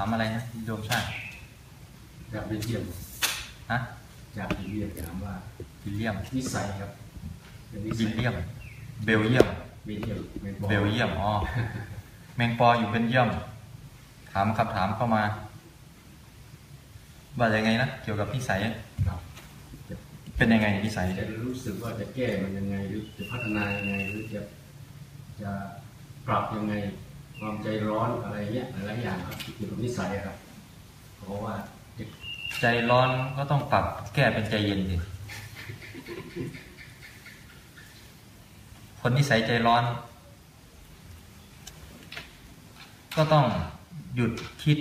ามอะไรนะโยมชาติจากเบลเยียมฮะจากเบลเยียมถามว่าวิลเลียมนิสัยครับเป็นนิสัวิยลเลียม เบลเยียมเบลเยียมเป็นเบลเยียมอ๋อแมงปออยู่เบลเยียม ถามคำถามเข้ามาว่ายังไงนะเกี่ยวกับนิสัยครับจะเป็นยังไงนิสัยจะรู้สึกว่าจะแก้มันยังไงหรือจะพัฒนายังไงหรือจะจะปรับยังไง ความใจร้อนอะไรเงี้ยหลายๆอย่างครับเกี่ยวกับนิสัยครับเพราะว่าใจร้อนก็ต้องปรับแก้เป็นใจเย็นดิคนนิสัยใจร้อน ก็ต้องหยุดคิด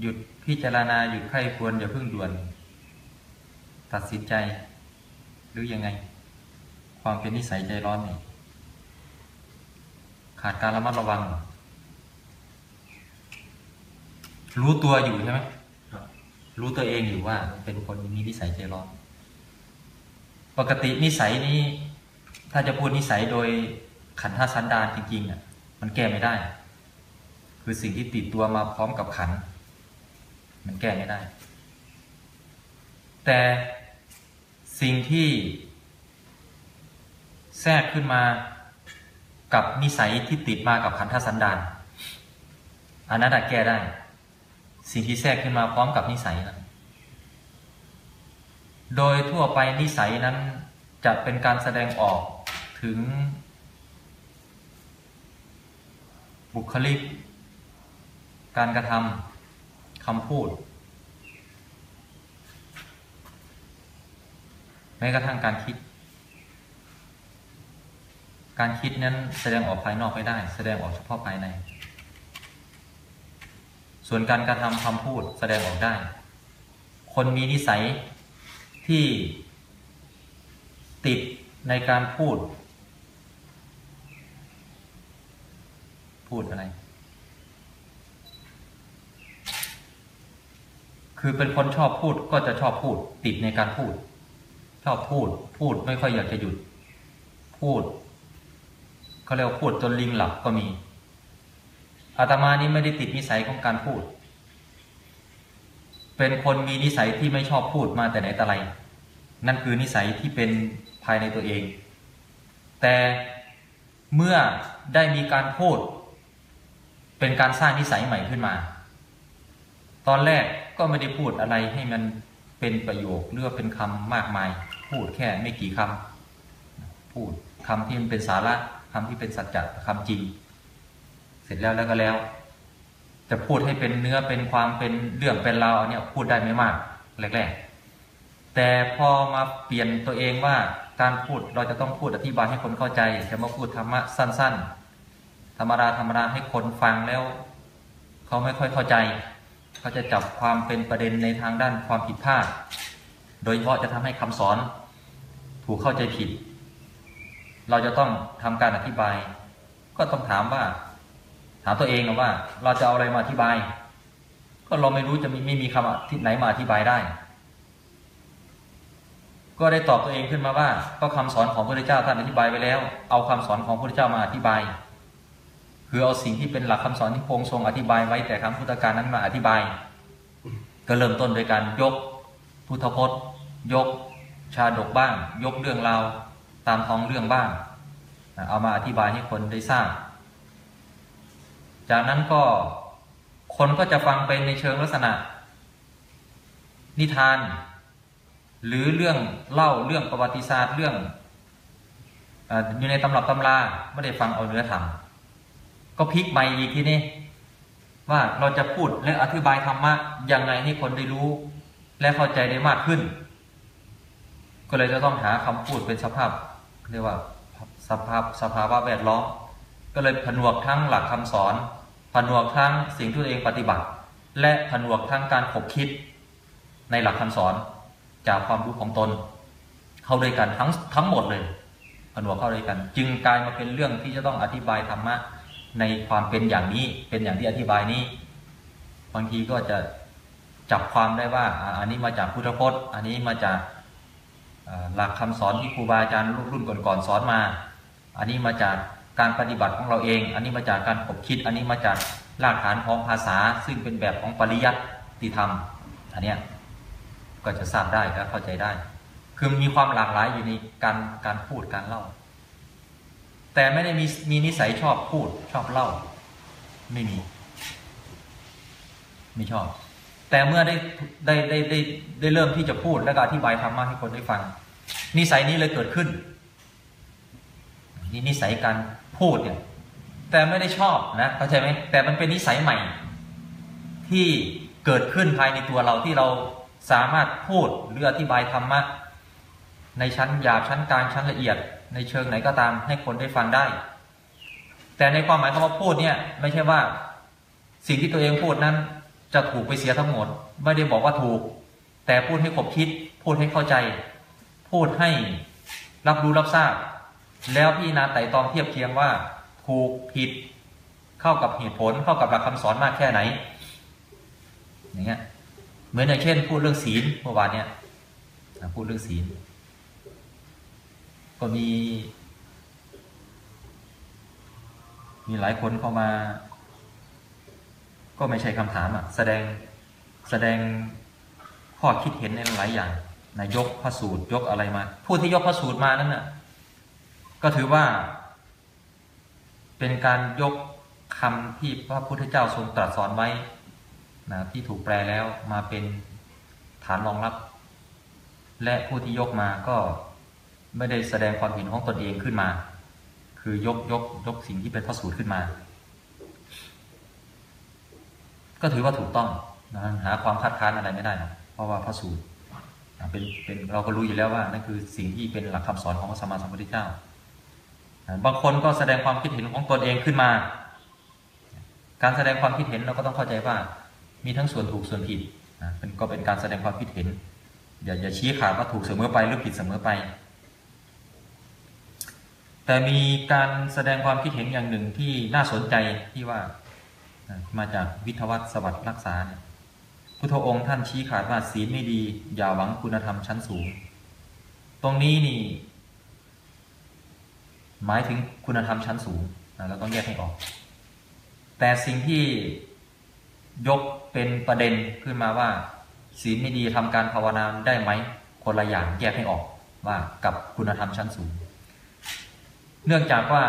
หยุดพิจารณาหยุดไข้ควรอย่าเพิ่งด่วน ตัดสินใจ หรือยังไง ความเป็นนิสัยใจร้อนนี่ขาดการระมัดระวัง รู้ตัวอยู่ใช่ไหมครับรู้ตัวเองอยู่ว่า เป็นคนมีนิสัยใจร้อน ปกตินิสัยนี้ ถ้าจะพูดนิสัยโดยขันธสันดานจริงๆอะ มันแก้ไม่ได้ คือสิ่งที่ติดตัวมาพร้อมกับขัน มันแก้ไม่ได้ แต่สิ่งที่ แทรกขึ้นมากับนิสัยที่ติดมากับขันธสันดานอันนั้นอะแก้ได้ สิ่งที่แทรกขึ้นมาพร้อมกับนิสัยนั้นโดยทั่วไปนิสัยนั้นจะเป็นการแสดงออกถึง บุคลิก การกระทำคำพูด แม้กระทั่งการคิด การคิดนั้นแสดงออกภายนอกไม่ได้ แสดงออกเฉพาะภายใน ส่วนการกระทำคำพูดแสดงออกได้ คนมีนิสัยที่ติดในการพูด พูดอะไร คือเป็นคนชอบพูดก็จะชอบพูด ติดในการพูด ชอบพูด พูดไม่ค่อยอยากจะหยุด พูดเขาเรียกว่าพูดจนลิงหลับก็มี อาตมานี้ไม่ได้ติดนิสัยของการพูด เป็นคนมีนิสัยที่ไม่ชอบพูดมาแต่ไหนแต่ไร นั่นคือนิสัยที่เป็นภายในตัวเอง แต่เมื่อได้มีการพูด เป็นการสร้างนิสัยใหม่ขึ้นมา ตอนแรกก็ไม่ได้พูดอะไรให้มันเป็นประโยคหรือว่าเป็นคำมากมาย พูดแค่ไม่กี่คำพูดคำที่มันเป็นสาระคำที่เป็นสัจจะคำจริง ร็จแล้วแล้วก็แล้ว จะพูดให้เป็นเนื้อเป็นความเป็นเรื่องเป็นราวเนี้ยพูดได้ไม่มากแรกๆแต่พอมาเปลี่ยนตัวเองว่าการพูดเราจะต้องพูดอธิบายให้คนเข้าใจ จะมาพูดธรรมะสั้น ๆ ธรรมดาธรรมดาให้คนฟังแล้ว เขาไม่ค่อยเข้าใจ เขาจะจับความเป็นประเด็นในทางด้านความผิดพลาด โดยเฉพาะจะทำให้คำสอนถูกเข้าใจผิด เราจะต้องทำการอธิบาย ก็ต้องถามว่า ถามตัวเองนะว่า เราจะเอาอะไรมาอธิบาย ก็เราไม่รู้จะมีไม่มีคำที่ไหนมาอธิบายได้ ก็ได้ตอบตัวเองขึ้นมาว่า ก็คำสอนของพระพุทธเจ้าท่านอธิบายไว้แล้ว เอาคำสอนของพระพุทธเจ้ามาอธิบายคือเอาสิ่งที่เป็นหลักคำสอนที่พงทรงอธิบายไว้แต่ครั้งพุทธกาลนั้นมาอธิบาย ก็เริ่มต้นโดยการยกพุทธพจน์ ยกชาดกบ้าง ยกเรื่องราวตามท้องเรื่องบ้าง เอามาอธิบายให้คนได้ทราบ จากนั้นก็คนก็จะฟังไปในเชิงลักษณะ นิทาน หรือเรื่องเล่าเรื่องประวัติศาสตร์เรื่องออยู่ในตำรับตำราไม่ได้ฟังเอาเนื้อธรรมก็พลิกใหม่อีกทีนี้ว่าเราจะพูดและอธิบายธรรมะยังไงให้คนได้รู้ และเข้าใจได้มากขึ้น ก็เลยจะต้องหาคำพูดเป็นสภาพเรียกว่าสภาพสภาวะแวดล้อม ก็เลยผนวกทั้งหลักคำสอน ผนวกทั้งสิ่งที่ตัวเองปฏิบัติ และผนวกทั้งการขบคิด ในหลักคำสอนจากความรู้ของตน เข้าด้วยกันทั้งทั้งหมดเลย ผนวกเข้าด้วยกัน จึงกลายมาเป็นเรื่องที่จะต้องอธิบายธรรมะในความเป็นอย่างนี้เป็นอย่างที่อธิบายนี้บางทีก็จะจับความได้ว่าอันนี้มาจากพุทธพจน์ อันนี้มาจากหลักคำสอนที่ครูบาอาจารย์รุ่นก่อนๆสอนมา อันนี้มาจาก การปฏิบัติของเราเอง อันนี้มาจากการขบคิด อันนี้มาจากรากฐานของภาษา ซึ่งเป็นแบบของปริยัติธรรม อันเนี้ยก็จะทราบได้และเข้าใจได้ คือมีความหลากหลายอยู่ในการการพูดการเล่า แต่ไม่ได้มีมีนิสัยชอบพูดชอบเล่า ไม่มี ไม่ชอบ แต่เมื่อได้ได้ได้ได้ได้เริ่มที่จะพูดและก็อธิบายธรรมะให้คนได้ฟัง นิสัยนี้เลยเกิดขึ้นนี่นิสัยการ พูดเนี่ยแต่ไม่ได้ชอบนะเข้าใจไหมแต่มันเป็นนิสัยใหม่ ที่เกิดขึ้นภายในตัวเราที่เราสามารถพูดหรืออธิบายธรรมะในชั้นหยาบชั้นกลางชั้นละเอียด ในเชิงไหนก็ตามให้คนได้ฟังได้ แต่ในความหมายคำว่าพูดเนี่ยไม่ใช่ว่า สิ่งที่ตัวเองพูดนั้น จะถูกไปเสียทั้งหมด ไม่ได้บอกว่าถูก แต่พูดให้คบคิด พูดให้เข้าใจ พูดให้รับรู้รับทราบ แล้วพี่นาไต่ตองเทียบเคียงว่าถูกผิดเข้ากับเหตุผลเข้ากับหลักคำสอนมากแค่ไหน อย่างเงี้ยเหมือนอย่างเช่น พูดเรื่องศีลเมื่อวานเนี่ยพูดเรื่องศีล ก็มี มีหลายคนเข้ามา ก็ไม่ใช่คำถามอะ แสดงแสดงข้อคิดเห็นในหลายอย่างนะยกพระสูตรยกอะไรมา ผู้ที่ยกพระสูตรมานั้นน่ะ ก็ถือว่า เป็นการยกคำที่พระพุทธเจ้าทรงตรัสสอนไว้นะที่ถูกแปลแล้วมาเป็นฐานรองรับ และผู้ที่ยกมาก็ไม่ได้แสดงความเห็นของตนเองขึ้นมา คือยกยกยกสิ่งที่เป็นพระสูตรขึ้นมา ก็ถือว่าถูกต้องนะหาความคัดค้านอะไรไม่ได้นะเพราะว่าพระสูตรเป็นเป็นเราก็รู้อยู่แล้วว่านั่นคือสิ่งที่เป็นหลักคำสอนของพระสัมมาสัมพุทธเจ้า บางคนก็แสดงความคิดเห็นของตนเองขึ้นมา การแสดงความคิดเห็นเราก็ต้องเข้าใจว่า มีทั้งส่วนถูกส่วนผิดนะเป็นก็เป็นการแสดงความคิดเห็นอย่าอย่าชี้ขาดว่าถูกเสมอไปหรือผิดเสมอไป แต่มีการแสดงความคิดเห็นอย่างหนึ่งที่น่าสนใจที่ว่ามาจากวิทวัตสวัสดิ์รักษาเนี่ยพุทธองค์ท่านชี้ขาดว่าศีลไม่ดี อย่าหวังคุณธรรมชั้นสูง ตรงนี้นี่ หมายถึงคุณธรรมชั้นสูงเราต้องแยกให้ออก แต่สิ่งที่ยกเป็นประเด็นขึ้นมาว่า ศีลไม่ดีทำการภาวนาได้ไหมคนละอย่างแยกให้ออกว่ากับคุณธรรมชั้นสูง เนื่องจากว่า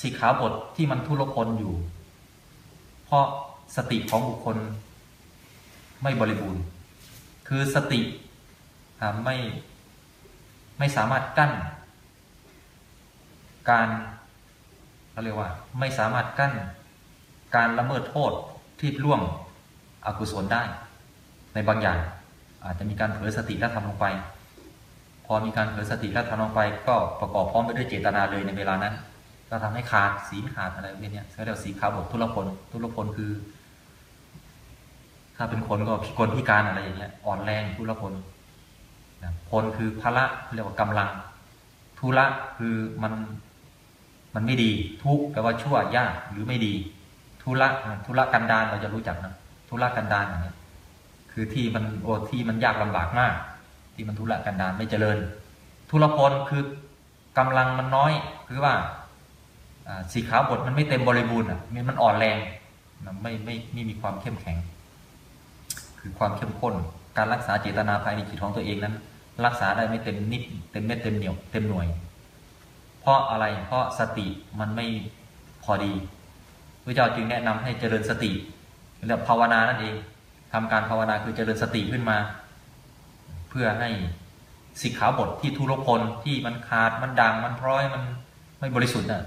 สิกขาบทที่มันทุรพลอยู่ เพราะสติของบุคคลไม่บริบูรณ์ คือสติไม่ไม่สามารถกั้น การเขาเรียกว่า ไม่สามารถกั้นการละเมิดโทษที่ล่วงอกุศลได้ ในบางอย่าง อาจจะมีการเผลอสติและทำลงไป พอมีการเผลอสติและทำลงไป ก็ประกอบพร้อมไปด้วยเจตนาเลยในเวลานั้น ก็ทำให้ขาดศีขาดอะไรพวกนี้เขาเรียกสีขาบททุลพลทุลพลคือ ถ้าเป็นคนก็พิกลพิการอะไรอย่างเงี้ยอ่อนแรงทุลพลพลคือพละเรียกว่ากำลัง ทุละคือมัน มันไม่ดีทุกแปลว่าชั่วยากหรือไม่ดี ทุละทุละกันดานเราจะรู้จักนะทุละกันดานอย่างเงี้ยคือที่มันโอ้ที่มันยากลำบากมาก ที่มันทุละกันดานไม่เจริญ ทุลพลคือกำลังมันน้อยคือว่าสีขาวบทมันไม่เต็มบริบูรณ์อะมันอ่อนแรงไม่ไม่ไม่มีความเข้มแข็ง คือความเข้มข้น การรักษาเจตนาภายในจิตของตัวเองนั้น รักษาได้ไม่เต็มนิดเต็มเม็ดเต็มเหนียวเต็มหน่วย เพราะอะไรเพราะสติมันไม่พอดีพระเจ้าจึงแนะนำให้เจริญสติเรียกภาวนานั่นเองทำการภาวนาคือเจริญสติขึ้นมา เพื่อให้สิกขาบทที่ทุรพลที่มันขาดมันดังมันพร้อยมันไม่บริสุทธิ์น่ะ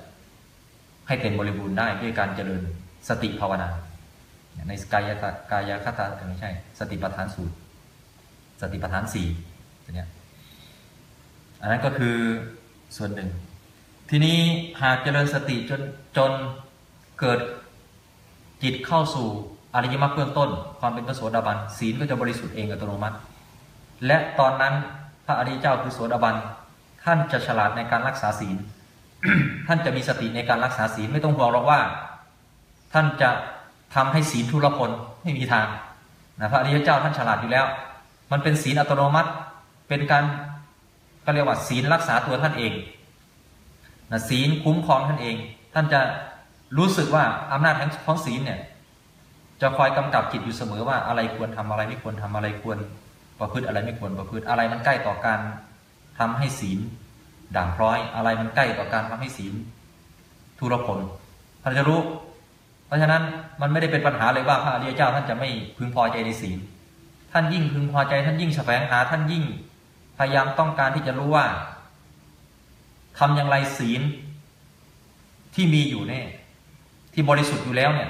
ให้เต็มบริบูรณ์ได้ด้วยการเจริญสติภาวนา ในกายกายคตาไม่ใช่ สติปัฏฐานสูตร สติปัฏฐานสี่เนี้ยอันนั้นก็คือส่วนหนึ่ง ทีนี้หากเจริญสติจนจนเกิดจิตเข้าสู่อริยมรรคเบื้องต้น ความเป็นพระโสดาบันศีลก็จะบริสุทธิ์เองอัตโนมัติ และตอนนั้นพระอริยเจ้าคือโสดาบันท่านจะฉลาดในการรักษาศีล ท่านจะมีสติในการรักษาศีลไม่ต้องห่วงหรอกว่า ท่านจะทำให้ศีลทุรพลไม่มีทางนะพระอริยเจ้าท่านฉลาดอยู่แล้ว มันเป็นศีลอัตโนมัติเป็นการก็เรียกว่าศีลรักษาตัวท่านเอง นะศีลคุ้มครองท่านเอง ท่านจะรู้สึกว่าอำนาจแห่งของศีลเนี่ยจะคอยกำกับจิตอยู่เสมอว่าอะไรควรทำอะไรไม่ควรทำอะไรควรประพฤติอะไรไม่ควรประพฤติอะไรมันใกล้ต่อการทำให้ศีลด่างพร้อย อะไรมันใกล้ต่อการทำให้ศีลทุรพลท่านจะรู้ เพราะฉะนั้นมันไม่ได้เป็นปัญหาเลยว่าพระอริยเจ้าท่านจะไม่พึงพอใจในศีลท่านยิ่งพึงพอใจท่านยิ่งแสวงหาท่านยิ่ง พยายามต้องการที่จะรู้ว่า ทำอย่างไรศีลที่มีอยู่เนี่ยที่บริสุทธิ์อยู่แล้วเนี่ย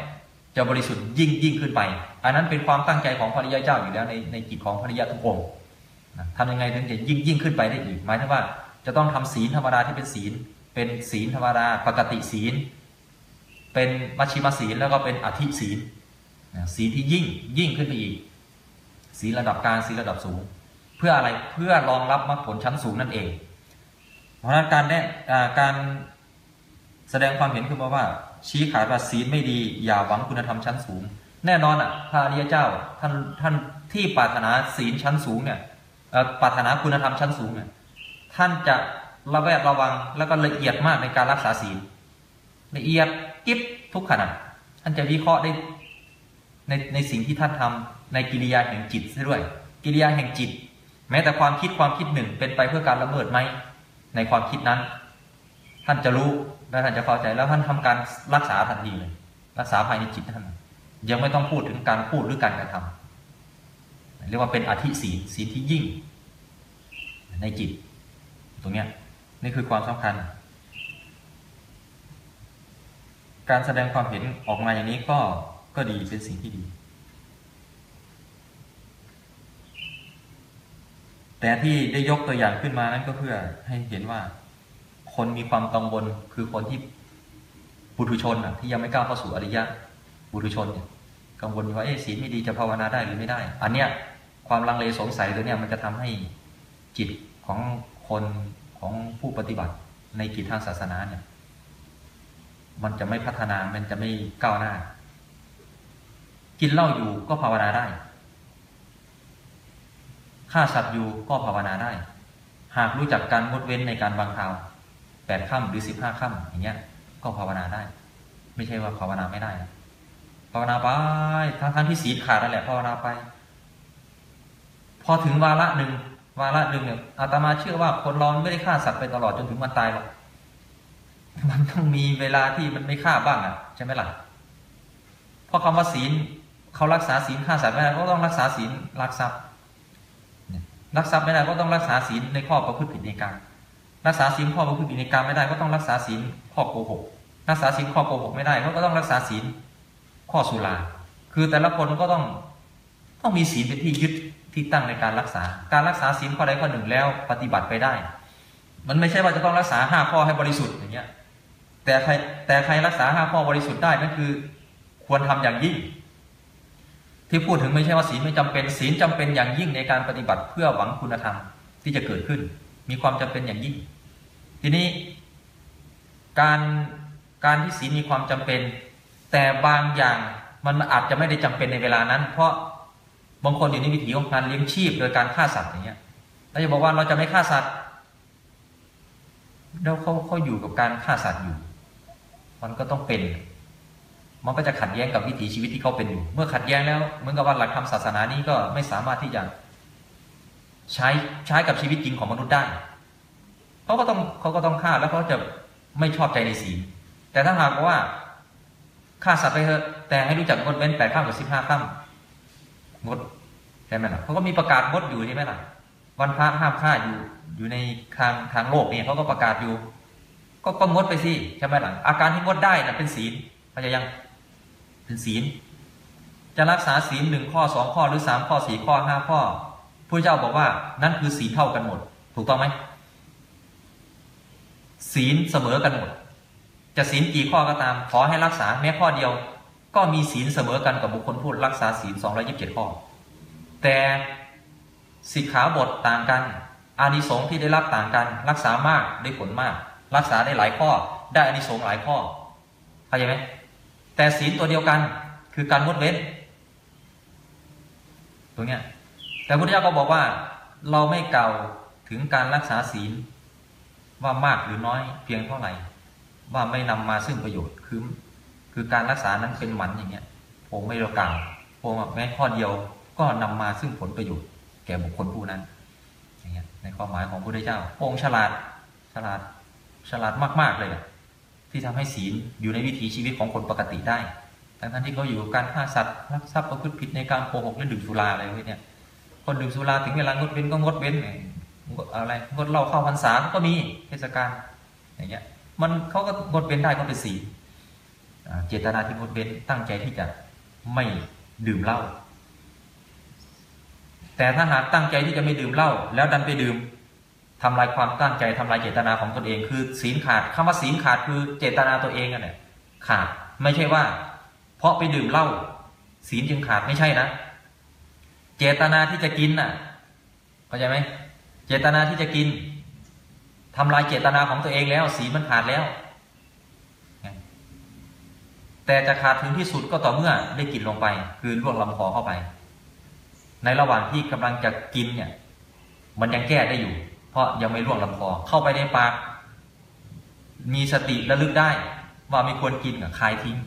จะบริสุทธิ์ยิ่งยิ่งขึ้นไป อันนั้นเป็นความตั้งใจของพระริยาเจ้าอยู่แล้วในในจิตของพระริยาทุกองค์ทำยังไงถึงจะยิ่งยิ่งขึ้นไปได้อีก หมายถึงว่าจะต้องทำศีลธรรมดาที่เป็นศีล เป็นศีลธรรมดาปกติศีล เป็นมัชชิมศีลแล้วก็เป็นอธิศีลศีลที่ยิ่งยิ่งขึ้นไปอีก ศีลระดับกลางศีลระดับสูง เพื่ออะไรเพื่อรองรับมรรคผลชั้นสูงนั่นเอง เพราะนั้นการแนะอ่าการแสดงความเห็นคือว่า ชี้ขาดว่าศีลไม่ดี อย่าหวังคุณธรรมชั้นสูง แน่นอนอะพระอริยเจ้าท่านท่านที่ปรารถนาศีลชั้นสูงเนี่ยปรารถนาคุณธรรมชั้นสูงเนี่ยท่านจะระแวดระวังแล้วก็ละเอียดมากในการรักษาศีลละเอียดกิบทุกขณะท่านจะวิเคราะห์ได้ในในสิ่งที่ท่านทำในกิริยาแห่งจิตด้วย กิริยาแห่งจิต แม้แต่ความคิดความคิดหนึ่งเป็นไปเพื่อการละเมิดไหม ในความคิดนั้น ท่านจะรู้และท่านจะเข้าใจแล้วท่านทำการรักษาทันทีเลยรักษาภายในจิตท่านยังไม่ต้องพูดถึงการพูดหรือการกระทำเรียกว่าเป็นอธิศีลศีลที่ยิ่ง ในจิต ตรงเนี้ยนี่คือความสำคัญ การแสดงความเห็นออกมาอย่างนี้ก็ก็ดีเป็นสิ่งที่ดี แต่ที่ได้ยกตัวอย่างขึ้นมานั้นก็เพื่อให้เห็นว่า คนมีความกังวลคือคนที่บุตุชนอะที่ยังไม่ก้าวเข้าสู่อริยะบุตุชนเนี่ยกังวลว่าเอ๊ะศีลไม่ดีจะภาวนาได้หรือไม่ได้ อันเนี้ยความลังเลสงสัยตัวเนี้ยมันจะทำให้จิตของคนของผู้ปฏิบัติในกิจทางศาสนาเนี่ย มันจะไม่พัฒนามันจะไม่ก้าวหน้า กินเหล้าอยู่ก็ภาวนาได้ ฆ่าสัตว์อยู่ก็ภาวนาได้ หากรู้จักการงดเว้นในการบางคราวแปดค่ำหรือสิบห้าค่ำอย่างเงี้ย ก็ภาวนาได้ ไม่ใช่ว่าภาวนาไม่ได้ภาวนาไปทั้งทั้งที่ศีลขาดนั่นแหละภาวนาไป พอถึงวาระหนึ่งวาระหนึ่งเนี่ยอาตมาเชื่อว่าคนเราไม่ได้ฆ่าสัตว์ไปตลอดจนถึงวันตายหรอกมันต้องมีเวลาที่มันไม่ฆ่าบ้างอะใช่ไหมล่ะเพราะคำว่าศีลเขารักษาศีลฆ่าสัตว์ไม่ได้ก็ต้องรักษาศีลรักทรัพย์ รักทรัพย์ไม่ได้ก็ต้องรักษาศีลในข้อประพฤติผิดในการรักษาศีลข้อประพฤติผิดในการไม่ได้ก็ต้องรักษาศีลข้อโกหกรักษาศีลข้อโกหกไม่ได้เขาก็ต้องรักษาศีลข้อสุราคือแต่ละคนก็ต้องต้องมีศีลเป็นที่ยึดที่ตั้งในการรักษา การรักษาศีลข้อใดข้อหนึ่งแล้วปฏิบัติไปได้ มันไม่ใช่ว่าจะต้องรักษาห้าข้อให้บริสุทธิ์อย่างเงี้ยแต่ใครแต่ใครรักษาห้าข้อบริสุทธิ์ได้นั่นคือ ควรทำอย่างยิ่ง ที่พูดถึงไม่ใช่ว่าศีลไม่จำเป็น ศีลจำเป็นอย่างยิ่งในการปฏิบัติเพื่อหวังคุณธรรมที่จะเกิดขึ้น มีความจำเป็นอย่างยิ่ง ทีนี้ การการที่ศีลมีความจำเป็น แต่บางอย่างมันอาจจะไม่ได้จำเป็นในเวลานั้น เพราะบางคนอยู่ในวิถีของการเลี้ยงชีพโดยการฆ่าสัตว์อย่างเงี้ยเราจะบอกว่าเราจะไม่ฆ่าสัตว์แล้วเขาเขาอยู่กับการฆ่าสัตว์อยู่ มันก็ต้องเป็น มันก็จะขัดแย้งกับวิถีชีวิตที่เขาเป็นอยู่ เมื่อขัดแย้งแล้วเหมือนกับว่าหลักธรรมศาสนานี้ก็ไม่สามารถที่จะใช้ใช้กับชีวิตจริงของมนุษย์ได้เขาก็ต้องเขาก็ต้องฆ่าแล้วเขาจะไม่ชอบใจในศีลแต่ถ้าหากว่าฆ่าสัตว์ไปเถอะแต่ให้รู้จักงดเว้นแปดข้ามกับสิบห้าข้ามงดใช่ไหมล่ะเขาก็มีประกาศงดอยู่ใช่ไหมล่ะ วันพระห้ามฆ่าอยู่อยู่ในทางทางโลกเนี่ยเขาก็ประกาศอยู่ ก็ก็งดไปสิใช่ไหมล่ะอาการที่งดได้นะเป็นศีลเขาจะยัง เป็นศีล จะรักษาศีลหนึ่งข้อสองข้อหรือสามข้อสี่ข้อห้าข้อพระเจ้าบอกว่านั่นคือศีลเท่ากันหมด ถูกต้องไหมศีลเสมอกันหมด จะศีลกี่ข้อก็ตาม ขอให้รักษาแม้ข้อเดียว ก็มีศีลเสมอกันกับบุคคลผู้รักษาศีลสองร้อยิบเจ็ดข้อ แต่สิกขาบทต่างกัน อานิสงส์ที่ได้รับต่างกัน รักษามากได้ผลมาก รักษาได้หลายข้อ ได้อานิสงส์หลายข้อเข้าใจไหม แต่ศีลตัวเดียวกัน คือการงดเว้นตรงเนี้ยแต่พุทธเจ้าก็บอกว่า เราไม่เก่าถึงการรักษาศีล ว่ามากหรือน้อยเพียงเท่าไหร่ ว่าไม่นำมาซึ่งประโยชน์คือคือการรักษานั้นเป็นหมันอย่างเงี้ยพระองค์ไม่ได้กล่าวพระองค์บอกแม้ข้อเดียวก็นำมาซึ่งผลประโยชน์ แก่บุคคลผู้นั้นอย่างเงี้ยในความหมายของพระพุทธเจ้าพระองค์ฉลาดฉลาดฉลาดมาก ๆ เลยอะ ที่ทำให้ศีลอยู่ในวิถีชีวิตของคนปกติได้ ทั้งๆที่เขาอยู่กับการฆ่าสัตว์ลักทรัพย์ประพฤติผิดในการโกหกและดื่มสุราอะไรพวกนี้คนดื่มสุราถึงเวลางดเว้นก็งดเว้นอะไรงดเหล้าเข้าพรรษาก็มีเทศกาลอย่างเงี้ยมันเขาก็งดเว้นได้ก็เป็นศีลเจตนาที่งดเว้นตั้งใจที่จะไม่ดื่มเหล้าแต่ถ้าหากตั้งใจที่จะไม่ดื่มเหล้าแล้วดันไปดื่ม ทำลายความตั้งใจทำลายเจตนาของตนเอง คือศีลขาดคำว่าศีลขาดคือเจตนาตัวเองนั่นแหละขาดไม่ใช่ว่า เพราะไปดื่มเหล้าศีลจึงขาดไม่ใช่นะ เจตนาที่จะกินน่ะเข้าใจไหมเจตนาที่จะกินทำลายเจตนาของตัวเองแล้วศีลมันขาดแล้ว แต่จะขาดถึงที่สุดก็ต่อเมื่อได้กินลงไป คือลวกลำคอเข้าไป ในระหว่างที่กำลังจะกินเนี่ย มันยังแก้ได้อยู่ เพราะยังไม่ลวกลำคอเข้าไปในปาก มีสติระลึกได้ ว่าไม่ควรกินกับคายทิ้ง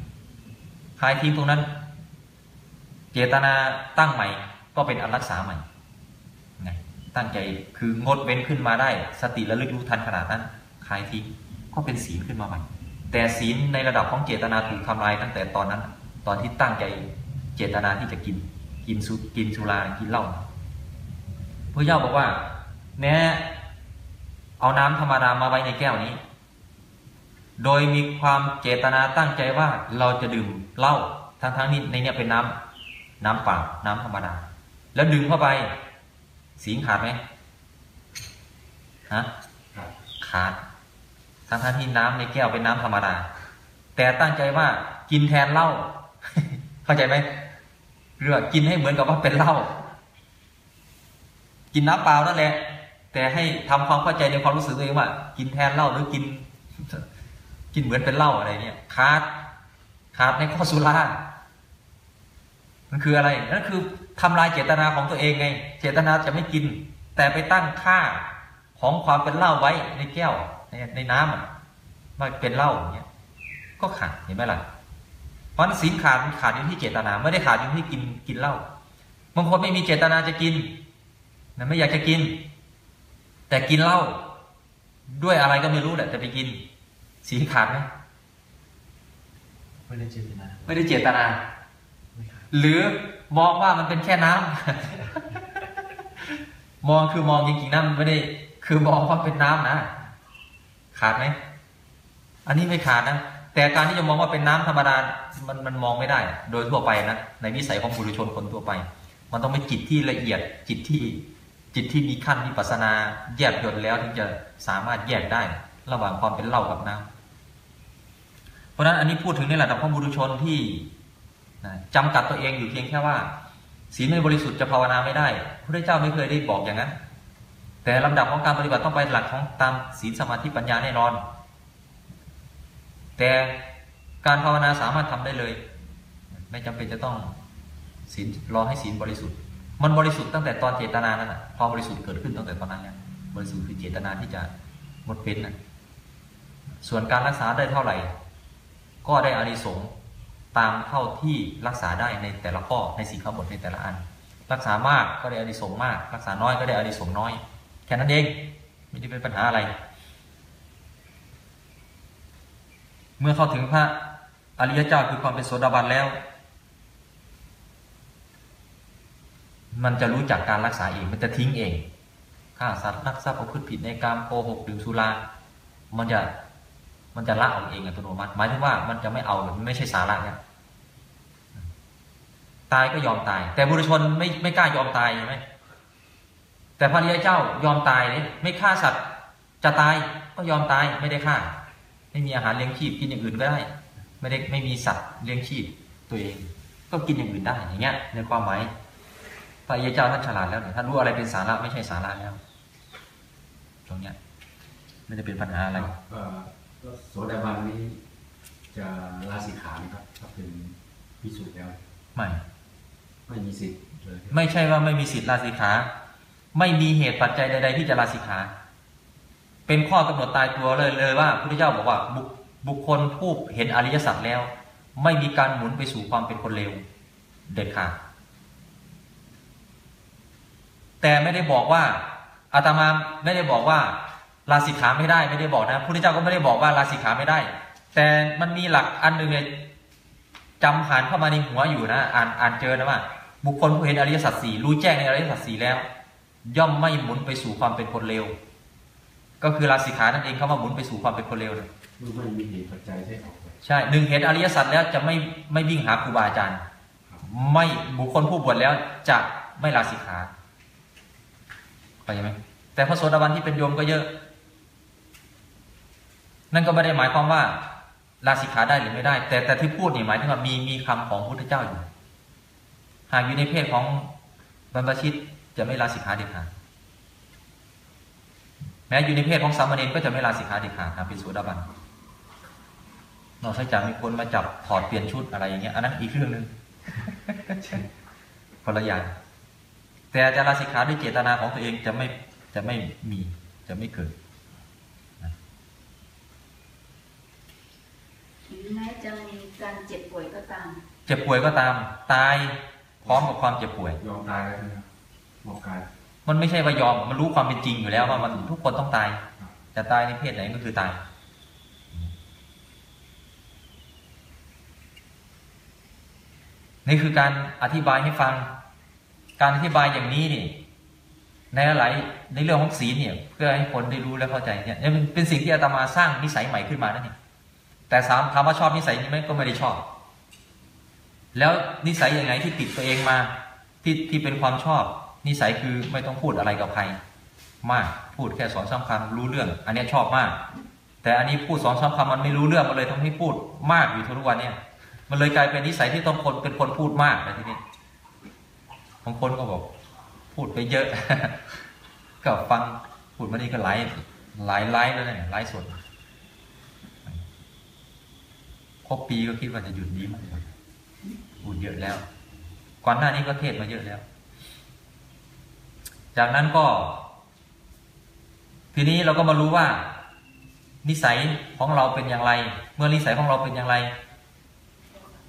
คายทิ้งตรงนั้น เจตนาตั้งใหม่ก็เป็นอันรักษาใหม่ไงตั้งใจคืองดเว้นขึ้นมาได้ สติระลึกรู้ทันขนาดนั้นคายทิ้งก็เป็นศีลขึ้นมาใหม่ แต่ศีลในระดับของเจตนาถูกทำลายตั้งแต่ตอนนั้น ตอนที่ตั้งใจเจตนาที่จะกิน กินสุกินสุรากินเหล้าพระเจ้าบอกว่าแม้ เอาน้ำธรรมดามาไว้ในแก้วนี้ โดยมีความเจตนาตั้งใจว่าเราจะดื่มเหล้าทั้งๆนี้ในเนี้ยเป็นน้ำน้ำเปล่าน้ำธรรมดา แล้วดื่มเข้าไปสีขาดไหมฮะขาดทั้งท่านที่น้ำในแก้วเป็นน้ำธรรมดา แต่ตั้งใจว่ากินแทนเหล้าเข้าใจไหมเรือกินให้เหมือนกับว่าเป็นเหล้ากินน้ำเปล่านั่นแหละ แต่ให้ทำความเข้าใจในความรู้สึกตัวเองว่า กินแทนเหล้าหรือกิน กินเหมือนเป็นเหล้าอะไรเนี่ยขาดขาดในข้อสุรามันคืออะไรนั่นคือทำลายเจตนาของตัวเองไง เจตนาจะไม่กิน แต่ไปตั้งค่าของความเป็นเหล้าไว้ในแก้วในในน้ำอะว่าเป็นเหล้าอย่างเงี้ย ก็ขาดเห็นไหมล่ะเพราะนั้นศีลขาดมันขาดอยู่ที่เจตนา ไม่ได้ขาดอยู่ที่กินกินเหล้าบางคนไม่มีเจตนาจะกินนะไม่อยากจะกิน แต่กินเหล้าด้วยอะไรก็ไม่รู้แหละแต่ไปกินศีลขาดไหมไม่ได้เจตนา ไม่ได้เจตนาไม่ขาดหรือมองว่ามันเป็นแค่น้ำมองคือมองจริงๆนะมันไม่ได้ คือมองว่าเป็นน้ำนะ ขาดไหมอันนี้ไม่ขาดนะแต่การที่จะมองว่าเป็นน้ำธรรมดา มันมันมองไม่ได้ โดยทั่วไปนะ ในวิสัยของบุรุชนคนทั่วไป มันต้องเป็นจิตที่ละเอียด จิตที่ จิตที่มีขั้นวิปัสนาแยบยลแล้วถึงจะสามารถแยกได้ระหว่างความเป็นเหล้ากับน้ำเพราะฉะนั้นอันนี้พูดถึงในระดับของบุรุชนที่นะจำกัดตัวเองอยู่เพียงแค่ว่าศีลไม่บริสุทธิ์จะภาวนาไม่ได้พระเจ้าไม่เคยได้บอกอย่างนั้น แต่ลำดับของการปฏิบัติต้องไปหลักของตามศีลสมาธิปัญญาแน่นอน แต่การภาวนาสามารถทำได้เลย ไม่จำเป็นจะต้องศีลรอให้ศีลบริสุทธิ์ มันบริสุทธิ์ตั้งแต่ตอนเจตนานั่นแหะความบริสุทธิ์เกิดขึ้นตั้งแต่ตอนนั้นแล้วบริสุทธิ์คือเจตนาที่จะงดเว้นนะส่วนการรักษาได้เท่าไหร่ ก็ได้อานิสงส์ตามเท่าที่รักษาได้ในแต่ละข้อในสิ่ข้อบทในแต่ละอัน รักษามากก็ได้อานิสงส์มาก รักษาน้อยก็ได้อานิสงส์น้อย แค่นั้นเองไม่ได้เป็นปัญหาอะไร เมื่อเข้าถึงพระอริยเจ้าคือความเป็นโสดาบันแล้ว มันจะรู้จักการรักษาเอง มันจะทิ้งเองฆ่าสัตว์รักทรัพย์ประพฤติผิดในกรรมโกหกดื่มสุรา มันจะมันจะละออกเองอัตโนมัติ หมายถึงว่ามันจะไม่เอามันไม่ใช่สาระเนี่ยตายก็ยอมตาย แต่บุรุชนไม่ไม่กล้ายอมตายใช่ไหมแต่พระริยเจ้ายอมตายเลยไม่ฆ่าสัตว์จะตายก็ยอมตายไม่ได้ฆ่า ไม่มีอาหารเลี้ยงชีพกินอย่างอื่นก็ได้ ไม่ได้ไม่มีสัตว์เลี้ยงชีพตัวเอง ก็กินอย่างอื่นได้อย่างเงี้ยในความหมาย พระริยเจ้าท่านฉลาดแล้วเนี่ยท่านรู้อะไรเป็นสาระไม่ใช่สาระแล้วตรงเนี้ยไม่ได้เป็นปัญหาอะไรเอ่อก็โสดาบันนี้จะลาสิกขาไหมครับถ้าเป็นพิสูจน์แล้วไม่ไม่มีสิทธิ์เลยไม่ใช่ว่าไม่มีสิทธิ์ลาสิกขา ไม่มีเหตุปัจจัยใด ๆ ที่จะลาสิกขา เป็นข้อกำหนดตายตัวเลยเลยว่าพระพุทธเจ้าบอกว่าบุคบุคคลผู้เห็นอริยสัจแล้ว ไม่มีการหมุนไปสู่ความเป็นคนเลวเด็ดขาด แต่ไม่ได้บอกว่าอาตมาไม่ได้บอกว่าลาสิกขาไม่ได้ไม่ได้บอกนะพระพุทธเจ้าก็ไม่ได้บอกว่าลาสิกขาไม่ได้ แต่มันมีหลักอันหนึ่งเนี่ยจำผ่านเข้ามาในหัวอยู่นะ อ่านอ่านเจอนะว่า บุคคลผู้เห็นอริยสัจสี่รู้แจ้งในอริยสัจสี่แล้ว ย่อมไม่หมุนไปสู่ความเป็นคนเลวก็คือลาสิกขานั่นเองเขามาหมุนไปสู่ความเป็นคนเลวนะไม่มีเหตุปัจจัยให้ออกไปใช่หนึ่งเห็นอริยสัจแล้วจะไม่ไม่วิ่งหาครูบาอาจารย์ ไม่บุคคลผู้บวชแล้วจะไม่ลาสิกขา เข้าใจไหมแต่พระโสดาบันที่เป็นโยมก็เยอะ นั่นก็ไม่ได้หมายความว่าลาสิกขาได้หรือไม่ได้ แต่แต่ที่พูดนี่หมายถึงว่ามีมีคำของพระพุทธเจ้าอยู่ หากอยู่ในเพศของบรรพชิตจะไม่ลาสิกขาเด็ดขาดแม้อยู่ในเพศของสามเณรก็จะไม่ลาสิกขาเด็ดขาดนะเป็นโสดาบันนอกจากมีคนมาจับถอดเปลี่ยนชุดอะไรอย่างเงี้ยอันนั้นอีกเรื่องหนึ่งคนละอย่าง แต่จะลาสิกขาด้วยเจตนาของตัวเองจะไม่จะไม่มีจะไม่เกิดถึงแม้จะมีการเจ็บป่วยก็ตาม เจ็บป่วยก็ตาม ตายพร้อมกับความเจ็บป่วย ยอมตายแล้วนะครับหมอกกายมันไม่ใช่ว่ายอมมันรู้ความเป็นจริงอยู่แล้วว่ามันทุกคนต้องตายครับจะตายในเพศไหนก็คือตายนี่คือการอธิบายให้ฟัง การอธิบายอย่างนี้นี่ในหลายในเรื่องของศีลเนี่ย เพื่อให้คนได้รู้และเข้าใจเนี่ยเนี่ยมันเป็นสิ่งที่อาตมาสร้างนิสัยใหม่ขึ้นมานั่นเองแต่สามถามว่าชอบนิสัยนี้ไหมก็ไม่ได้ชอบ แล้วนิสัยยังไงที่ติดตัวเองมาที่ที่เป็นความชอบ นิสัยคือไม่ต้องพูดอะไรกับใคร มากพูดแค่สองสามคำรู้เรื่อง อันนี้ชอบมาก แต่อันนี้พูดสองสามคำมันไม่รู้เรื่องมันเลยทำให้พูดมากอยู่ทุกวันเนี่ย มันเลยกลายเป็นนิสัยที่ต้องคนเป็นคนพูดมากนทีนี้ บางคนก็บอกพูดไปเยอะ ก็ฟังพูดมานี่ก็หลายหลายไลฟ์แล้วเนี่ยไลฟ์สดครบปีก็คิดว่าจะหยุดนี้มั้งพูดเยอะแล้ว ก่อนหน้านี้ก็เทศมาเยอะแล้ว จากนั้นก็ ทีนี้เราก็มารู้ว่า นิสัยของเราเป็นอย่างไร เมื่อนิสัยของเราเป็นอย่างไร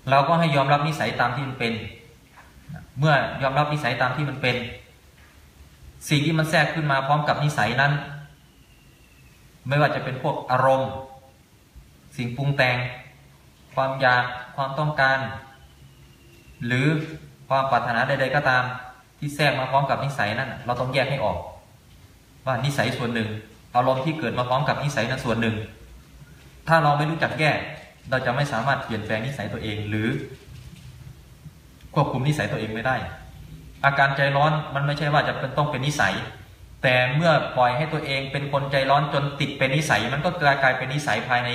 เราก็ให้ยอมรับนิสัยตามที่มันเป็น เมื่อยอมรับนิสัยตามที่มันเป็น สิ่งที่มันแทรกขึ้นมาพร้อมกับนิสัยนั้น ไม่ว่าจะเป็นพวกอารมณ์ สิ่งปรุงแต่ง ความอยากความต้องการ หรือความปรารถนาใดๆก็ตาม ที่แทรกมาพร้อมกับนิสัยนั้น เราต้องแยกให้ออก ว่านิสัยส่วนหนึ่ง อารมณ์ที่เกิดมาพร้อมกับนิสัยนั้นส่วนหนึ่ง ถ้าเราไม่รู้จักแยกเราจะไม่สามารถเปลี่ยนแปลงนิสัยตัวเอง หรือ ควบคุมนิสัยตัวเองไม่ได้ อาการใจร้อนมันไม่ใช่ว่าจะเป็นต้องเป็นนิสัย แต่เมื่อปล่อยให้ตัวเองเป็นคนใจร้อนจนติดเป็นนิสัย มันก็กลายกลายเป็นนิสัยภายใน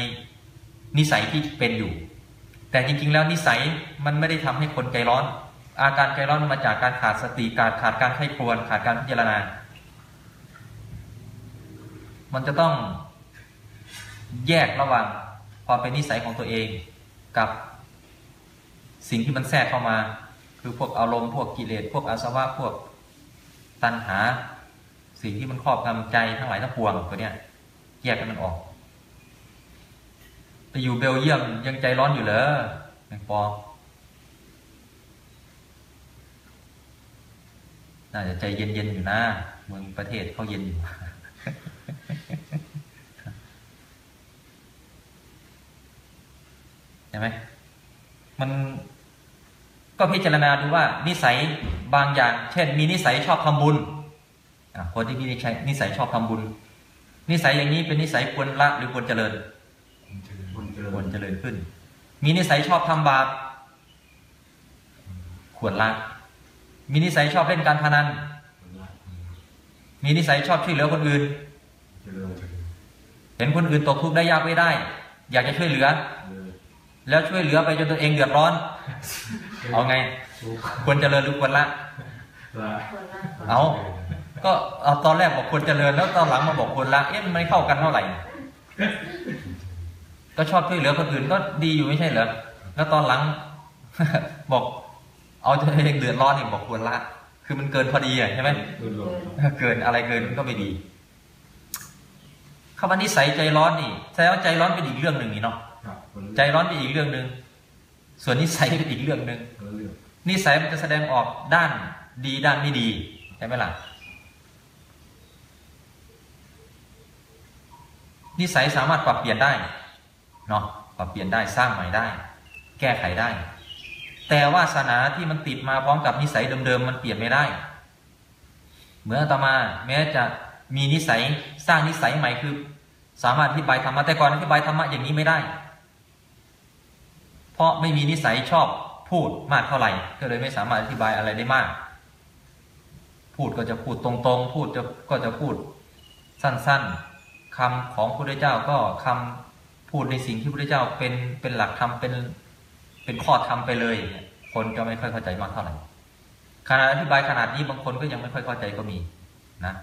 นิสัยที่เป็นอยู่ แต่จริงๆ แล้วนิสัยมันไม่ได้ทำให้คนใจร้อน อาการใจร้อนมาจากการขาดสติการขาดการไข้ครวนขาดการพิจารณา มันจะต้องแยกระหว่างความเป็นนิสัยของตัวเองกับสิ่งที่มันแทรกเข้ามา คือพวกอารมณ์พวกกิเลสพวกอาสวะพวกตัณหา สิ่งที่มันครอบงำใจทั้งหลายทั้งปวงตัวเนี้ยแยกกันมันออกไปอยู่เบลเยียมยังใจร้อนอยู่เหรอแมงปอน่าจะใจเย็นๆอยู่นะเมืองประเทศเขาเย็นอยู่เห็นไหมมัน ก็พิจารณาดูว่านิสัยบางอย่าง เช่น มีนิสัยชอบทำบุญอะคนที่มีนิสัยนิสัยชอบทำบุญ นิสัยอย่างนี้เป็นนิสัยควรละหรือควรเจริญคนเจริญควรเจริญขึ้น มีนิสัยชอบทำบาปควรละ มีนิสัยชอบเล่นการพนันคนละมีนิสัยชอบช่วยเหลือคนอื่นเจริญเห็นคนอื่นตกทุกข์ได้ยากไม่ได้ อยากจะช่วยเหลือเลยแล้วช่วยเหลือไปจนตัวเองเดือดร้อน เอาไงทุกข์ควรเจริญหรือควรละละคนละคนเอาก็เอาตอนแรกบอกควรเจริญแล้วตอนหลังมาบอกควรละเอ๊ะมันไม่เข้ากันเท่าไหร่ ก็ชอบช่วยเหลือคนอื่นก็ดีอยู่ไม่ใช่เหรอแล้วตอนหลัง บอก เอาตัวเองเดือดร้อนอีกบอกควรละ คือมันเกินพอดีอะใช่ไหมโดนหลงเกินอะไรเกินมันก็ไม่ดีคำว่านิสัยใจร้อนนี่แสดงว่าใจร้อนเป็นอีกเรื่องหนึ่งนี่เนาะครับคนละใจร้อนเป็นอีกเรื่องหนึ่ง ส่วนนิสัยเป็นอีกเรื่องหนึ่งนิสัยมันจะแสดงออกด้านดีด้านไม่ดีใช่ไหมล่ะนิสัยสามารถปรับเปลี่ยนได้เนาะปรับเปลี่ยนได้สร้างใหม่ได้ แก้ไขได้ แต่วาสนาที่มันติดมาพร้อมกับนิสัยเดิมๆมันเปลี่ยนไม่ได้ เหมือนอาตมาแม้จะมีนิสัยสร้างนิสัยใหม่คือ สามารถอธิบายธรรมะแต่ก่อนอธิบายธรรมะอย่างนี้ไม่ได้ เพราะไม่มีนิสัยชอบพูดมากเท่าไหร่ก็เลยไม่สามารถอธิบายอะไรได้มาก พูดก็จะพูดตรงๆ พูดจะก็จะพูดสั้นๆคำของพระพุทธเจ้าก็คำพูดในสิ่งที่พระพุทธเจ้าเป็นเป็นหลักธรรมเป็นเป็นข้อธรรมไปเลย คนก็ไม่ค่อยเข้าใจมากเท่าไหร่ขนาดอธิบายขนาดนี้บางคนก็ยังไม่ค่อยเข้าใจก็มีนะ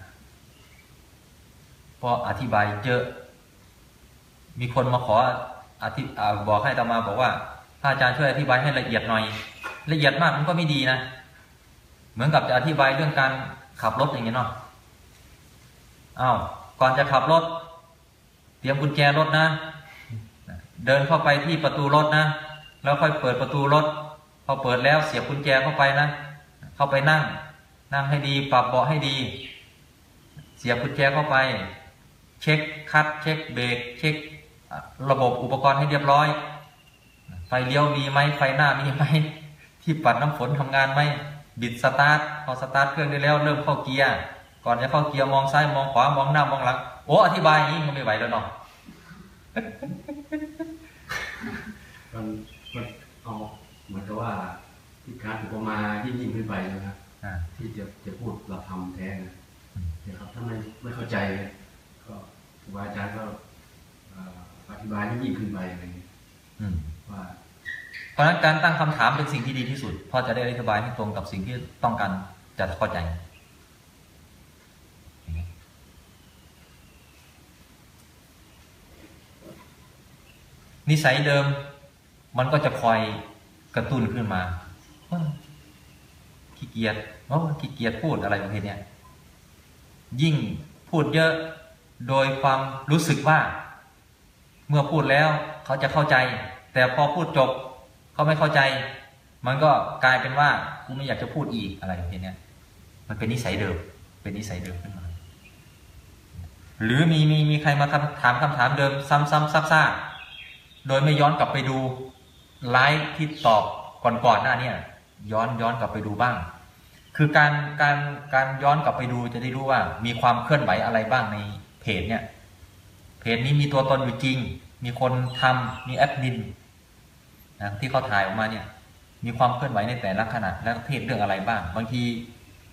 เพราะอธิบายเยอะ มีคนมาขออธิอ่าบอกให้อามาบอกว่า พระอาจารย์ช่วยอธิบายให้ละเอียดหน่อย ละเอียดมากมันก็ไม่ดีนะ เหมือนกับจะอธิบายเรื่องการขับรถอย่างเงี้ยเนาะอ้าวก่อนจะขับรถ เตรียมกุญแจรถนะ เดินเข้าไปที่ประตูรถนะ แล้วค่อยเปิดประตูรถ พอเปิดแล้วเสียบกุญแจเข้าไปนะ เข้าไปนั่ง นั่งให้ดี ปรับเบาะให้ดี เสียบกุญแจเข้าไป เช็คคัดเช็คเบรกเช็คระบบอุปกรณ์ให้เรียบร้อย ไฟเลี้ยวมีไหมไฟหน้ามีไหมที่ปัดน้ำฝนทำงานไหมบิดสตาร์ทพอสตาร์ทเครื่องได้แล้วเริ่มเข้าเกียร์ก่อนจะเข้าเกียร์มองซ้ายมองขวามองหน้ามองหลังโอ้อธิบายอย่างนี้มันไม่ไหวแล้วเนาะมันมันเอาเหมือนกับว่าที่การอุปมาที่ยิ่งขึ้นไปนะครับอ่าที่จะจะพูดเราทำแท้นะอืมนะครับถ้าไม่ไม่เข้าใจเนี่ยก็ครูบาอาจารย์ก็เอ่ออธิบายให้ยิ่งขึ้นไปอะไรเงี้ยอืมว่า เพราะฉะนั้นการตั้งคำถามเป็นสิ่งที่ดีที่สุดเพราะจะได้อธิบายให้ตรงกับสิ่งที่ต้องการจะเข้าใจนิสัยเดิมมันก็จะคอยกระตุ้นขึ้นมาขี้เกียจโอ้ขี้เกียจพูดอะไรประเภทนี้ยิ่งพูดเยอะโดยความรู้สึกว่า เมื่อพูดแล้วเขาจะเข้าใจ แต่พอพูดจบเขาไม่เข้าใจ มันก็กลายเป็นว่ากูไม่อยากจะพูดอีกอะไรแบบนี้ยมันเป็นนิสัยเดิม เป็นนิสัยเดิมขึ้นมา หรือมีมีมีใครมาถามคำถามเดิม ซ้ำๆซักๆโดยไม่ย้อนกลับไปดูไลฟ์ที่ตอบก่อนๆหน้าเนี่ยย้อนย้อนกลับไปดูบ้าง คือการการการย้อนกลับไปดูจะได้รู้ว่า มีความเคลื่อนไหวอะไรบ้างในเพจเนี่ยเพจนี้มีตัวตนอยู่จริง มีคนทำมีแอดมิน นะที่เขาถ่ายออกมาเนี่ย มีความเคลื่อนไหวในแต่ละขณะและเทศเรื่องอะไรบ้าง บางที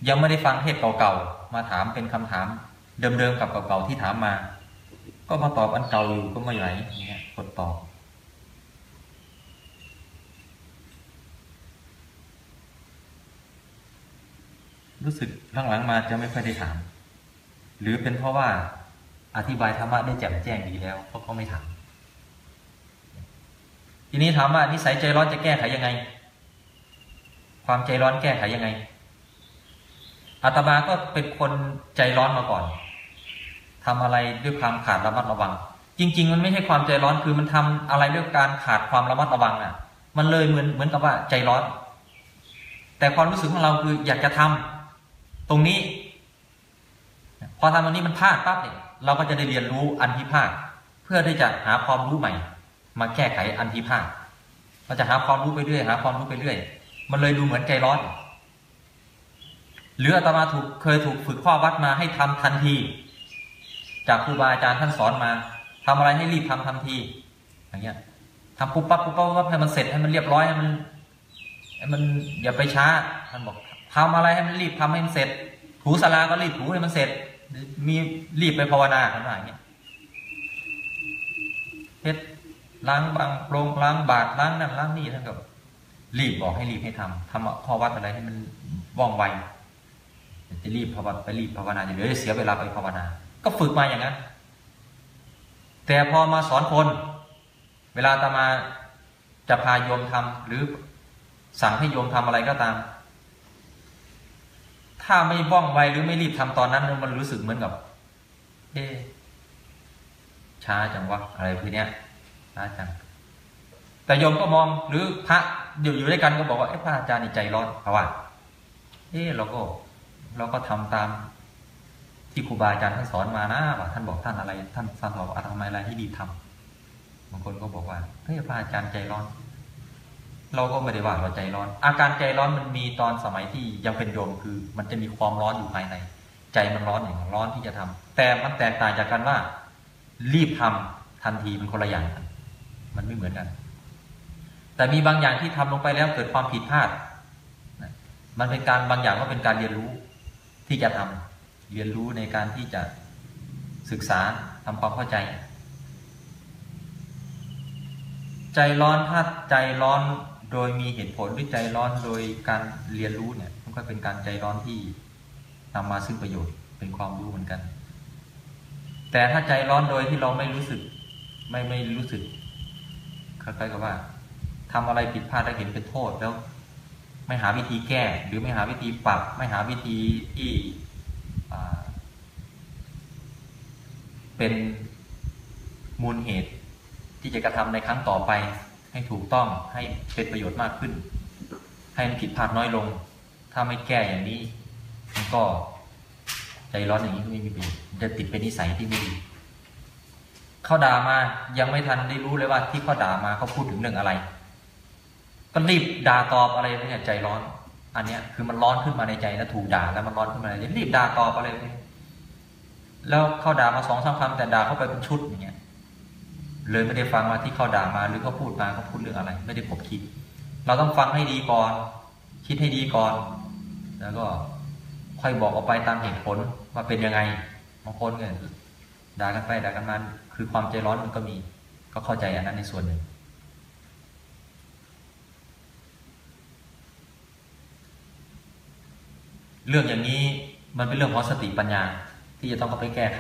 ยังไม่ได้ฟังเทศเก่าๆมาถามเป็นคำถามเดิมๆกับเก่าๆที่ถามมา ก็มาตอบอันเก่าอยู่ก็ไม่ไหวเงี้ยกดตอบรู้สึกหลังๆมาจะไม่ค่อยได้ถาม หรือเป็นเพราะว่าอธิบายธรรมะได้แจ่มแจ้งดีแล้วเพราะเขาไม่ถาม ทีนี้ถามว่านิสัยใจร้อนจะแก้ไขยังไง ความใจร้อนแก้ไขยังไงอาตมาก็เป็นคนใจร้อนมาก่อนทำอะไรด้วยความขาดระมัดระวัง จริง ๆ มันไม่ใช่ความใจร้อนคือมันทำอะไรด้วยการขาดความระมัดระวังอะ มันเลยเหมือนเหมือนกับว่าใจร้อน แต่ความรู้สึกของเราคืออยากจะทำตรงนี้ พอทำตรงนี้มันพลาดปั๊บเนี่ยเราก็จะได้เรียนรู้อันที่พลาดเพื่อที่จะหาความรู้ใหม่ มาแก้ไขอันที่พลาดเราจะหาความรู้ไปเรื่อยหาความรู้ไปเรื่อย มันเลยดูเหมือนใจร้อน หรืออาตมาถูกเคยถูกฝึกข้อวัดมาให้ทำทันที จากครูบาอาจารย์ท่านสอนมาทำอะไรให้รีบทำทันที อย่างเงี้ยทำปุ๊บปั๊บปุ๊บปั๊บปุ๊บปั๊บให้มันเสร็จให้มันเรียบร้อยให้มันให้มันอย่าไปช้าท่านบอกทำอะไรให้มันรีบทำให้มันเสร็จ ถูสลาก็รีบถูให้มันเสร็จ มีรีบไปภาวนาท่านว่าอย่างเงี้ยเฮ็ด ล้างบางโปรงล้างบาทล้างนั่นล้างนี่ท่านก็รีบบอกให้รีบให้ทำทำข้อวัดอะไรให้มันว่องไวจะรีบภาวนาไปรีบภาวนาเดี๋ยวจะเสียเวลาไปภาวนา ก็ฝึกมาอย่างนั้น แต่พอมาสอนคน เวลาตามาจะพาโยมทำหรือสั่งให้โยมทำอะไรก็ตาม ถ้าไม่ว่องไวหรือไม่รีบทำตอนนั้นมันรู้สึกเหมือนกับ เอ๊ช้าจังวะอะไรพวกเนี้ย ช้าจังแต่โยมก็มองหรือพระอยู่อยู่ด้วยกันก็บอกว่าเอ๊ะพระอาจารย์นี่ใจร้อนเขาว่าเอ๊ะเราก็เราก็ทำตามที่ครูบาอาจารย์ท่านสอนมานะว่าท่านบอกท่านอะไร ท่านท่านบอกว่าทำอะไรให้ดีทำบางคนก็บอกว่าเฮ้ยพระอาจารย์ใจร้อน เราก็ไม่ได้ว่าเราใจร้อน อาการใจร้อนมันมีตอนสมัยที่ยังเป็นโยมคือ มันจะมีความร้อนอยู่ภายใน ใจมันร้อนอย่างร้อนที่จะทำแต่มันแตกต่างจากกันว่า รีบทำทันทีมันคนละอย่างกัน มันไม่เหมือนกัน แต่มีบางอย่างที่ทำลงไปแล้วเกิดความผิดพลาด มันเป็นการบางอย่างก็เป็นการเรียนรู้ที่จะทำเรียนรู้ในการที่จะศึกษาทำความเข้าใจ ใจร้อนถ้าใจร้อนโดยมีเหตุผลหรือใจร้อนโดยการเรียนรู้เนี่ยมันก็เป็นการใจร้อนที่นำมาซึ่งประโยชน์เป็นความรู้เหมือนกัน แต่ถ้าใจร้อนโดยที่เราไม่รู้สึก ไม่ไม่รู้สึก คล้ายๆกับว่าทำอะไรผิดพลาดแล้วเห็นเป็นโทษแล้ว ไม่หาวิธีแก้ หรือไม่หาวิธีปรับ ไม่หาวิธีที่เป็นมูลเหตุที่จะกระทำในครั้งต่อไป ให้ถูกต้องให้เป็นประโยชน์มากขึ้น ให้มันผิดพลาดน้อยลง ถ้าไม่แก้อย่างนี้มันก็ใจร้อนอย่างนี้ก็ไม่มีประโยชน์จะติดเป็นนิสัยที่ไม่ดี เขาด่ามายังไม่ทันได้รู้เลยว่าที่เขาด่ามาเขาพูดถึงเรื่องอะไร ก็รีบด่าตอบอะไรเนี่ยใจร้อน อันเนี้ยคือมันร้อนขึ้นมาในใจแล้วถูกด่าแล้วมันร้อนขึ้นมาในใจรีบด่าตอบอะไรเลยแล้วเขาด่ามาสองสามคำแต่ด่าเข้าไปเป็นชุดอย่างเงี้ยเลยไม่ได้ฟังว่าที่เขาด่ามาหรือเขาพูดมาเขาพูดเรื่องอะไร ไม่ได้ผมคิด เราต้องฟังให้ดีก่อน คิดให้ดีก่อน แล้วก็ค่อยบอกออกไปตามเหตุผลว่าเป็นยังไงบางคนเนี่ยด่ากันไปด่ากันมา คือความใจร้อนมันก็มี ก็เข้าใจอันนั้นในส่วนหนึ่ง เรื่องอย่างนี้มันเป็นเรื่องของสติปัญญาที่จะต้องเข้าไปแก้ไข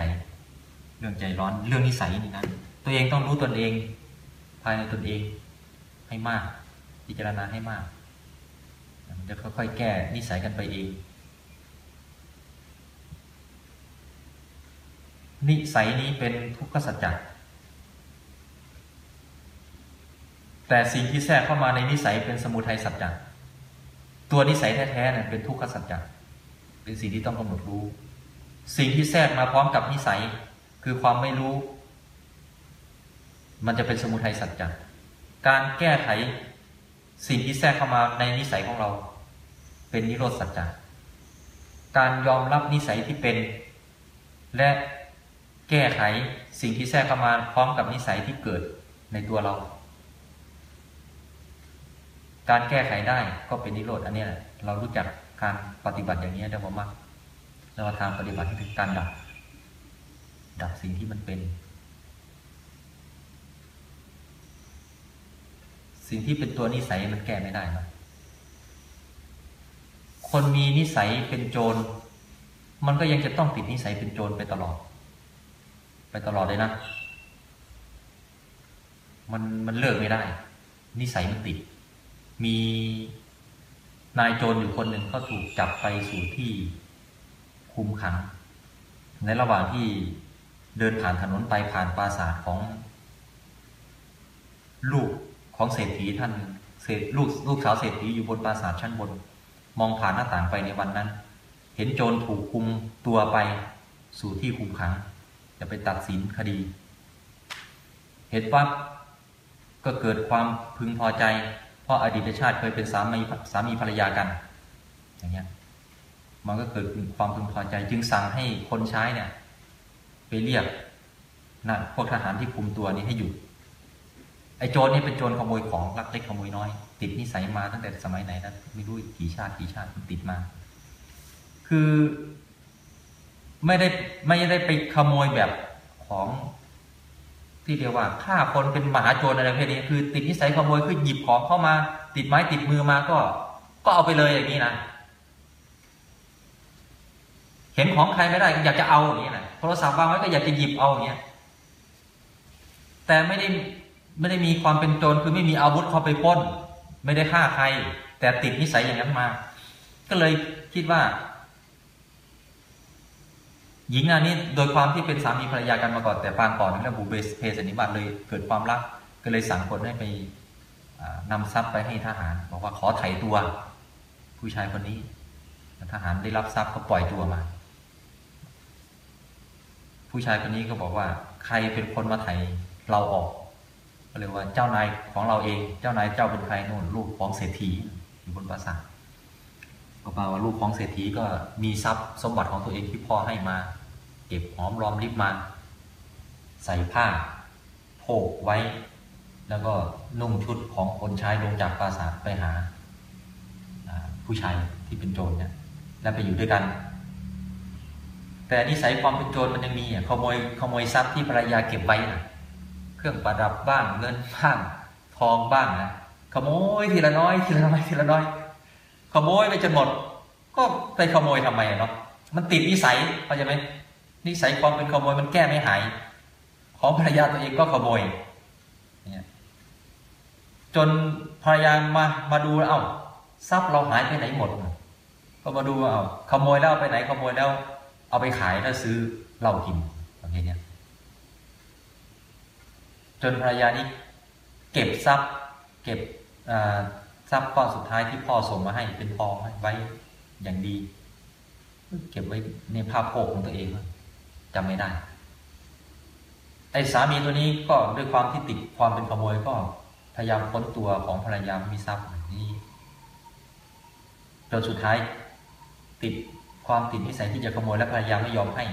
เรื่องใจร้อนเรื่องนิสัยนี่นะตัวเองต้องรู้ตนเอง ภายในตนเองให้มาก พิจารณาให้มากมันจะค่อยๆแก้นิสัยกันไปเอง นิสัยนี้เป็นทุกขสัจจะแต่สิ่งที่แทรกเข้ามาในนิสัยเป็นสมุทัยสัจจะตัวนิสัยแท้ๆเนี่ยเป็นทุกขสัจจะเป็นสิ่งที่ต้องกำหนดรู้ สิ่งที่แทรกมาพร้อมกับนิสัยคือความไม่รู้ มันจะเป็นสมุทัยสัจจะการแก้ไขสิ่งที่แทรกเข้ามาในนิสัยของเรา เป็นนิโรธสัจจะการยอมรับนิสัยที่เป็น และ แก้ไขสิ่งที่แทรกเข้ามาพร้อมกับนิสัยที่เกิดในตัวเรา การแก้ไขได้ก็เป็นนิโรธอันนี้ยเรารู้จักการปฏิบัติอย่างนี้ได้มากแล้วทางปฏิบัติคือการดับ ดับสิ่งที่มันเป็น สิ่งที่เป็นตัวนิสัยมันแก้ไม่ได้นะคนมีนิสัยเป็นโจร มันก็ยังจะต้องติดนิสัยเป็นโจรไปตลอด ไปตลอดเลยนะ มันมันเลิกไม่ได้ นิสัยมันติด มีนายโจรอยู่คนหนึ่งเขาถูกจับไปสู่ที่คุมขัง ในระหว่างที่เดินผ่านถนนไปผ่านปราสาทของ ลูกของเศรษฐีท่านเศรษลูกลูกสาวเศรษฐีอยู่บนปราสาทชั้นบน มองผ่านหน้าต่างไปในวันนั้น เห็นโจรถูกคุมตัวไปสู่ที่คุมขัง จะไปตัดสินคดี เห็นปั๊บก็เกิดความพึงพอใจ เพราะอดีตชาติเคยเป็นสามีสามีภรรยากัน อย่างเงี้ยมันก็เกิดความพึงพอใจ จึงสั่งให้คนใช้เนี่ยไปเรียกนะพวกทหารที่คุมตัวนี้ให้หยุดไอ้โจรนี่เป็นโจรขโมยของลักเล็กขโมยน้อย ติดนิสัยมาตั้งแต่สมัยไหนนะไม่รู้กี่ชาติกี่ชาติมันติดมา คือ ไม่ได้ไม่ได้ไปขโมยแบบของที่เรียกว่าฆ่าคนเป็นมหาโจรอะไรประเภทนี้คือ ติดนิสัยขโมยคือหยิบของเข้ามา ติดไม้ติดมือมาก็ ก็เอาไปเลยอย่างนี้นะเห็นของใครไม่ได้อยากจะเอาอย่างนี้นะโทรศัพท์วางไว้ก็อยากจะหยิบเอาอย่างเงี้ยแต่ไม่ได้ไม่ได้มีความเป็นโจรคือไม่มีอาวุธเข้าไปป้น ไม่ได้ฆ่าใคร แต่ติดนิสัยอย่างนั้นมา ก็เลยคิดว่า หญิงอันนี้โดยความที่เป็นสามีภรรยากันมาก่อนแต่ปางก่อนแล้วบูเบสเพสนิบัติเลยเกิดความรักก็เลยสั่งคนให้ไปอ่านำทรัพย์ไปให้ทหาร บอกว่าขอไถ่ตัว ผู้ชายคนนี้ทหารได้รับทรัพย์ก็ปล่อยตัวมา ผู้ชายคนนี้ก็บอกว่า ใครเป็นคนมาไถ่เราออกก็เลยว่าเจ้านายของเราเอง เจ้านายเจ้าเป็นใครนู่นลูกของเศรษฐีอยู่บนปราสาท ก็แปลว่าลูกของเศรษฐีก็มีทรัพย์สมบัติของตัวเองที่พ่อให้มา เก็บหอมรอมริบมา ใส่ผ้าโพกไว้ แล้วก็นุ่งชุดของคนใช้ลงจากปราสาทไปหา ผู้ชายที่เป็นโจรเนี่ยแล้วไปอยู่ด้วยกัน แต่นิสัยความเป็นโจรมันยังมีอะขโมยขโมยทรัพย์ที่ภรรยาเก็บไว้นะเครื่องประดับบ้างเงินบ้างทองบ้างนะขโมยทีละน้อย ทีละน้อยทีละน้อย ขโมยไปจนหมด ก็ไปขโมยทำไมเนาะมันติดนิสัยเข้าใจไหมนิสัยความเป็นขโมยมันแก้ไม่หาย ของภรรยาตัวเองก็ขโมยเนี่ยจนภรรยามามาดูเอ้าทรัพย์เราหายไปไหนหมดก็มาดูว่าเอาขโมยแล้วไปไหนขโมยแล้ว เอาไปขายแล้วซื้อเหล้ากินประเภทเนี้ยจนภรรยานี้เก็บทรัพย์ เก็บ ทรัพย์ก้อนสุดท้ายที่พ่อส่งมาให้เป็นทองไว้อย่างดี เก็บไว้ในผ้าโพกของตัวเองจำไม่ได้ ไอ้สามีตัวนี้ก็ด้วยความที่ติดความเป็นขโมยก็พยายามค้นตัวของภรรยามีทรัพย์นี้จนสุดท้าย ติดความติดนิสัยที่จะขโมยและภรรยาไม่ยอมให้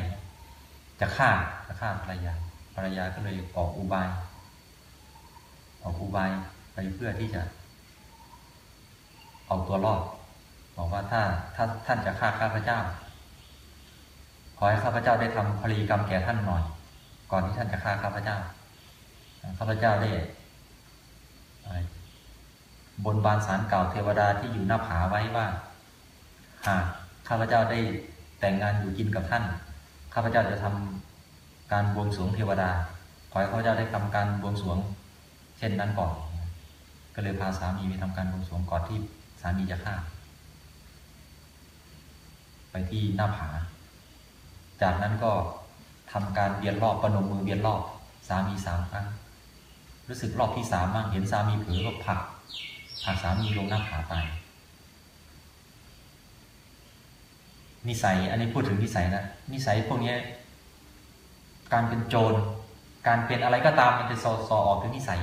จะฆ่าจะฆ่าภรรยา ภรรยาก็เลยออกอุบาย ออกอุบายไปเพื่อที่จะ เอาตัวรอดบอกว่าถ้าถ้าท่านจะฆ่าข้าพเจ้า ขอให้ข้าพเจ้าได้ทำพลีกรรมแก่ท่านหน่อย ก่อนที่ท่านจะฆ่าข้าพเจ้าข้าพเจ้าได้บนบานสารเก่าเทวดาที่อยู่หน้าผาไว้ว่า หากข้าพเจ้าได้แต่งงานอยู่กินกับท่าน ข้าพเจ้าจะทำการบวงสรวงเทวดา ขอให้ข้าพเจ้าได้ทำการบวงสรวง เช่นนั้นก่อน ก็เลยพาสามีไปทำการบวงสรวงก่อนที่ สามีจะฆ่า ไปที่หน้าผา จากนั้นก็ทำการเบียนรอบประนมมือเบียนรอบสามีสามครั้ง รู้สึกรอบที่สามบ้างเห็นสามีเผลอก็ผลักผลักสามีลงหน้าผาตายนิสัย อันนี้พูดถึงนิสัยนะนิสัยพวกนี้การเป็นโจร การเป็นอะไรก็ตามมันจะสอสอออกถึงนิสัย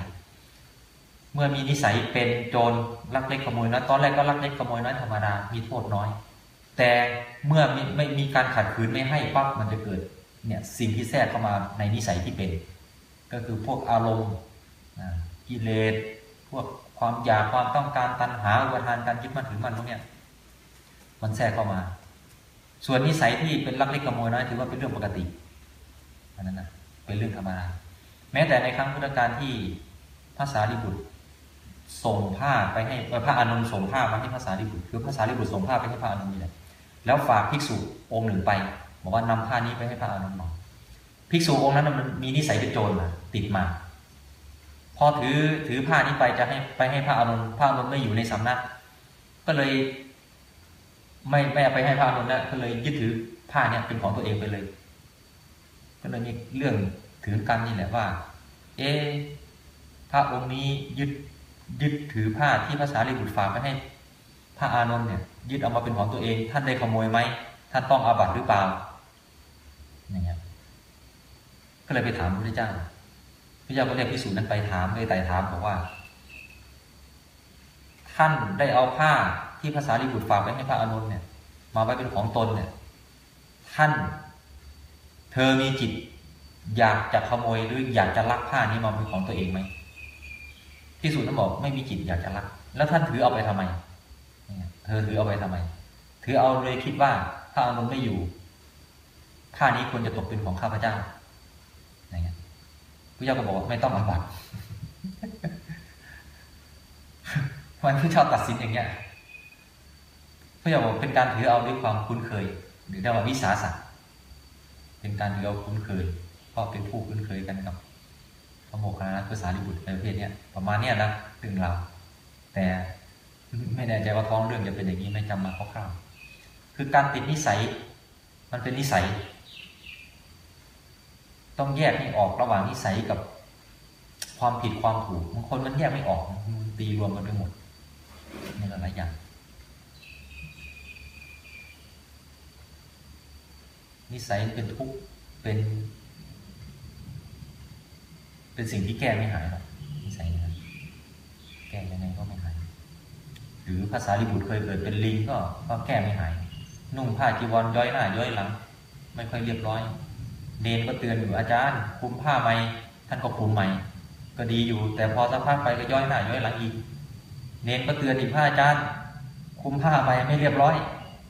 เมื่อมีนิสัยเป็นโจรลักเล็กขโมยน้อยตอนแรกก็ลักเล็กขโมยน้อยธรรมดามีโทษน้อย แต่เมื่อไม่ไม่มีการขัดขืนไม่ให้ปั๊บมันจะเกิดเนี่ยสิ่งที่แทรกเข้ามาในนิสัยที่เป็น ก็คือพวกอารมณ์อิเลสพวกความอยากความต้องการตัณหาอุปทานการยึดมั่นถือมั่นพวกเนี้ยมันแทรกเข้ามา ส่วนนิสัยที่เป็นลักเล็กขโมยน้อยถือว่าเป็นเรื่องปกติอันนั้นนะเป็นเรื่องธรรมดาแม้แต่ในครั้งพุทธกาลที่พระสารีบุตร ส่งผ้าไปให้พระอานนท์ส่งผ้ามาให้พระสารีบุตรคือพระสารีบุตรส่งผ้าไปให้พระอานนท์นี่แหละแล้วฝากภิกษุองค์หนึ่งไปบอกว่านำผ้านี้ไปให้พระอานนท์หน่อยภิกษุองค์นั้นมันมีนิสัยเป็นโจรมาติดมา พอถือถือผ้านี้ไปจะให้ไปให้พระอานนท์พระอานนท์ไม่อยู่ในสำนัก ก็เลย ไม่ไม่ไปให้พระอานนท์แล้วก็เลยยึดถือผ้าเนี่ยเป็นของตัวเองไปเลย ก็เลยมีเรื่องถือกันนี่แหละว่า เอะพระองค์นี้ยึด ยึดถือผ้าที่พระสารีบุตรฝากไปให้พระอานนท์เนี่ย ยึดเอามาเป็นของตัวเอง ท่านได้ขโมยไหมท่านต้องอาบัตหรือเปล่าอย่างเงี้ยก็เลยไปถามพระเจ้าพระเจ้าก็เรียกพิสูจน์นั้นไปถามเลยไต่ถามบอกว่า ท่านได้เอาผ้าที่ภาษาลิบุตรฝากไว้ให้พระอานนท์เนี่ย มาไว้เป็นของตนเนี่ย ท่าน เธอมีจิต อยากจะขโมยหรืออยากจะลักผ้านี้มาเป็นของตัวเองไหม พิสูจน์นั้นบอกไม่มีจิตอยากจะลัก แล้วท่านถือเอาไปทำไมเธอถือเอาไปทำไม ถือเอาเลยคิดว่าพระอานนท์ไม่อยู่ผ้านี้ควรจะตกเป็นของข้าพเจ้าอย่างเงี้ยพระเจ้าก็บอกว่าไม่ต้องอาบัติมันพระเจ้าตัดสินอย่างเงี้ยพระเจ้าบอกเป็นการถือเอาด้วยความคุ้นเคย หรือเรียกว่าวิสาสะเป็นการถือเอาคุ้นเคยเพราะเป็นผู้คุ้นเคยกันกับ พระโมคคัลลานะภาษาลิบุตรในประเภทเนี้ยประมาณเนี้ยนะถึงเราแต่ไม่แน่ใจว่าท้องเรื่องจะเป็นอย่างนี้ไม่จำมาคร่าวๆคือการติดนิสัย มันเป็นนิสัย ต้องแยกให้ออกระหว่างนิสัยกับความผิดความถูกบางคนมันแยกไม่ออกตีรวมกันไปหมดในหลายอย่าง นิสัยเป็นทุกข์เป็น เป็นสิ่งที่แก้ไม่หายหรอกนิสัยนั้นแก้ยังไงก็ไม่หาย หรือภาษาลิบุตรเคยเกิดเป็นลิงก็ก็แก้ไม่หาย นุ่งผ้าจีวรย้อยหน้าย้อยหลัง ไม่ค่อยเรียบร้อย เนนก็เตือนอยู่อาจารย์คุมผ้าไหมท่านก็คุมใหม่ ก็ดีอยู่ แต่พอสักพักไปก็ย้อยหน้าย้อยหลังอีก เนนก็เตือนอีกผ้าอาจารย์ คุมผ้าไหมไม่เรียบร้อย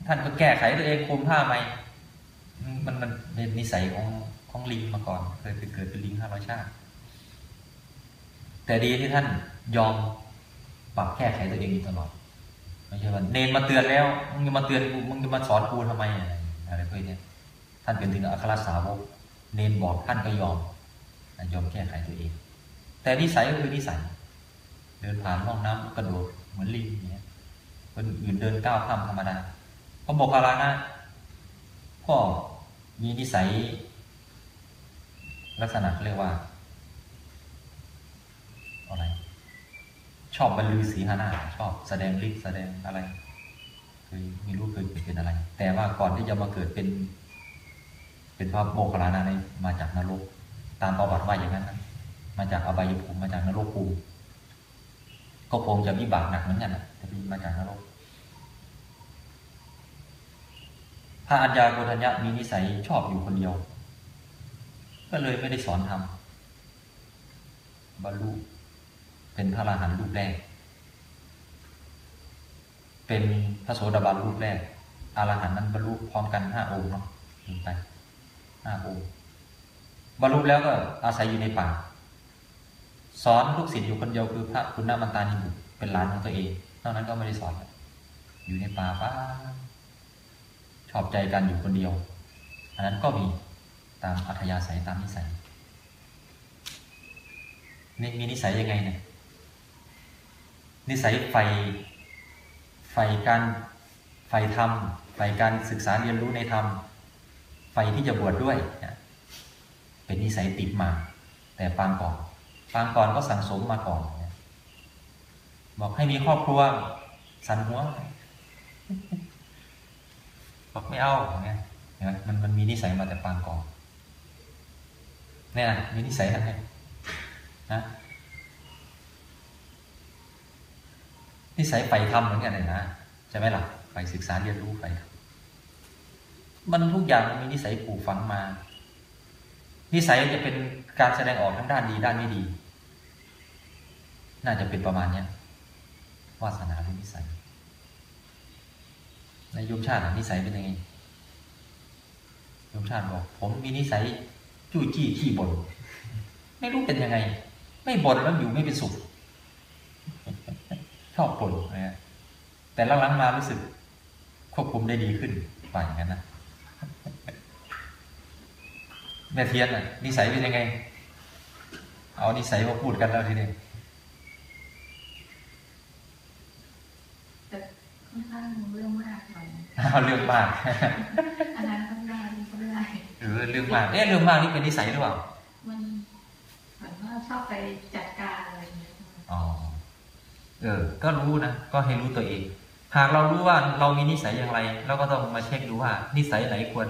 ท่านก็แก้ไขตัวเองคุมผ้าไหมมันมันเป็นนิสัยของของลิงมาก่อน เคยเกิดเป็นลิงห้าร้อยชาติ แต่ดีที่ท่านยอมปรับแก้ไขตัวเองอยู่ตลอดไม่ใช่ว่าเนนมาเตือนแล้วมึงจะมาเตือนกูมึงจะมาสอนกูทำไมอะไรพวกนี้ท่านเป็นถึงอัครสาวกเนนบอกท่านก็ยอมยอมแก้ไขตัวเอง แต่นิสัยก็คือนิสัย เดินผ่านห้องน้ำกระโดดเหมือนลิงอย่างเงี้ยคนอื่นเดินก้าวข้ามธรรมดาพระโมคคัลลานะก็มีนิสัย ลักษณะเรียกว่าอะไร ชอบบรรลือสีหน้าชอบแสดงฤทธิ์แสดงอะไรเคยไม่รู้เคยเกิดเป็นอะไร แต่ว่าก่อนที่จะมาเกิดเป็น เป็นพระโมคคัลลานะนี่มาจากนรก ตามประวัติว่าอย่างนั้นนะมาจากอบายภูมิมาจากนรกภูมิก็คงจะวิบากหนักเหมือนกันนะแต่เป็นมาจากนรกพระอัญญาโกฏัญญะมีนิสัยชอบอยู่คนเดียว ก็เลยไม่ได้สอนทำบรรลุ เป็นพระอรหันต์รูปแรก เป็นพระโสดาบันรูปแรกอรหันต์นั้นบรรลุพร้อมกันห้าองค์เนาะถึงไปห้าองค์บรรลุแล้วก็อาศัยอยู่ในป่าสอนลูกศิษย์อยู่คนเดียวคือพระคุณนามันตานิบุตรเป็นหลานของตัวเองนอกนั้นก็ไม่ได้สอน อยู่ในป่าป้าชอบใจกันอยู่คนเดียว อันนั้นก็มีตามอัธยาศัยตามนิสัยนี่มีนิสัยยังไงเนี่ย นิสัยไฟไฟการไฟธรรมไฟการศึกษาเรียนรู้ในธรรมไฟที่จะบวชดด้วยเป็นนิสัยติดมา แต่ปางก่อนปางก่อนก็สั่งสมมาก่อนบอกให้มีครอบครัวสันหัวบอกไม่เอาอย่างเงี้ยนไหมมันมันมีนิสัยมาแต่ปางก่อนเนี่ยนะมีนิสัยอะไรนะ นิสัยใฝ่ธรรมเหมือนกันเลยนะใช่ไหมล่ะใฝ่ศึกษาเรียนรู้ใฝ่มันทุกอย่างมันมีนิสัยปลูกฝังมา นิสัยจะเป็นการแสดงออกทั้งด้านดีด้านไม่ดี น่าจะเป็นประมาณเนี้ยวาสนาหรือนิสัยในยมชาตินิสัยเป็นยังไงยมชาติบอก ผมมีนิสัยจู้จี้ขี้บ่นไม่รู้เป็นยังไง ไม่บ่นแล้วอยู่ไม่เป็นสุข ชอบบ่นนะฮะแต่หลังๆมารู้สึก ควบคุมได้ดีขึ้นฝ่ายอย่างนั้นนะแม่เทียนน่ะนิสัยเป็นยังไง เอานิสัยมาพูดกันแล้วทีนี้แต่ค่อนข้างเรื่องมากหน่อยเอาเรื่องมากอันนั้นก็ได้นี่ก็ได้หรือเรื่องมากเอ๊ะเรื่องมากนี่เป็นนิสัยหรือเปล่า มันเหมือนว่าชอบไปจัดการอะไรอย่างเงี้ยอ๋อ เออ ก็รู้นะ ก็ให้รู้ตัวเอง หากเรารู้ว่าเรามีนิสัยอย่างไร เราก็ต้องมาเช็คดูว่า นิสัยไหนควร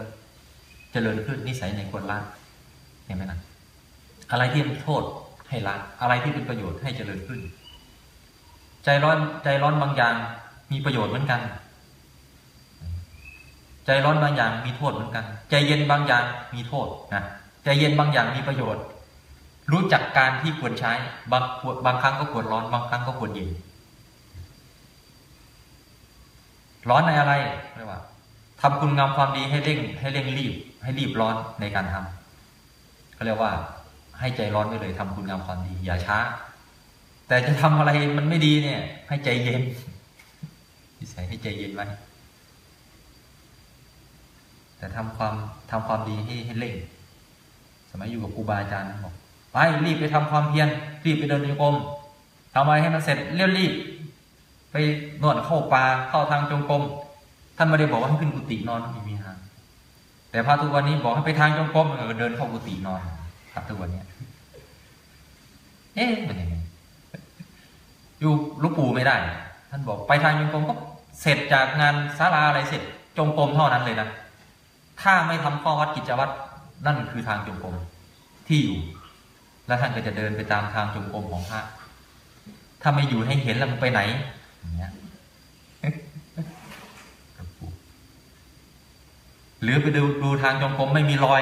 เจริญขึ้นนิสัยไหนควรละเห็นไหมนะอะไรที่เป็นโทษให้ละอะไรที่เป็นประโยชน์ให้เจริญขึ้น ใจร้อนใจร้อนบางอย่างมีประโยชน์เหมือนกัน ใจร้อนบางอย่างมีโทษเหมือนกัน ใจเย็นบางอย่างมีโทษนะใจเย็นบางอย่างมีประโยชน์ รู้จักการที่ควรใช้ บางบางครั้งก็ควรร้อน บางครั้งก็ควรเย็น ร้อนในอะไรเรียกว่าทำคุณงามความดีให้เร่ง ให้เร่งรีบ ให้รีบร้อนในการทำเขาเรียกว่า ให้ใจร้อนไปเลยทำคุณงามความดี อย่าช้า แต่จะทำอะไรมันไม่ดีเนี่ย ให้ใจเย็นนิสัยให้ใจเย็นไว้แต่ทำความทำความดีให้ให้เร่ง สมัยอยู่กับครูบาอาจารย์บอก ไปรีบไปทำความเพียรรีบไปเดินโยกมทำอะไรให้มันเสร็จเรียบรีบ ไปนวดเข้าป่าเข้าทางจงกรมท่านไม่ได้บอกว่าให้ขึ้นกุฏินอนไม่มีทางแต่พระทุกวันนี้บอกให้ไปทางจงกรมเออเดินเข้ากุฏินอนพระทุกวันเนี้ยเอ๊ะเป็นยังไงอยู่ลูกปู่ไม่ได้ ท่านบอกไปทางจงกรมก็เสร็จจากงานศาลาอะไรเสร็จ จงกรมเท่านั้นเลยนะถ้าไม่ทำข้อวัดกิจวัตรนั่นคือทางจงกรมที่อยู่ แล้วท่านก็จะเดินไปตามทางจงกรมของพระถ้าไม่อยู่ให้เห็นแล้วมันไปไหนอย่างเงี้ยหรือไปดูดูทางจงกรมไม่มีรอย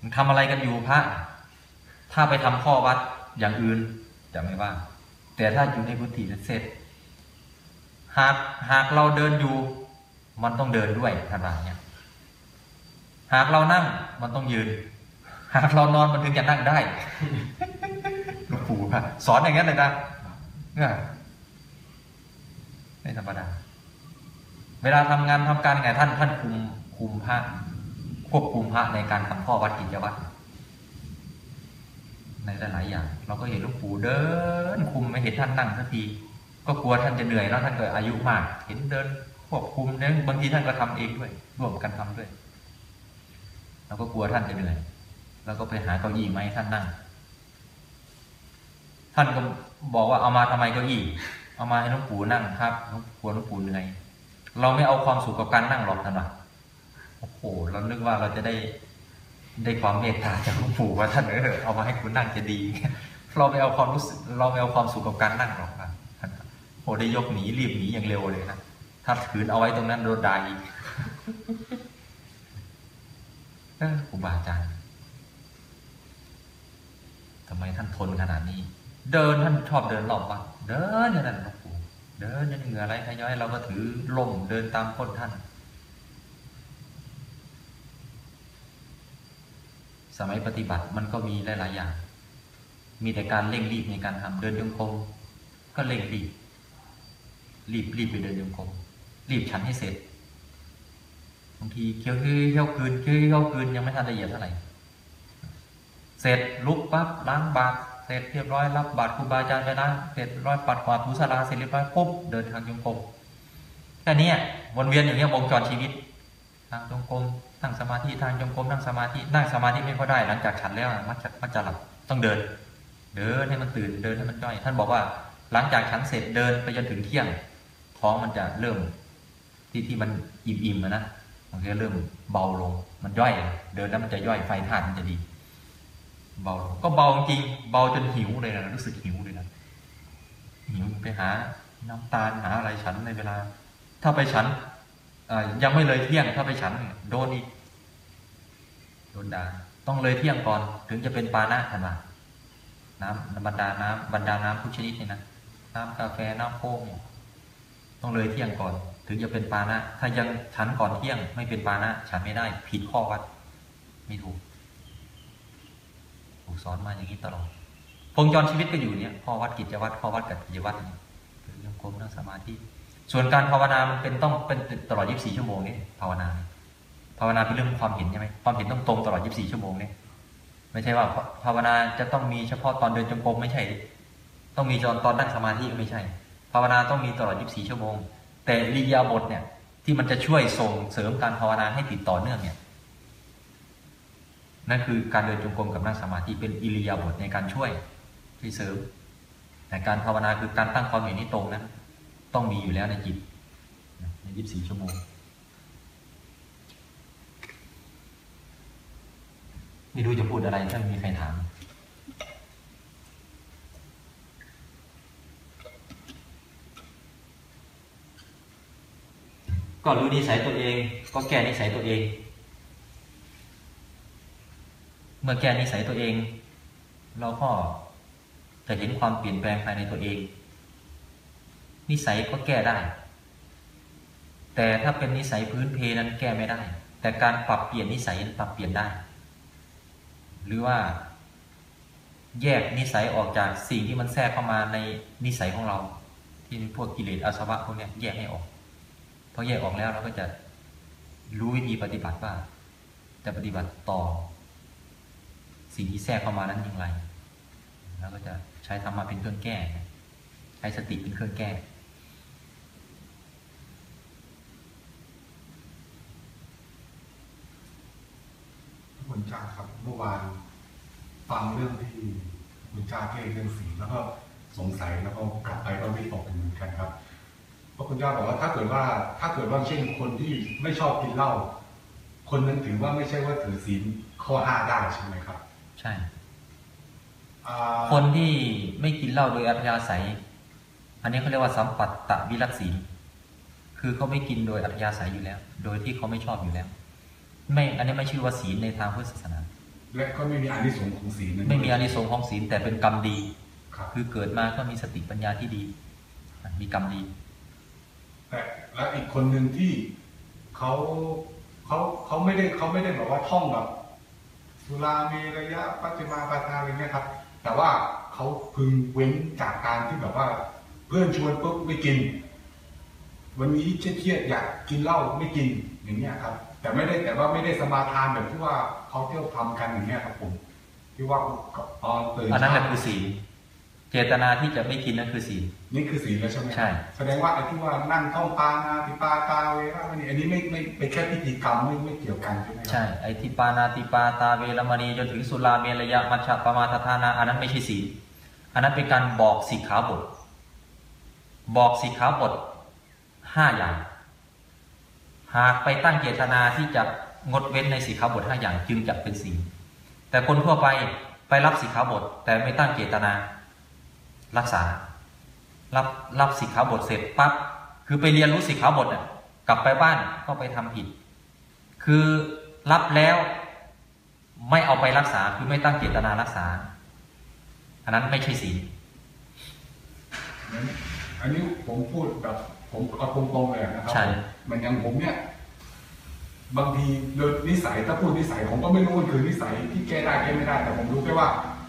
มันทำอะไรกันอยู่พระ ถ้าไปทำข้อวัดอย่างอื่นจะไม่ว่า แต่ถ้าอยู่ในกุฏินั้นเสร็จ หากหากเราเดินอยู่ มันต้องเดินด้วยขนาเนี้ยหากเรานั่งมันต้องยืน หากเรานอนมันถึงจะนั่งได้หลวงปู่สอนอย่างนั้นเลยนะเนี่ยไม่ธรรมดาเวลาทำงานทำการไงท่านท่านคุมคุมพระควบคุมพระในการทำข้อวัดกิจวัตรในหลายๆอย่าง เราก็เห็นหลวงปู่เดิน คุมไม่เห็นท่านนั่งสักทีก็กลัวท่านจะเหนื่อยแล้วท่านเก็อายุมาก เห็นเดินควบคุมเนี่ยบางทีท่านก็ทำเองด้วย ร่วมกันทำด้วยเราก็กลัวท่านจะเหนื่อย เราก็ไปหาเก้าอี้มาให้ท่านนั่ง ท่านก็บอกว่าเอามาทำไมเก้าอี้ เอามาให้หลวงปู่นั่งครับหลวงปู่หลวงปู่เหนื่อย เราไม่เอาความสุขกับการนั่งหรอกท่านว่าโอ้โห เรานึกว่าเราจะได้ได้ความเมตตาจากหลวงปู่ว่าท่านเออเอามาให้คุณนั่งจะดี เราไม่เอาความรู้สึก เราไม่เอาความสุขกับการนั่งหรอกนะโอ้ได้ยกหนีรีบหนีอย่างเร็วเลยนะ ถ้าถืนเอาไว้ตรงนั้นโดนด่าอีกครูบาอาจารย์ ไมท่านทนขนาดนี้ เดินท่านชอบเดินรอบวัดเดินอย่างนั้นหลวงปู่เดินจนเหงื่อไหลขย้อยเราก็ถือล่มเดินตามก้นท่าน สมัยปฏิบัติมันก็มีหลายๆอย่าง มีแต่การเร่งรีบในการทำเดินจงกรมก็เร่งรีบ รีบรีบไปเดินจงกรมรีบฉันให้เสร็จบางทีเคี้ยวเคี้ยวคืนเคี้ยวเคี้ยวคืนยังไม่ทันละเอียดเท่าไหร่ สร็จลุกปั๊บล้างบาตรเสร็จเรียบร้อยรับบาตรครูบาอาจารย์ไปล้างเสร็จร้อยปัดกวาดถูสาราเสร็จเรียบร้อยปุ๊บเดินทางจงกรมแค่นี้วนเวียนอย่างเงี้ยวงจรชีวิตทางจงกรมนั่งสมาธิทางจงกรมนั่งสมาธินั่งสมาธิไม่ค่อได้หลังจากฉันแล้วมักจะมักจะหลับต้องเดิน เดินให้มันตื่นเดินให้มันย่อย ท่านบอกว่าหลังจากฉันเสร็จเดินไปจนถึงเที่ยงท้องมันจะเริ่ม ที่ที่มันอิ่มๆอะนะมันก็เริ่มเบาลงมันย่อย เดินแล้วมันจะย่อยไฟธาตุมันจะดี เบาลงก็เบาจริงเบาจนหิวเลยนะรู้สึกหิวเลยนะหิวไปหาน้ำตาลหาอะไรฉันในเวลา ถ้าไปฉันยังไม่เลยเที่ยงถ้าไปฉันโดนอีกโดนด่าต้องเลยเที่ยงก่อน ถึงจะเป็นปานะทันว่าน้ำบรรดาน้ำบรรดาน้ำทุกชนิดเนี่ยนะน้ำกาแฟน้ำโค้กเนี่ยต้องเลยเที่ยงก่อน ถึงจะเป็นปานะ ถ้ายังฉันก่อนเที่ยงไม่เป็นปานะ ฉันไม่ได้ ผิดข้อวัด ไม่ถูก ถูกสอนมาอย่างนี้ตลอดวงจรชีวิตก็อยู่เนี่ยข้อวัดกิจวัตรข้อวัดกับกิจวัตรเนี่ยคือยังคมนั่งสมาธิส่วนการภาวนา มันเป็นต้องเป็นตลอด 24 ชั่วโมงนี่ภาวนา ภาวนาเป็นเรื่องความเห็นใช่ไหมความเห็นต้องตรงตลอด 24 ชั่วโมงนี่ไม่ใช่ว่าภาวนาจะต้องมีเฉพาะตอนเดินจงกรมไม่ใช่ ต้องมีตอนตอนนั่งสมาธิก็ไม่ใช่ ภาวนาต้องมีตลอด 24 ชั่วโมง แต่ริยาบถเนี่ยที่มันจะช่วยส่งเสริมการภาวนาให้ติดต่อเนื่องเนี่ย นั่นคือการเดินจงกรมกับนั่งสมาธิเป็นอิริยาบถในการช่วยช่เสริมแต่การภาวนาคือการตั้งความเห็นนี้ตรงนะต้องมีอยู่แล้วในจิตใน24ชั่วโมงไม่รู้จะพูดอะไรถ้าม่มีใครถามก็รู้นิสัยตัวเอง ก็แก้นิสัยตัวเอง เมื่อแก้นิสัยตัวเอง เราก็จะเห็นความเปลี่ยนแปลงภายในตัวเอง นิสัยก็แก้ได้ แต่ถ้าเป็นนิสัยพื้นเพนั้นแก้ไม่ได้ แต่การปรับเปลี่ยนนิสัยปรับเปลี่ยนได้ หรือว่าแยกนิสัยออกจากสิ่งที่มันแทรกเข้ามาในนิสัยของเรา ที่พวกกิเลสอาสวะพวกนี้แยกให้ออกพอแยกออกแล้วเราก็จะรู้วิธีปฏิบัติว่าจะปฏิบัติต่อ สิ่งที่แทรกเข้ามานั้นอย่างไรแล้วก็จะใช้ธรรมะเป็นเครื่องแก้ ใช้สติเป็นเครื่องแก้คุณจ่าครับเมื่อวานฟังเรื่องที่คุณจ่าเก้เรื่องสีแล้วก็สงสัยแล้วก็กลับไปก็ไม่ตกเหมือนกันครับเพราะคุณย่าบอกว่าถ้าเกิดว่าถ้าเกิดว่าเช่นคนที่ไม่ชอบกินเหล้าคนนั้นถือว่าไม่ใช่ว่าถือศีลข้อห้าได้ใช่ไหมครับ ใช่อ่าคนที่ไม่กินเหล้าโดยอัธยาศัย อันนี้เขาเรียกว่าสัมปัตตวิรักศีลคือเขาไม่กินโดยอัธยาศัยอยู่แล้ว โดยที่เขาไม่ชอบอยู่แล้ว ไม่ อันนี้ไม่ชื่อว่าศีลในทางพุทธศาสนา และก็ไม่มีอานิสงส์ของศีลนั้นไม่มีอานิสงส์ของศีลแต่เป็นกรรมดีครับคือเกิดมาก็มีสติปัญญาที่ดี มีกรรมดี แต่แล้วอีกคนหนึ่งที่เขาเขาเขาไม่ได้เขาไม่ได้แบบว่าท่องแบบ สุราเมรยะปัจจิมาปาทาอะไรเงี้ยครับ แต่ว่าเขาพึงเว้นจากการที่แบบว่า เพื่อนชวนปุ๊บไม่กิน วันนี้เครียดอยากกินเหล้าไม่กินอย่างเงี้ยครับ แต่ไม่ได้แต่ว่าไม่ได้สมาทานแบบที่ว่าเขาเที่ยวทำกันอย่างเงี้ยครับผมที่ว่าตอนตื่นอันนั้นแหละเช้าคือศีล เจตนาที่จะไม่กินนั่นคือศีล นี่คือศีลแล้วใช่ไหมใช่ แสดงว่าไอ้ที่ว่านั่งท่องปานาติปาตาเวระมณีอันนี้ไม่ไม่เป็นแค่พิธีกรรมไม่ไม่เกี่ยวกันใช่ไหมครับใช่ไอทิปานาติปาตาเวรมณีจนถึงสุราเมรยะมัชฌะปมาทธานาอันนั้นไม่ใช่ศีลอันนั้นเป็นการบอกสิกขาบท บอกสิกขาบทห้าอย่าง หากไปตั้งเจตนาที่จะงดเว้นในสิกขาบทห้าอย่างจึงจะเป็นศีลแต่คนทั่วไปไปรับสิกขาบทแต่ไม่ตั้งเจตนา รักษา รับรับสิกขาบทเสร็จปั๊บคือไปเรียนรู้สิกขาบทน่ะกลับไปบ้านก็ไปทำผิด คือรับแล้วไม่เอาไปรักษาคือไม่ตั้งเจตนารักษา อันนั้นไม่ใช่ศีลงั้นอันนี้ผมพูดแบบผมเอาตรงๆเลยนะครัใช่มันอย่างผมเนี่ย บางทีโดยนิสัยถ้าพูดนิสัยผมก็ไม่รู้มันคือนิสัยที่แก้ได้แก้ไม่ได้แต่ผมรู้แค่ว่า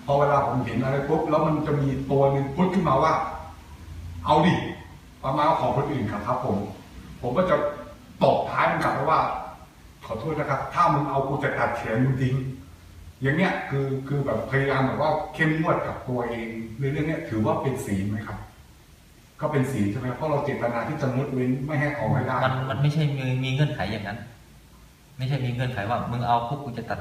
พอเวลาผมเห็นอะไรปุ๊บแล้วมันจะมีตัวหนึ่งพุดขึ้นมาว่า เอาดิประมาณของคนอื่นครับครับผม ผมก็จะตบท้ายมันกลับไปว่า ขอโทษนะครับ ถ้ามึงเอากูจะตัดแขนมึงทิ้งอย่างเนี้ยคือคือแบบพยายามแบบว่าเข้มงวดกับตัวเองในเรื่องเนี้ยถือว่าเป็นศีลไหมครับ ก็เป็นศีลใช่ไหมเพราะเราเจตนาที่จะงดเว้นไม่ให้เอาไว้ได้มันมันไม่ใช่มีมีเงื่อนไขอย่างนั้น ไม่ใช่มีเงื่อนไขว่า มึงเอาพวกกูจะตัด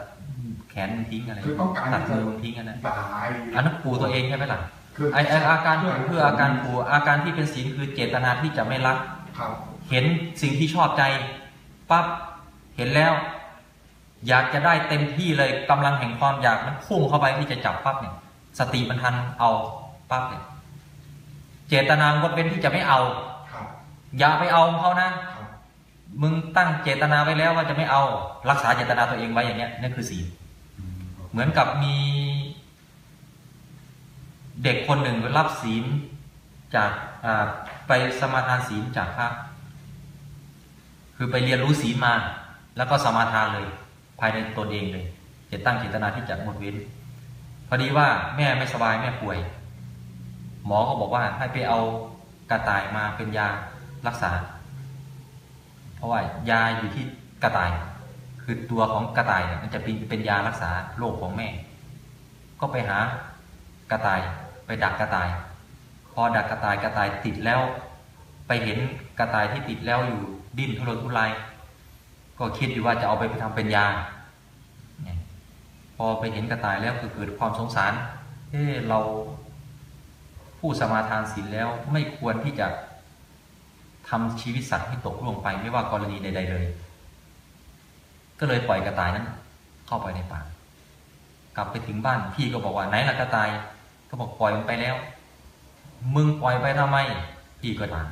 นมึงทิ้งอะไรคือต้องการตัดที่มืจะอมึงทิ้งอันนั้นตายอันนั้นปูตัวเองใช่ไหมล่ะคือไอไออาการคืออาการปูอาการที่เป็นศีลคือเจตนาที่จะไม่รักครับเห็นสิ่งที่ชอบใจปั๊บเห็นแล้ว อยากจะได้เต็มที่เลยกำลังแห่งความอยากมันพุ่งเข้าไปที่จะจับปั๊บเนี่ย สติมันทันเอาปั๊บเนี่ยเจตนางดเว้นที่จะไม่เอาครับอย่าไปเอาเขานะครับมึงตั้งเจตนาไว้แล้วว่าจะไม่เอา รักษาเจตนาตัวเองไว้อย่างเงี้ยนั่นคือศีลอืม เหมือนกับมี เด็กคนหนึ่งรับศีลจากไปสมาทานศีลจากพระคือไปเรียนรู้ศีลมา แล้วก็สมาทานเลย ภายในตนเองเลยจะตั้งเจตนาที่จะงดเว้นพอดีว่าแม่ไม่สบายแม่ป่วย หมอก็บอกว่าให้ไปเอากระต่ายมาเป็นยารักษา เพราะว่ายาอยู่ที่กระต่าย คือตัวของกระต่ายเนี่ยมันจะเป็นเป็นยารักษาโรคของแม่ ก็ไปหากระต่ายไปดักกระต่าย พอดักกระต่ายกระต่ายติดแล้ว ไปเห็นกระต่ายที่ติดแล้วอยู่ดิ้นทุรนทุรายก็คิดอยู่ว่าจะเอาไปทำเป็นยา พอไปเห็นกระต่ายแล้วก็เกิดความสงสารเออเราผู้สมาทานศีลแล้วไม่ควรที่จะทำชีวิตสัตว์ให้ตกลงไปไม่ว่ากรณีใด ๆ เลย ก็เลยปล่อยกระต่ายนั้น เข้าไปในป่ากลับไปถึงบ้านพี่ก็บอกว่าไหนล่ะกระต่าย ก็บอกปล่อยมันไปแล้ว มึงปล่อยไปทำไม พี่ก็ถาม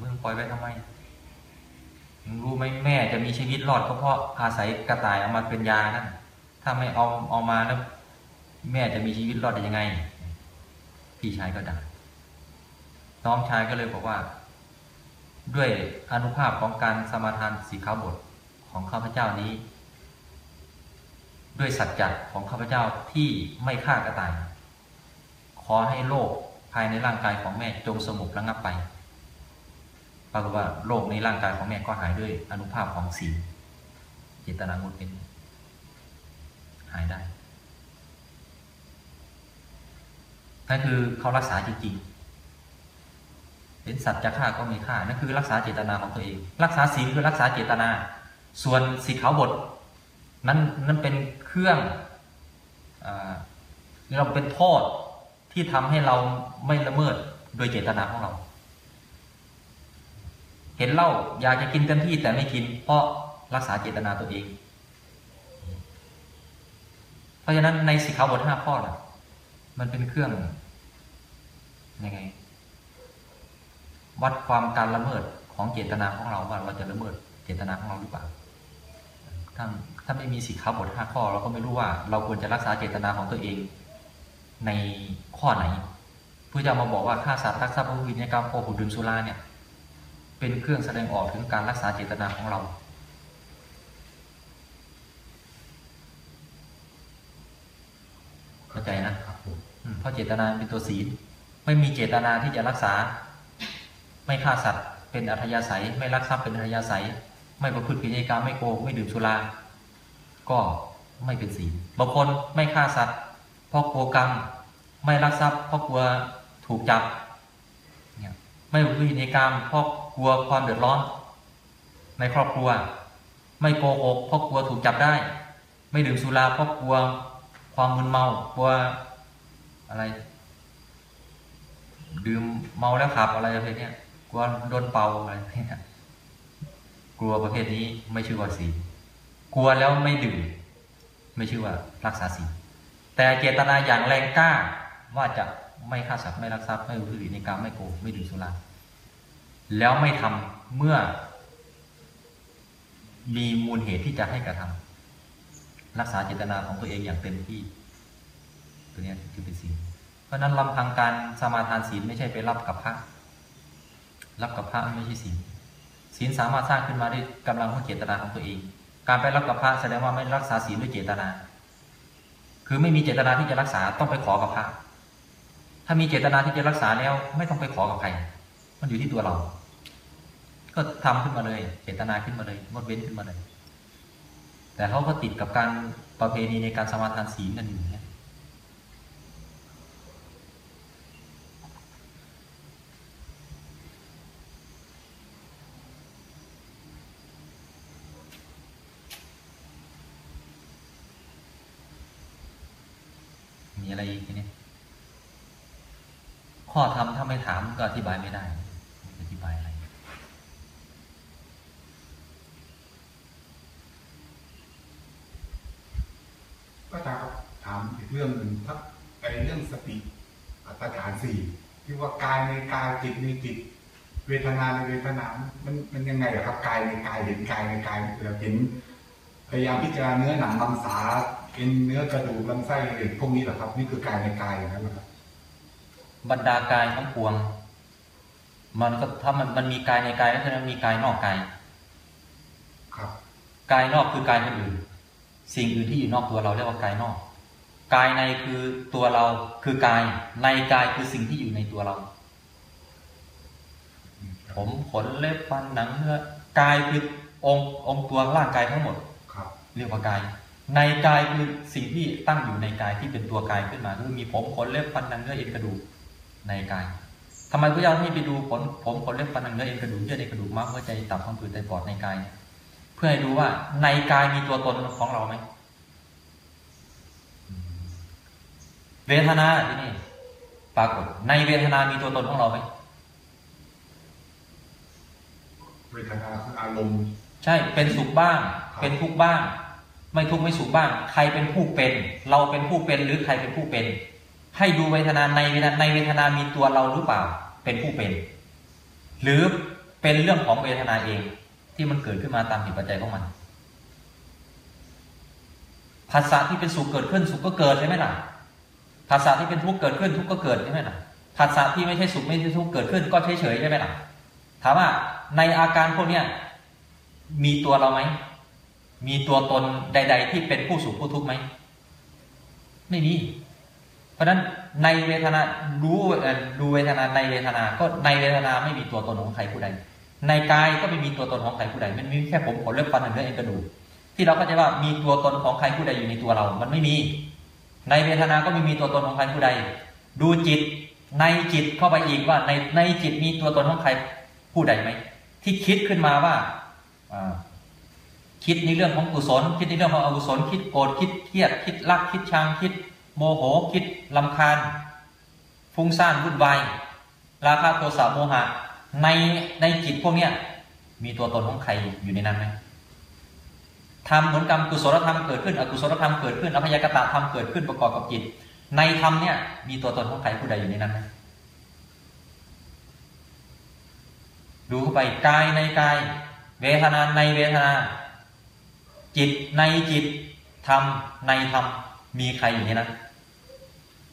มึงปล่อยไปทำไมมึงรู้ไหมแม่จะมีชีวิตรอดก็เพราะอาศัยกระต่ายเอามาเป็นยานั่นถ้าไม่เอาเอามาแล้วแม่จะมีชีวิตรอดได้ยังไง พี่ชายก็ด่าน้องชายก็เลยบอกว่า ด้วยอนุภาพของการสมาทานสีขาวบท ของข้าพเจ้านี้ ด้วยสัจจะของข้าพเจ้าที่ไม่ฆ่ากระต่าย ขอให้โรคภายในร่างกายของแม่จงสงบระงับไปปรากฏว่าโรคในร่างกายของแม่ก็หายด้วยอนุภาพของศีลเจตนางดเป็น หายได้นั่นคือเขารักษาจริงๆ เป็นสัตว์จะฆ่าก็ไม่ฆ่า นั่นคือรักษาเจตนาของตัวเอง รักษาศีลคือรักษาเจตนา ส่วนสีขาวบทนั้นนั้นเป็นเครื่องอเราเป็นโทษที่ทำให้เราไม่ละเมิดโดยเจตนาของเรา เห็นเหล้าอยากจะกินเต็มที่แต่ไม่กิน เพราะรักษาเจตนาตัวเอง เพราะฉะนั้นในสิกขาบทห้าข้อน่ะมันเป็นเครื่องยังไง วัดความการละเมิดของเจตนาของเราว่าเราจะละเมิดเจตนาของเราหรือเปล่า ถ้าถ้าไม่มีสิกขาบทห้าข้อ เราก็ไม่รู้ว่าเราควรจะรักษาเจตนาของตัวเอง ในข้อไหนเพื่อจะมาบอกว่าฆ่าสัตว์รักทรัพย์ผู้วินยกรรมโกหกดื่มสุราเนี่ย เป็นเครื่องแสดงออกถึงการรักษาเจตนาของเรา เข้าใจนะครับผมอืมเพราะเจตนาเป็นตัวศีลไม่มีเจตนาที่จะรักษา ไม่ฆ่าสัตว์เป็นอัธยาศัย ไม่ลักทรัพย์เป็นอัธยาศัย ไม่ประพฤติผิดในกรรมไม่โกงไม่ดื่มสุรา ก็ไม่เป็นศีลบางคนไม่ฆ่าสัตว์เพราะกลัวกรรม ไม่ลักทรัพย์เพราะกลัวถูกจับเนี่ยไม่ประพฤติผิดในกรรมเพราะกลัวความเดือดร้อน ในครอบครัว ไม่โกหกเพราะกลัวถูกจับได้ ไม่ดื่มสุราเพราะกลัวความมึนเมากลัวอะไร ดื่มเมาแล้วขับอะไรประเภทเนี้ยกลัวโดนเป่าอะไรเภทเนี้ย กลัวประเภทนี้ไม่ชื่อว่าศีลกลัวแล้วไม่ดื่ม ไม่ชื่อว่ารักษาศีลแต่เจตนาอย่างแรงกล้าว่าจะไม่ฆ่าสัตว์ไม่ลักทรัพย์ไม่อุทธิในกรรมไม่โกงไม่ดื่มสุราแล้วไม่ทำเมื่อ มีมูลเหตุที่จะให้กระทำรักษาเจตนาของตัวเองอย่างเต็มที่ ตัวนี้คือเป็นศีลเพราะนั้นลำพังการสมาทานศีลไม่ใช่ไปรับกับพระรับกับพระไม่ใช่ศีล ศีลสามารถสร้างขึ้นมาด้วยกำลังของเจตนาของตัวเอง การไปรับกับพระแสดงว่าไม่รักษาศีลด้วยเจตนา คือไม่มีเจตนาที่จะรักษาต้องไปขอกับพระถ้ามีเจตนาที่จะรักษาแล้ว ไม่ต้องไปขอกับใคร มันอยู่ที่ตัวเรา ก็ทำขึ้นมาเลย เจตนาขึ้นมาเลยงดเว้นขึ้นมาเลย แต่เขาก็ติดกับการประเพณีในการสมาทานศีลกันอยู่เนี่ย มี อะไรอีกทีนี้ข้อธรรมถ้าไม่ถามก็อธิบายไม่ได้อธิบายอะไรก็จะถามอีกเรื่องหนึ่งถ้าไอเรื่องสติอัตฐานสี่ที่ว่ากายในกายจิตในจิต เวทนาในเวทนา มันมันยังไงอครับกายในกายเห็นกายในกายเราเห็นพยายามพิจารณาเนื้อหนังมังสา เอ็นเนื้อกระดูกลำไส้อะไรพวกนี้เหรอครับ นี่คือกายในกายอย่างนั้นเหรอครับบรรดากายทั้งปวง มันก็ถ้ามันมันมีกายในกายแล้วฉะนั้นมีกายนอกกายครับกายนอกคือกายคนอื่น สิ่งอื่นที่อยู่นอกตัวเราเรียกว่ากายนอก กายในคือตัวเราคือกายในกายคือสิ่งที่อยู่ในตัวเรา ผมขนเล็บฟันหนังเนื้อกายคือองค์องค์ตัวร่างกายทั้งหมดครับเรียกว่ากาย ในกายคือสิ่งที่ตั้งอยู่ในกายที่เป็นตัวกายขึ้นมาคือมีผมขนเล็บฟันหนังเนื้อเอ็นกระดูกในกายทำไมพระเจ้าให้ไปดูผลผมขนเล็บฟันหนังเนื้อเอ็นกระดูกเยื่อในกระดูกม้ามหัวใจตับพังผืดไตปอดในกาย เพื่อให้ดูว่าในกายมีตัวตนของเราไหมเวทนาที่นี่ปรากฏในเวทนามีตัวตนของเราไหมเวทนาคืออารมณ์ ใช่เป็นสุขบ้างครับเป็นทุกข์บ้าง ไม่ทุกข์ไม่สุขบ้าง ใครเป็นผู้เป็น เราเป็นผู้เป็นหรือใครเป็นผู้เป็น ให้ดูเวทนาในเวทนาในเวทนามีตัวเราหรือเปล่า เป็นผู้เป็น หรือเป็นเรื่องของเวทนาเองที่มันเกิดขึ้นมาตามเหตุปัจจัยของมันภาษาที่เป็นสุขเกิดขึ้นสุขก็เกิดใช่ไหมล่ะภาษาที่เป็นทุกข์เกิดขึ้นทุกข์ก็เกิดใช่ไหมล่ะภาษาที่ไม่ใช่สุขไม่ใช่ทุกข์เกิดขึ้นก็เฉยเฉยใช่ไหมล่ะถามว่าในอาการพวกเนี้ยมีตัวเราไหม มีตัวตนใด ๆ ที่เป็นผู้สุขผู้ทุกข์ไหม ไม่มี เพราะฉะนั้นในเวทนารู้ดูเวทนาในเวทนา ก็ในเวทนาไม่มีตัวตนของใครผู้ใด ในกายก็ไม่มีตัวตนของใครผู้ใด มันมีแค่ผมขนเล็บฟันหนังเนื้อเอ็นกระดูกที่เราเข้าใจว่ามีตัวตนของใครผู้ใดอยู่ในตัวเรา มันไม่มี ในเวทนาก็ไม่มีตัวตนของใครผู้ใด ดูจิตในจิตเข้าไปอีกว่าในในจิตมีตัวตนของใครผู้ใดไหมที่คิดขึ้นมาว่าอ่า คิดในเรื่องของกุศล คิดในเรื่องของอกุศล คิดโกรธคิดเครียด คิดรักคิดชังคิด โมโหคิดลำคาญฟุ้งซ่านวุ่นวายราคะโทสะโมหะ ในในจิตพวกเนี้ยมีตัวตนของใครอยู่ในนั้นไหมทำผลกรรมกุศลธรรมเกิดขึ้นอกุศลธรรมเกิดขึ้นอภยกตะธรรมเกิดขึ้นประกอบกับจิต ในธรรมเนี่ยมีตัวตนของใครผู้ใดอยู่ในนั้นไหมดูไปกายในกาย เวทนาในเวทนา จิตในจิตธรรมในธรรมมีใครอยู่ในนั้น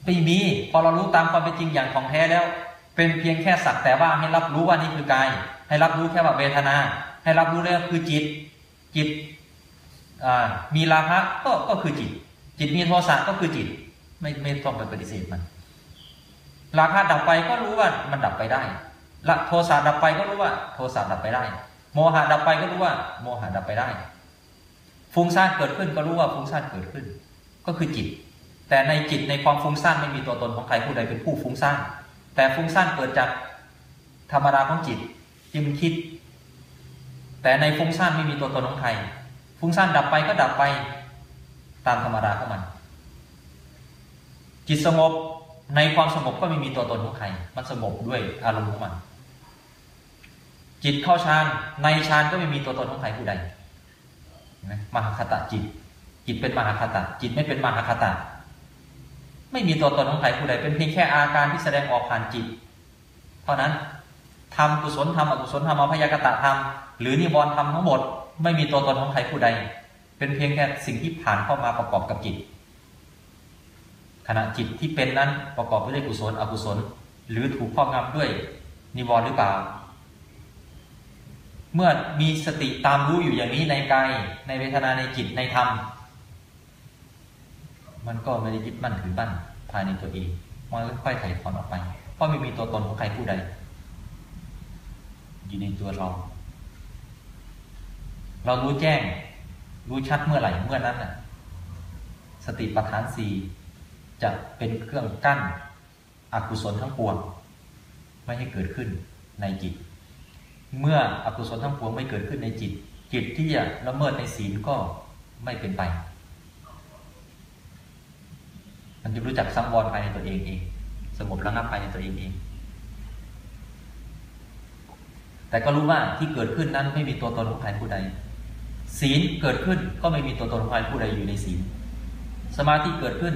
ไม่มีพอเรารู้ตามความเป็นจริงอย่างของแท้แล้ว เป็นเพียงแค่สักแต่ว่าให้รับรู้ว่านี่คือกาย ให้รับรู้แค่ว่าเวทนา ให้รับรู้แล้วคือจิต จิตมีราคะก็ก็คือจิต จิตมีโทสะก็คือจิต ไม่ไม่ต้องไปปฏิเสธมันราคะดับไปก็รู้ว่ามันดับไปได้ละโทสะดับไปก็รู้ว่า โทสะดับไปได้ โมหะดับไปก็รู้ว่า โมหะดับไปได้ ฟุ้งซ่านเกิดขึ้นก็รู้ว่าฟุ้งซ่านเกิดขึ้น ก็คือจิต แต่ในจิตในความฟุ้งซ่านไม่มีตัวตนของใครผู้ใดเป็นผู้ฟุ้งซ่านแต่ฟุ้งซ่านเกิดจากธรรมดาของจิตที่มันคิด แต่ในฟุ้งซ่านไม่มีตัวตนของใครฟุ้งซ่านดับไปก็ดับไปตามธรรมดาของมัน จิตสงบในความสงบก็ไม่มีตัวตนของใคร มันสงบด้วยอารมณ์ของมัน จิตเข้าฌานในฌานก็ไม่มีตัวตนของใครผู้ใด มหาคตะจิต จิตเป็นมหาคตะจิตไม่เป็นมหาคตะไม่มีตัวตนของใครผู้ใดเป็นเพียงแค่อาการที่แสดงออกผ่านจิต เท่านั้นทำกุศลทำอกุศลทำอภยกตะทำหรือนิวรณ์ทำทั้งหมด ไม่มีตัวตนของใครผู้ใด เป็นเพียงแค่สิ่งที่ผ่านเข้ามาประกอบกับจิต ขณะจิตที่เป็นนั้นประกอบไปด้วยกุศลอกุศล หรือถูกครอบงำด้วยนิวรณ์หรือเปล่า เมื่อมีสติตามรู้อยู่อย่างนี้ในกายในเวทนาในจิตในธรรม มันก็ไม่ได้ยึดมั่นถือมั่นภายในตัวเองมันค่อยๆถ่ถอนออกไป เพราะไม่มีตัวตนของใครผู้ใด อยู่ในตัวเรา เรารู้แจ้ง รู้ชัดเมื่อไหร่เมื่อนั้นน่ะ สติปัฏฐานสี่จะเป็นเครื่องกั้นอกุศลทั้งปวงไม่ให้เกิดขึ้นในจิต เมื่ออกุศลทั้งปวงไม่เกิดขึ้นในจิต จิตที่จะละเมิดในศีลก็ไม่เป็นไป มันจะรู้จักสังวรภายในตัวเองเอง สงบระงับภายในตัวเองเอง แต่ก็รู้ว่าที่เกิดขึ้นนั้นไม่มีตัวตนของใครผู้ใด ศีลเกิดขึ้นก็ไม่มีตัวตนของใครผู้ใดอยู่ในศีล สมาธิเกิดขึ้น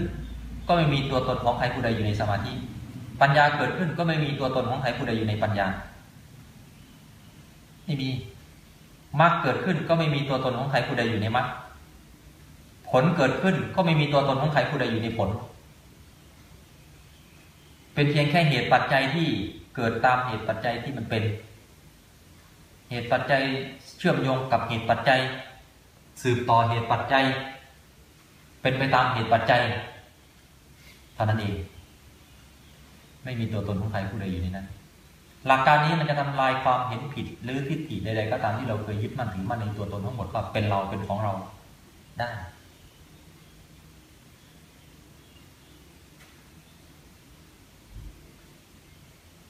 ก็ไม่มีตัวตนของใครผู้ใดอยู่ในสมาธิ ปัญญาเกิดขึ้นก็ไม่มีตัวตนของใครผู้ใดอยู่ในปัญญา ไม่มีมรรคเกิดขึ้นก็ไม่มีตัวตนของใครผู้ใดอยู่ในมรรคผลเกิดขึ้นก็ไม่มีตัวตนของใครผู้ใดอยู่ในผล เป็นเพียงแค่เหตุปัจจัยที่เกิดตามเหตุปัจจัยที่มันเป็น เหตุปัจจัยเชื่อมโยงกับเหตุปัจจัย สืบต่อเหตุปัจจัย เป็นไปตามเหตุปัจจัยเท่านั้นเองไม่มีตัวตนของใครผู้ใดอยู่ในนั้น หลักการนี้มันจะทำลายความเห็นผิดหรือทิฏฐิใดๆก็ตามที่เราเคยยึดมั่นถือมั่นในตัวตนทั้งหมดว่าเป็นเราเป็นของเราได้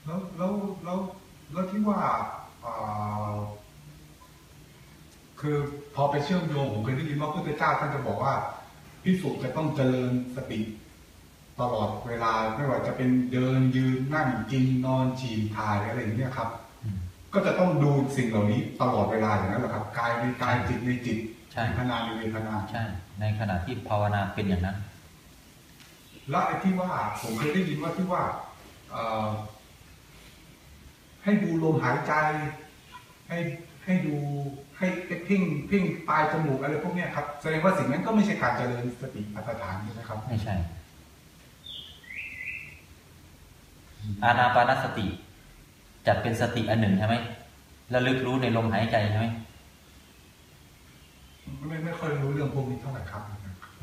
แล้วแล้วแล้วแล้วที่ว่าอ่าคือพอไปเชื่อมโยงผมเคยได้ยินว่าพระพุทธเจ้าท่านจะบอกว่าพิสุจะต้องเจริญสติ ตลอดเวลาไม่ว่าจะเป็นเดินยืนนั่งกินนอนฉี่ถ่ายอะไรอย่างเงี้ยครับอืมก็จะต้องดูสิ่งเหล่านี้ตลอดเวลาอย่างนั้นแหละครับกายในกายจิตในจิตใช่เวทนาในเวทนาใช่ ในขณะที่ภาวนาเป็นอย่างนั้นแล้วไอ้ที่ว่าผมเคยได้ยินว่าที่ว่าเอ่อให้ดูลมหายใจ ให้ให้ดูให้ให้เพ่งเพ่งปลายจมูกอะไรพวกเนี้ยครับแสดงว่าสิ่งนั้นก็ไม่ใช่การเจริญสติปัฏฐานใช่ไหมครับ ไม่ใช่ อานาปานสติ จัดเป็นสติอันหนึ่งใช่ไหมระลึกรู้ในลมหายใจใช่ไหมไม่ไม่ค่อยรู้เรื่องพวกนี้เท่าไหร่ครับ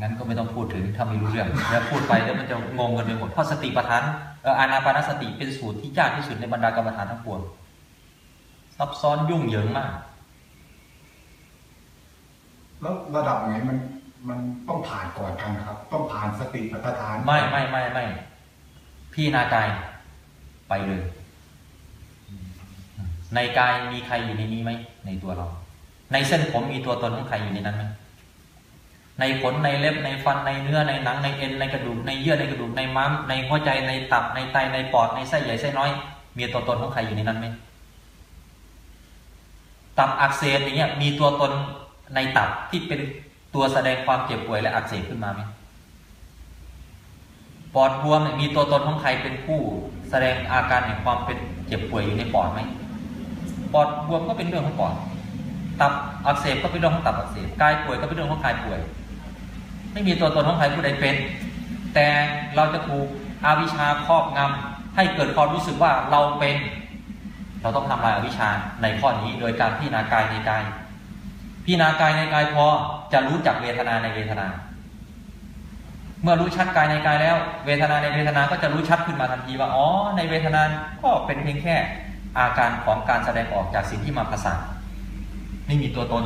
งั้นก็ไม่ต้องพูดถึงถ้าไม่รู้เรื่องแล้วพูดไปแล้วมันจะงงกันไปหมดเพราะสติปัฏฐานเอ่ออานาปานสติเป็นสูตรที่ยากที่สุดในบรรดากรรมฐานทั้งปวงซับซ้อนยุ่งเหยิงมาก แล้วระดับไหนมันมันต้องผ่านก่อนกันนะครับ ต้องผ่านสติปัฏฐาน ไม่ไม่ไม่ไม่พี่นากาย ไปเลย ในกายมีใครอยู่ในนี้ไหมในตัวเรา ในเส้นผมมีตัวตนของใครอยู่ในนั้นไหมในขนในเล็บในฟันในเนื้อในหนังในเอ็นในกระดูกในเยื่อในกระดูกในม้ามในหัวใจในตับในไตในปอดในไส้ใหญ่ไส้น้อย มีตัวตนของใครอยู่ในนั้นไหมตับอักเสบอย่างเงี้ยมีตัวตนในตับที่เป็นตัวแสดงความเจ็บป่วยและอักเสบขึ้นมาไหม ปอดบวมมีตัวตนของใครเป็นผู้ แสดงอาการแห่งความเป็นเจ็บป่วยอยู่ในปอดไหมปอดบวมก็เป็นเรื่องของปอด ตับอักเสบก็เป็นเรื่องของตับอักเสบกายป่วยก็เป็นเรื่องของกายป่วย ไม่มีตัวตนของใครผู้ใดเป็น แต่เราจะถูกอวิชชาครอบงำให้เกิดความรู้สึกว่าเราเป็น เราต้องทำลายอาวิชชาในข้อนี้โดยการพิจารณากายในกายพิจารณากายในกายพอจะรู้จักเวทนาในเวทนา เมื่อรู้ชัดกายในกายแล้ว เวทนาในเวทนาก็จะรู้ชัดขึ้นมาทันทีว่าอ๋อในเวทนาก็เป็นเพียงแค่อาการของการแสดงออกจากสิ่งที่มาประสานไม่มีตัวตน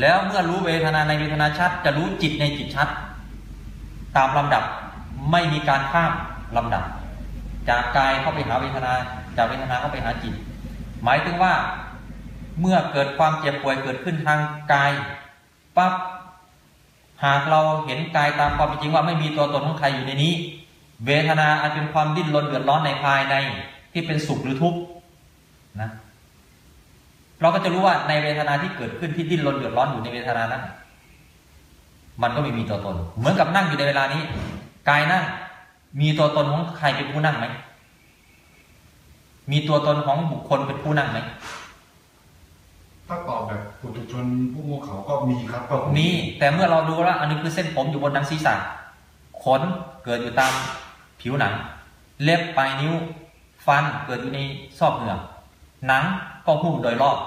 แล้วเมื่อรู้เวทนาในเวทนาชัด จะรู้จิตในจิตชัด ตามลำดับไม่มีการข้ามลำดับ จากกายเข้าไปหาเวทนาจากเวทนาเข้าไปหาจิต หมายถึงว่าเมื่อเกิดความเจ็บป่วยเกิดขึ้นทางกายปั๊บ หากเราเห็นกายตามความเป็นจริงว่าไม่มีตัวตนของใครอยู่ในนี้ เวทนาอาจเป็นความดิ้นรนเดือดร้อนในภายในที่เป็นสุขหรือทุกข์นะเราก็จะรู้ว่าในเวทนาที่เกิดขึ้นที่ดิ้นรนเดือดร้อนอยู่ในเวทนานั้นมันก็ไม่มีตัวตน เหมือนกับนั่งอยู่ในเวลานี้กายนั่งมีตัวตนของใครเป็นผู้นั่งไหมมีตัวตนของบุคคลเป็นผู้นั่งไหม ถ้าตอบแบบปุถุชนผู้โง่เขาก็มีครับก็มี แต่เมื่อเราดูแล้วอันนี้คือเส้นผมอยู่บนหนังศีรษะขนเกิดอยู่ตามผิวหนัง เล็บปลายนิ้ว ฟันเกิดอยู่ในซอกเหงือกหนังก็หุ้มโดยรอบ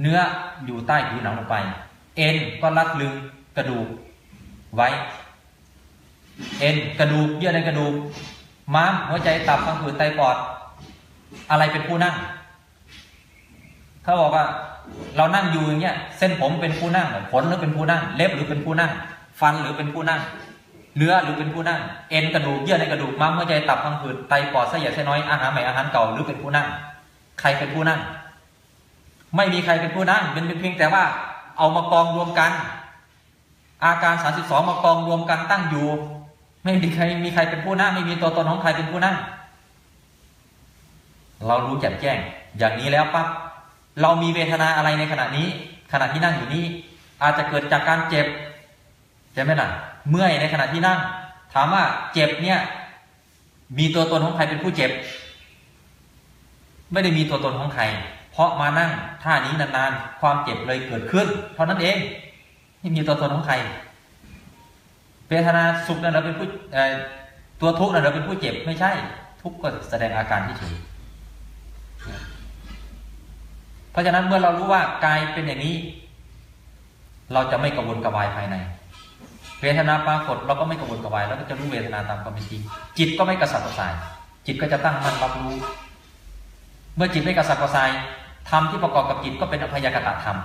เนื้ออยู่ใต้ผิวหนังลงไป เอ็นก็รัดลึงกระดูกไว้ เอ็นกระดูกเยื่อในกระดูกม้ามหัวใจตับพังผืดไตปอด อะไรเป็นผู้นั่งเขาบอกว่า เรานั่งอยู่อย่างเงี้ยเส้นผมเป็นผู้นั่งขนหรือเป็นผู้นั่ง เล็บหรือเป็นผู้นั่ง ฟันหรือเป็นผู้นั่ง เนื้อหรือเป็นผู้นั่ง เอ็นกระดูกเยื่อในกระดูกม้ามหัวใจตับพังผืดไตปอดไส้ใหญ่ไส้น้อยอาหารใหม่อาหารเก่าหรือเป็นผู้นั่ง ใครเป็นผู้นั่ง ไม่มีใครเป็นผู้นั่งเป็นเพียงแต่ว่าเอามากองรวมกัน อาการ 32 มากองรวมกันตั้งอยู่ ไม่มีใครมีใครเป็นผู้นั่ง ไม่มีตัวตนของใครเป็นผู้นั่ง เรารู้แจ่มแจ้ง อย่างนี้แล้วปั๊บ เรามีเวทนาอะไรในขณะนี้ ขณะที่นั่งอยู่นี้ อาจจะเกิดจากการเจ็บใช่ไหมล่ะ เมื่อยในขณะที่นั่ง ถามว่าเจ็บเนี่ย มีตัวตนของใครเป็นผู้เจ็บ ไม่ได้มีตัวตนของใครเพราะมานั่งท่านี้นานๆ ความเจ็บเลยเกิดขึ้น เท่านั้นเองไม่มีตัวตนของใครเวทนาสุขนั่นเราเป็นผู้ตัวทุกข์นั่นเราเป็นผู้เจ็บไม่ใช่ ทุกข์ก็แสดงอาการที่เฉย เพราะฉะนั้นเมื่อเรารู้ว่ากายเป็นอย่างนี้ เราจะไม่กระวนกระวายภายใน เวทนาปรากฏเราก็ไม่กระวนกระวายเราก็จะรู้เวทนาตามความเป็นจริงจิตก็ไม่กระสับกระส่าย จิตก็จะตั้งมั่นรับรู้ เมื่อจิตไม่กระสับกระส่ายธรรมที่ประกอบกับจิตก็เป็นอภัยกตธรรม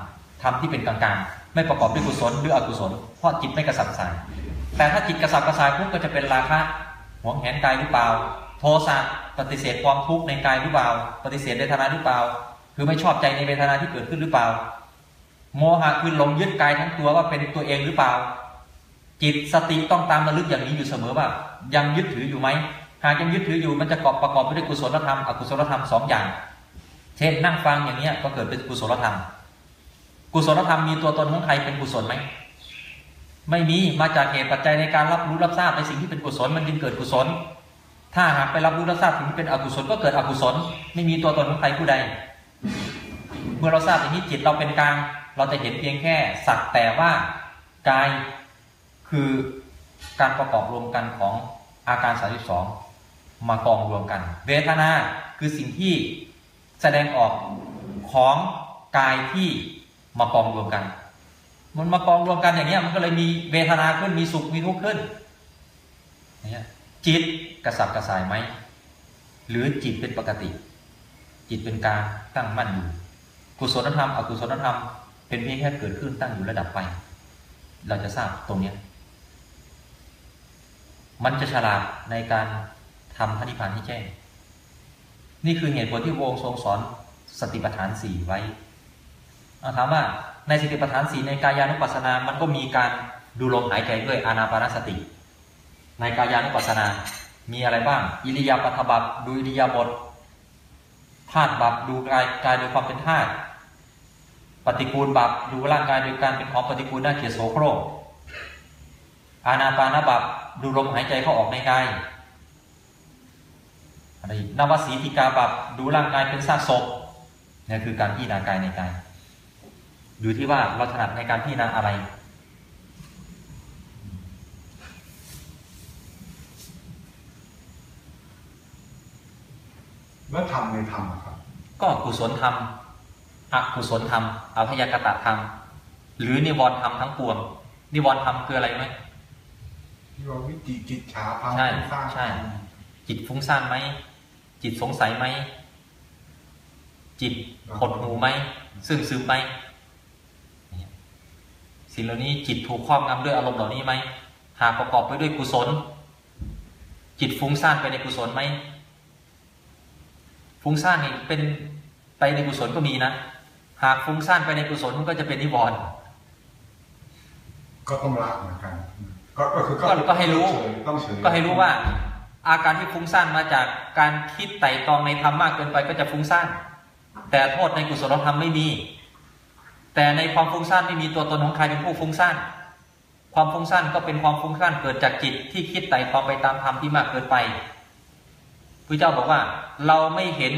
ธรรมที่เป็นกลางๆไม่ประกอบด้วยกุศลหรืออกุศลเพราะจิตไม่กระสับกระส่าย แต่ถ้าจิตกระสับกระส่ายปุ๊บก็จะเป็นราคะหวงแหนกายหรือเปล่า โทสะปฏิเสธความทุกข์ในกายหรือเปล่า ปฏิเสธเวทนาหรือเปล่า คือไม่ชอบใจในเวทนาที่เกิดขึ้นหรือเปล่า โมหะคือหลงยึดกายทั้งตัวว่าเป็นตัวเองหรือเปล่า จิตสติต้องตามระลึกอย่างนี้อยู่เสมอว่า ยังยึดถืออยู่ไหมหากยังยึดถืออยู่มันจะกอบประกอบไปด้วยกุศลธรรมอกุศลธรรมสองอย่าง เช่นนั่งฟังอย่างเนี้ยก็เกิดเป็นกุศลธรรม กุศลธรรมมีตัวตนของใครเป็นกุศลไหมไม่มีมาจากเหตุปัจจัยในการรับรู้รับทราบในสิ่งที่เป็นกุศลมันจึงเกิดกุศล ถ้าหากไปรับรู้รับทราบสิ่งที่เป็นอกุศลก็เกิดอกุศล ไม่มีตัวตนของใครผู้ใด เมื่อเราทราบอย่างนี้จิตเราเป็นกลาง เราจะเห็นเพียงแค่สักแต่ว่ากายคือการประกอบรวมกันของอาการ 32 มากองรวมกัน เวทนาคือสิ่งที่แสดงออกของกายที่มากองรวมกัน มันมากองรวมกันอย่างเงี้มันก็เลยมีเวทนาขึ้นมีสุขมีทุกข์ขึ้นจิตกระสับกระส่ายไหม หรือจิตเป็นปกติ จิตเป็นกลางตั้งมั่นอยู่ กุศลธรรมอกุศลธรรม เป็นเพียงแค่เกิดขึ้นตั้งอยู่ระดับไป เราจะทราบตรงเนี้ยมันจะฉลาดในการทำพระนิพพานให้แจ้ง นี่คือเหตุผลที่วงทรงสอนสติปัฏฐานสี่ไว้ถามว่าในสติปัฏฐานสี่ในกายานุปัสสนา มันก็มีการดูลมหายใจด้วยอานาปานสติ ในกายานุปัสสนา มีอะไรบ้าง อิริยาบถบับดูอิริยาบถ ธาตุบับดูกายกายโดยความเป็นธาตุปฏิกูลบับดูร่างกายโดยการเป็นของปฏิกูลน่าเกลียดโสโครกอานาปานบับดูลมหายใจเข้าออกในกายอะไรนวสีธิกาบับดูร่างกายเป็นซากศพนี่คือการพิจารณากายในกายอยู่ที่ว่าเราถนัดในการพิจารณาอะไร แล้วทำในธรรมอะครับ ก็กุศลธรรมอกุศลธรรมอภยกตธรรม หรือนิวรณ์ธรรมทั้งปวง นิวรณ์ธรรมคืออะไรไหมที่ว่าวิจิกิจฉาพาใช่สร้างใช่ จิตฟุ้งซ่านไหม จิตสงสัยไหม จิตหดหูไหม ซึ่งซึมไหมเนี่ยสิ่งเหล่านี้จิตถูกครอบงำด้วยอารมณ์เหล่านี้ไหม หากประกอบไปด้วยกุศล จิตฟุ้งซ่านไปในกุศลไหม ฟุ้งซ่านนี่เป็นไปในกุศลก็มีนะ หากฟุ้งซ่านไปในกุศลมันก็จะเป็นนิวรณ์ก็ต้องละเหมือนกันก็ก็คือก็ก็ให้รู้ต้องเฉยก็ให้รู้ว่า อาการที่ฟุ้งซ่านมาจากการคิดไต่ตรองในธรรมมากเกินไปก็จะฟุ้งซ่านแต่โทษในกุศลธรรมไม่มี แต่ในความฟุ้งซ่านไม่มีตัวตนของใครเป็นผู้ฟุ้งซ่านความฟุ้งซ่านก็เป็นความฟุ้งซ่านเกิดจากจิตที่คิดไต่ตรองไปตามธรรมที่มากเกินไปพ ระเจ้าบอกว่า เราไม่เห็น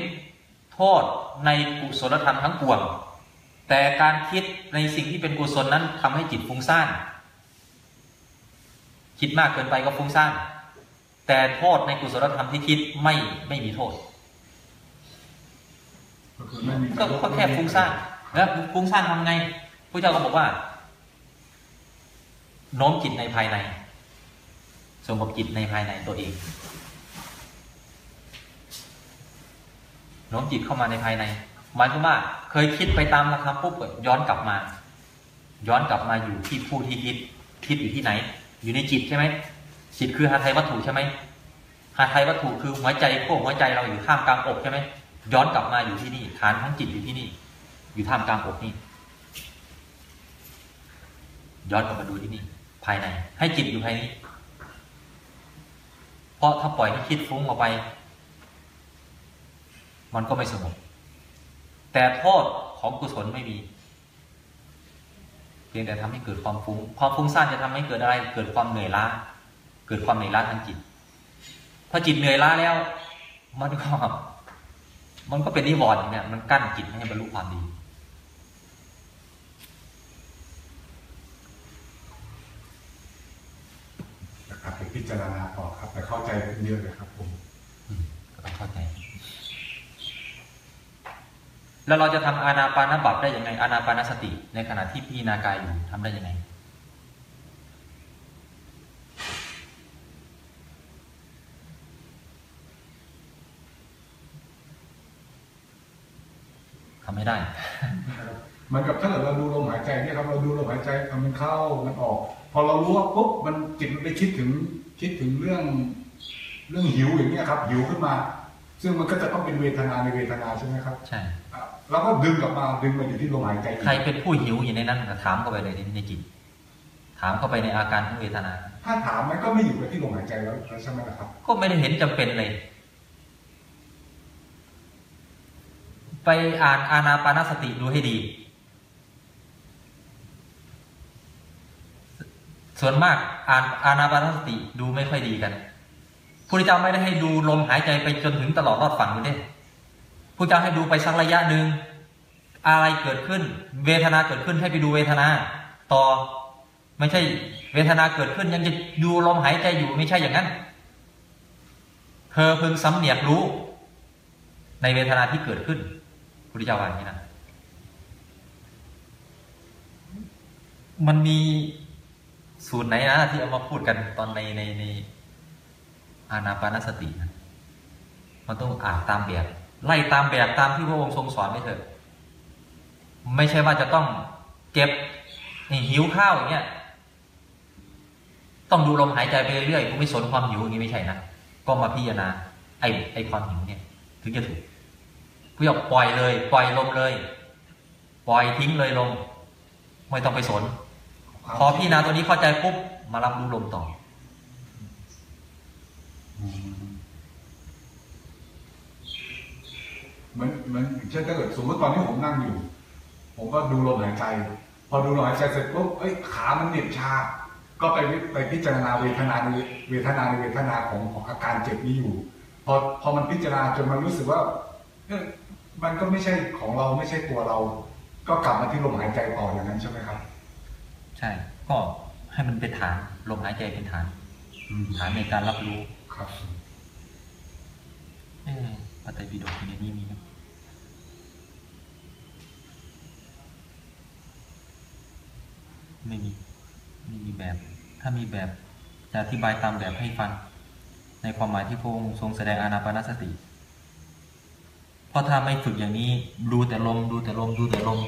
โทษในกุศลธรรมทั้งปวง แต่การคิดในสิ่งที่เป็นกุศลนั้นทำให้จิตฟุ้งซ่านคิดมากเกินไปก็ฟุ้งซ่านแต่โทษในกุศลธรรมที่คิดไม่ไม่มีโทษก็แค่ฟุ้งซ่านแล้วฟุ้งซ่านทำไงพระเจ้าก็บอกว่าโน้มจิตในภายในสงบจิตในภายในตัวเอง น้มจิตเข้ามาในภายในหมายความว่าเคยคิดไปตามราคาปุ๊บก็ย้อนกลับมา ย้อนกลับมาอยู่ที่ผู้ที่คิดคิดอยู่ที่ไหน อยู่ในจิตใช่ไหมจิตคือหาไทยวัตถุใช่ไหมหาไทยวัตถุคือหัวใจพวกหัวใจเราอยู่ข้ามกลางอกใช่ไหมย้อนกลับมาอยู่ที่นี่ฐานทั้งจิตอยู่ที่นี่ อยู่ท่ามกลางอกนี่ย้อนกลับมาดูที่นี่ ภายใน ให้จิตอยู่ภายนี้เพราะถ้าปล่อยให้คิดฟุ้งออกไป มันก็ไม่สงบแต่โทษของกุศลไม่มีเพียงแต่ทำให้เกิดความฟุ้ง ความฟุ้งซ่านจะทำให้เกิดอะไร เกิดความเหนื่อยล้า เกิดความเหนื่อยล้าทางจิต พอจิตเหนื่อยล้าแล้ว มันก็ มันก็เป็นนิวรณ์อย่างเนี่ย มันกั้นจิตไม่ให้บรรลุความดีนะครับไปพิจารณาต่อครับ แต่เข้าใจเยอะเลยครับผมอืมก็ต้องเข้าใจ แล้วเราจะทำอานาปานบับได้ยังไงอานาปานสติ ในขณะที่พิจารณากายอยู่ทำได้ยังไงทำไม่ได้เหมือนกับถ้าเกิดเราดูลมหายใจเนี่ยครับเราดูลมหายใจเอามันเข้ามันออก พอเรารู้ว่าปุ๊บมันจิตมันไปคิดถึงคิดถึงเรื่องเรื่องหิวอย่างเงี้ยครับหิวขึ้นมา ซึ่งมันก็จะต้องเป็นเวทนาในเวทนาใช่ไหมครับ ใช่อะ เราก็ดึงกลับมาดึงมาอยู่ที่ลมหายใจอีกใครเป็นผู้หิวอยู่ในนั้นก็ถามเข้าไปเลยในในจิต ถามเข้าไปในอาการของเวทนา ถ้าถามมันก็ไม่อยู่กับที่ลมหายใจแล้วใช่ไหมล่ะครับ ก็ไม่ได้เห็นจำเป็นเลย ไปอ่านอานาปานสติดูให้ดี ส่วนมากอ่านอานาปานสติดูไม่ค่อยดีกันพระเจ้าไม่ได้ให้ดูลมหายใจไปจนถึงตลอดรอดฝั่งอยู่เด้พ ระเจ้าให้ดูไปสักระยะหนึ่งอะไรเกิดขึ้น เวทนาเกิดขึ้นให้ไปดูเวทนา ต่อ ไม่ใช่เวทนาเกิดขึ้นยังจะดูลมหายใจอยู่ไม่ใช่อย่างนั้น เธอพึงสำเนียกรู้ ในเวทนาที่เกิดขึ้นพุทธเจ้าว่าอย่างนี้นะมันมีสูตรไหนนะที่เอามาพูดกันตอนในในในอานาปานสตินะมันต้องอ่านตามแบบ ไล่ตามแบบตามที่พระองค์ทรงสอนไม่เถอะ ไม่ใช่ว่าจะต้องเก็บหิวข้าวอย่างเงี้ย ต้องดูลมหายใจไปเรื่อยๆกูไม่สนความหิวอย่างนี้ไม่ใช่นะ ก็มาพิจารณาไอ้ไอ้ความหิวเนี่ย ถึงจะถูกเพื่อปล่อยเลย ปล่อยลมเลย ปล่อยทิ้งเลยลม ไม่ต้องไปสน พอพี่นาตัวนี้เข้าใจปุ๊บมารับรู้ลมต่อ เหมือนเหมือนอย่างเช่นถ้าเกิดสมมติตอนนี้ผมนั่งอยู่ ผมก็ดูลมหายใจ พอดูลมหายใจเสร็จปุ๊บเอ้ยขามันเหน็บชา ก็ไปวิไปพิจารณาเวทนาในเวทนาในเวทนาของของอาการเจ็บนี้อยู่ พอพอมันพิจารณาจนมันรู้สึกว่าเอ้ยมันก็ไม่ใช่ของเราไม่ใช่ตัวเรา ก็กลับมาที่ลมหายใจต่ออย่างนั้นใช่ไหมครับ ใช่ ก็ให้มันเป็นฐานลมหายใจเป็นฐานฐานในการรับรู้ครับเอ๊ะ พระไตรปิฎกในนี้มีไหมไม่มีไม่มีแบบ ถ้ามีแบบจะอธิบายตามแบบให้ฟัง ในความหมายที่พระองค์ทรงแสดงอานาปานสติ เพราะถ้าไม่ฝึกอย่างนี้ ดูแต่ลม ดูแต่ลม ดูแต่ลม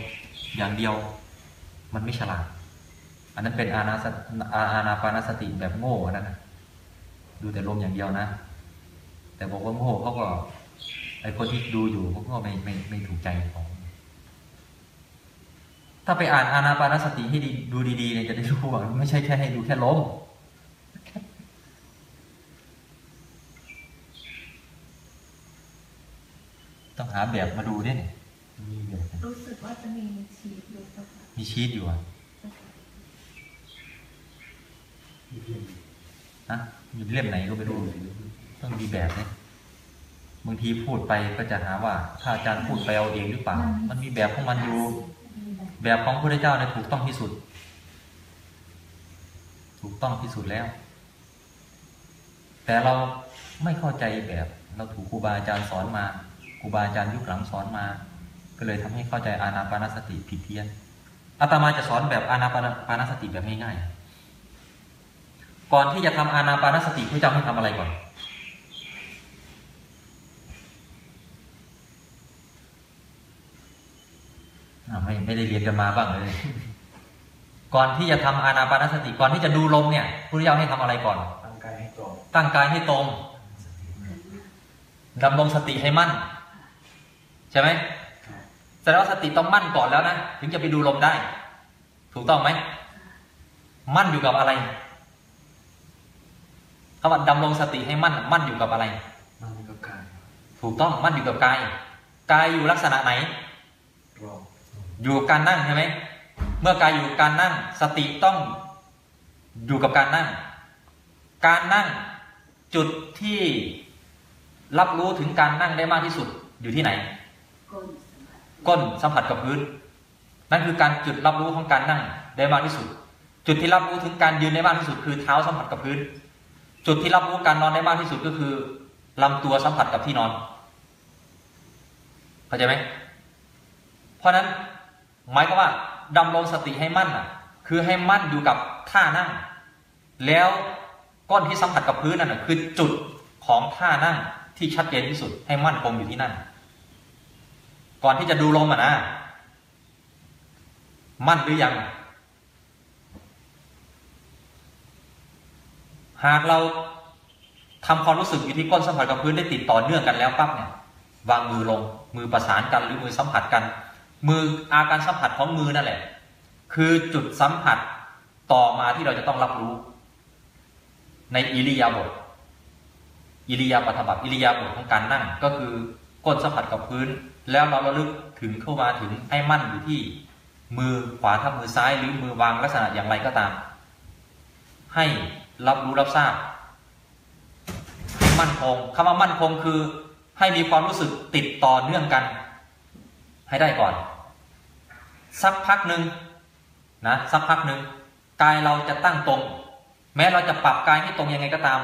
อย่างเดียว มันไม่ฉลาด อันนั้นเป็นอานาสอาอานาปานสติแบบโง่อันนั้นนะดูแต่ลมอย่างเดียวนะ แต่บอกว่าโง่เขาก็ ไอคนที่ดูอยู่เขาก็ไม่ไม่ไม่ถูกใจของถ้าไปอ่านอานาปานสติให้ดีดูดีๆเนี่ยจะได้รู้ว่าไม่ใช่แค่ให้ดูแค่ลมต้องหาแบบมาดูเนี่ยมีแบบรู้สึกว่าจะมีชีสอยู่สักพักมีชีตอยู่อะนะมีเล่มไหนก็ไม่รู้ต้องมีแบบเนี่ย บางทีพูดไปก็จะหาว่าถ้าอาจารย์พูดไปเอาเองหรือเปล่า มันมีแบบของมันอยู่ แบบของพระพุทธเจ้าเนี่ยถูกต้องที่สุด ถูกต้องที่สุดแล้ว แต่เราไม่เข้าใจแบบ เราถูกครูบาอาจารย์สอนมาครูบาอาจารย์ยุคหลังสอนมา ก็เลยทำให้เข้าใจอานาปานสติผิดเพี้ยนอาตมาจะสอนแบบอานาปานสติแบบง่ายๆก่อนที่จะทำอานาปานสติพระเจ้าให้ทำอะไรก่อน ไม่ไม่ได้เรียนกันมาบ้างเลย ก่อนที่จะทำอานาปานสติ ก่อนที่จะดูลมเนี่ยพระเจ้าให้ทำอะไรก่อน ตั้งกายให้ตรง ตั้งกายให้ตรงดำรงสติให้มั่น ใช่ไหมแสดงว่าสติต้องมั่นก่อนแล้วนะถึงจะไปดูลมได้ ถูกต้องไหมมั่นอยู่กับอะไรคำว่าดำรงสติให้มั่น มั่นอยู่กับอะไรมันมีกับกาย ถูกต้องมั่นอยู่กับกายกายอยู่ลักษณะไหนรอบ อยู่กับการนั่งใช่ไหมเมื่อกายอยู่กับการนั่ง สติต้องอยู่กับการนั่ง การนั่งจุดที่รับรู้ถึงการนั่งได้มากที่สุดอยู่ที่ไหน ก้นสัมผัสกับพื้น นั่นคือการจุดรับรู้ของการนั่งได้มากที่สุด จุดที่รับรู้ถึงการยืนได้มากที่สุด คือเท้าสัมผัสกับพื้น จุดที่รับรู้การนอนได้มากที่สุดก็คือลำตัวสัมผัสกับที่นอน เข้าใจไหมเพราะฉะนั้น หมายความว่าดำรงสติให้มั่นอะ คือให้มั่นอยู่กับท่านั่ง แล้วก้อนที่สัมผัสกับพื้นนั่นคือจุดของท่านั่งที่ชัดเจนที่สุดให้มั่นคงอยู่ที่นั่น ก่อนที่จะดูลมอะนะ มั่นหรือยัง หากเราทำความรู้สึกอยู่ที่ก้นสัมผัสกับพื้นได้ติดต่อเนื่องกันแล้วปั๊บเนี่ย วางมือลงมือประสานกันหรือมือสัมผัสกัน มืออาการสัมผัสของมือนั่นแหละ คือจุดสัมผัสต่อมาที่เราจะต้องรับรู้ ในอิริยาบถอิริยาบถบัตอิริยาบถของการนั่ง ก็คือก้นสัมผัสกับพื้น แล้วเราระลึกถึงเข้ามาถึงให้มั่นอยู่ที่ มือขวาทับมือซ้ายหรือมือวางลักษณะอย่างไรก็ตาม ให้รับรู้รับทราบ มั่นคงคำว่ามั่นคงคือให้มีความรู้สึกติดต่อเนื่องกัน ให้ได้ก่อน สักพักหนึ่งนะสักพักหนึ่งกายเราจะตั้งตรง แม้เราจะปรับกายให้ตรงยังไงก็ตาม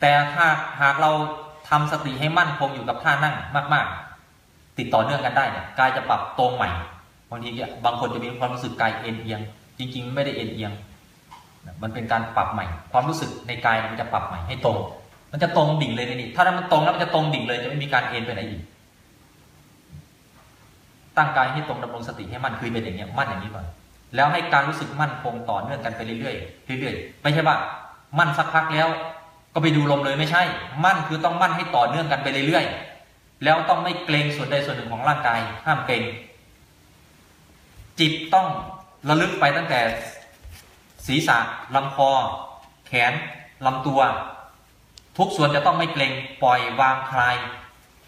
แต่ถ้าหากเราทำสติให้มั่นคงอยู่กับท่านั่งมาก ๆ ติดต่อเนื่องกันได้เนี่ยกายจะปรับตรงใหม่บางทีบางคนจะมีความรู้สึกกายเอ็นเอียง จริง ๆ ไม่ได้เอ็นเอียงมันเป็นการปรับใหม่ ความรู้สึกในกายมันจะปรับใหม่ให้ตรง มันจะตรงดิ่งเลยนี่ถ้ามันตรงแล้วมันจะตรงดิ่งเลยจะไม่มีการเอ็นไปไหนอีก ตั้งกายให้ตรงดำรงสติให้มั่นคือเป็นอย่างเงี้ยมั่นอย่างนี้ก่อนแล้วให้การรู้สึกมั่นคงต่อเนื่องกันไปเรื่อยๆเรื่อยๆ ไม่ใช่ว่า มั่นสักพักแล้ว ก็ไปดูลมเลยไม่ใช่ มั่นคือต้องมั่นให้ต่อเนื่องกันไปเรื่อยๆแล้วต้องไม่เกรงส่วนใดส่วนหนึ่งของร่างกาย ห้ามเกรงจิตต้องระลึกไปตั้งแต่ ศีรษะลำคอ แขนลำตัว ทุกส่วนจะต้องไม่เกรงปล่อยวางคลาย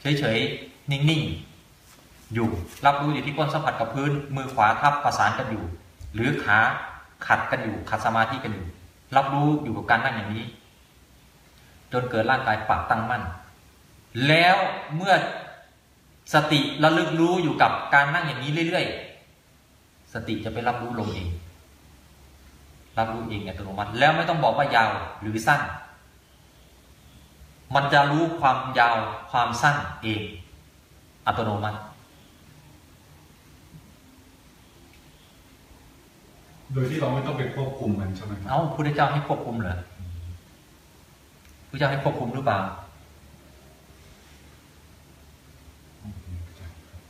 เฉยๆนิ่งๆ อยู่ รับรู้อยู่ที่ก้นสัมผัสกับพื้น มือขวาทับประสานกันอยู่ หรือขาขัดกันอยู่ขัดสมาธิกันอยู่ รับรู้อยู่กับการนั่งอย่างนี้ จนเกิดร่างกายปากตั้งมั่น แล้วเมื่อสติระลึกรู้อยู่กับการนั่งอย่างนี้เรื่อยๆ สติจะไปรับรู้ลมเอง รับรู้เองอัตโนมัติ แล้วไม่ต้องบอกว่ายาวหรือสั้น มันจะรู้ความยาวความสั้นเอง อัตโนมัติ โดยที่เราไม่ต้องไปควบคุมมันใช่ไหมครับเอ้าพุทธเจ้าให้ควบคุมเหรอพุทธเจ้าให้ควบคุมหรือเปล่า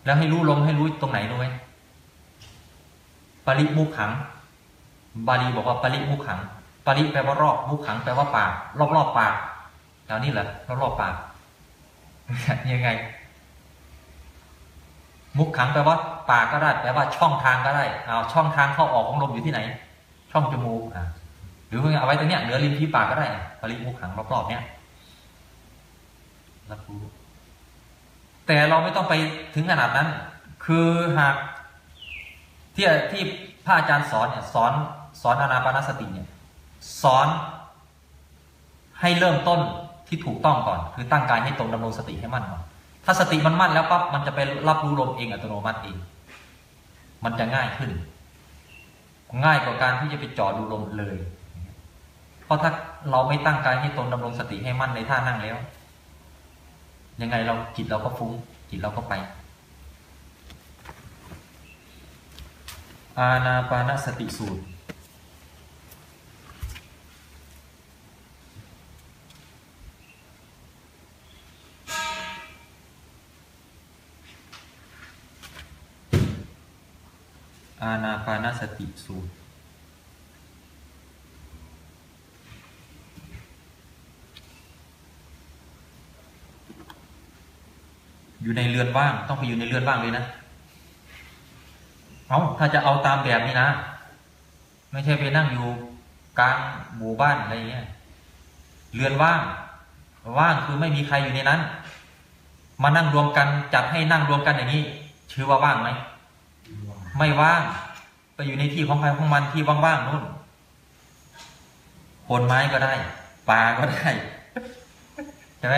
แล้วให้รู้ลมให้รู้ตรงไหนรู้ไหมปริมุขขัง บาลีบอกว่าปริมุขขัง ปริแปลว่ารอบมุขขังแปลว่าปาก รอบรอบๆปากแล้วนี่เหรอรอบรอบๆปากยังไง มุขขังแปลว่าปากก็ได้แปลว่าช่องทางก็ได้เอาช่องทางเข้าออกของลมอยู่ที่ไหน ช่องจมูกอะหรือว่าเอาไว้ตรงเนี้ยเหนือริมที่ปากก็ได้ปริมุขขังรอบๆเนี้ยรับรู้แต่เราไม่ต้องไปถึงขนาดนั้น คือหากที่ที่พระอาจารย์สอนเนี่ยสอนสอนอานาปานสติเนี่ยสอนให้เริ่มต้นที่ถูกต้องก่อน คือตั้งกายให้ตรงดำรงสติให้มั่นก่อน ถ้าสติมันมั่นแล้วปั๊บมันจะไปรับรู้ลมเองอัตโนมัติเองมันจะง่ายขึ้น ง่ายกว่าการที่จะไปจ่อดูลมเลย เพราะถ้าเราไม่ตั้งกายให้ตรงดำรงสติให้มั่นในท่านั่งแล้ว ยังไงเราจิตเราก็ฟุ้ง จิตเราก็ไป อาณาปานสติสูตราณาสติสูตร อยู่ในเรือนว่าง ต้องไปอยู่ในเรือนว่างเลยนะ เอาถ้าจะเอาตามแบบนี้นะ ไม่ใช่ไปนั่งอยู่กลางหมู่บ้านอะไรเงี้ย เรือนว่าง ว่างคือไม่มีใครอยู่ในนั้น มานั่งรวมกันจัดให้นั่งรวมกันอย่างนี้ ชื่อว่าว่างไหม ไม่ว่าง ไปอยู่ในที่ของใครของมันที่ว่างๆนู่นโคนไม้ก็ได้ปลาก็ได้ใช่ไหม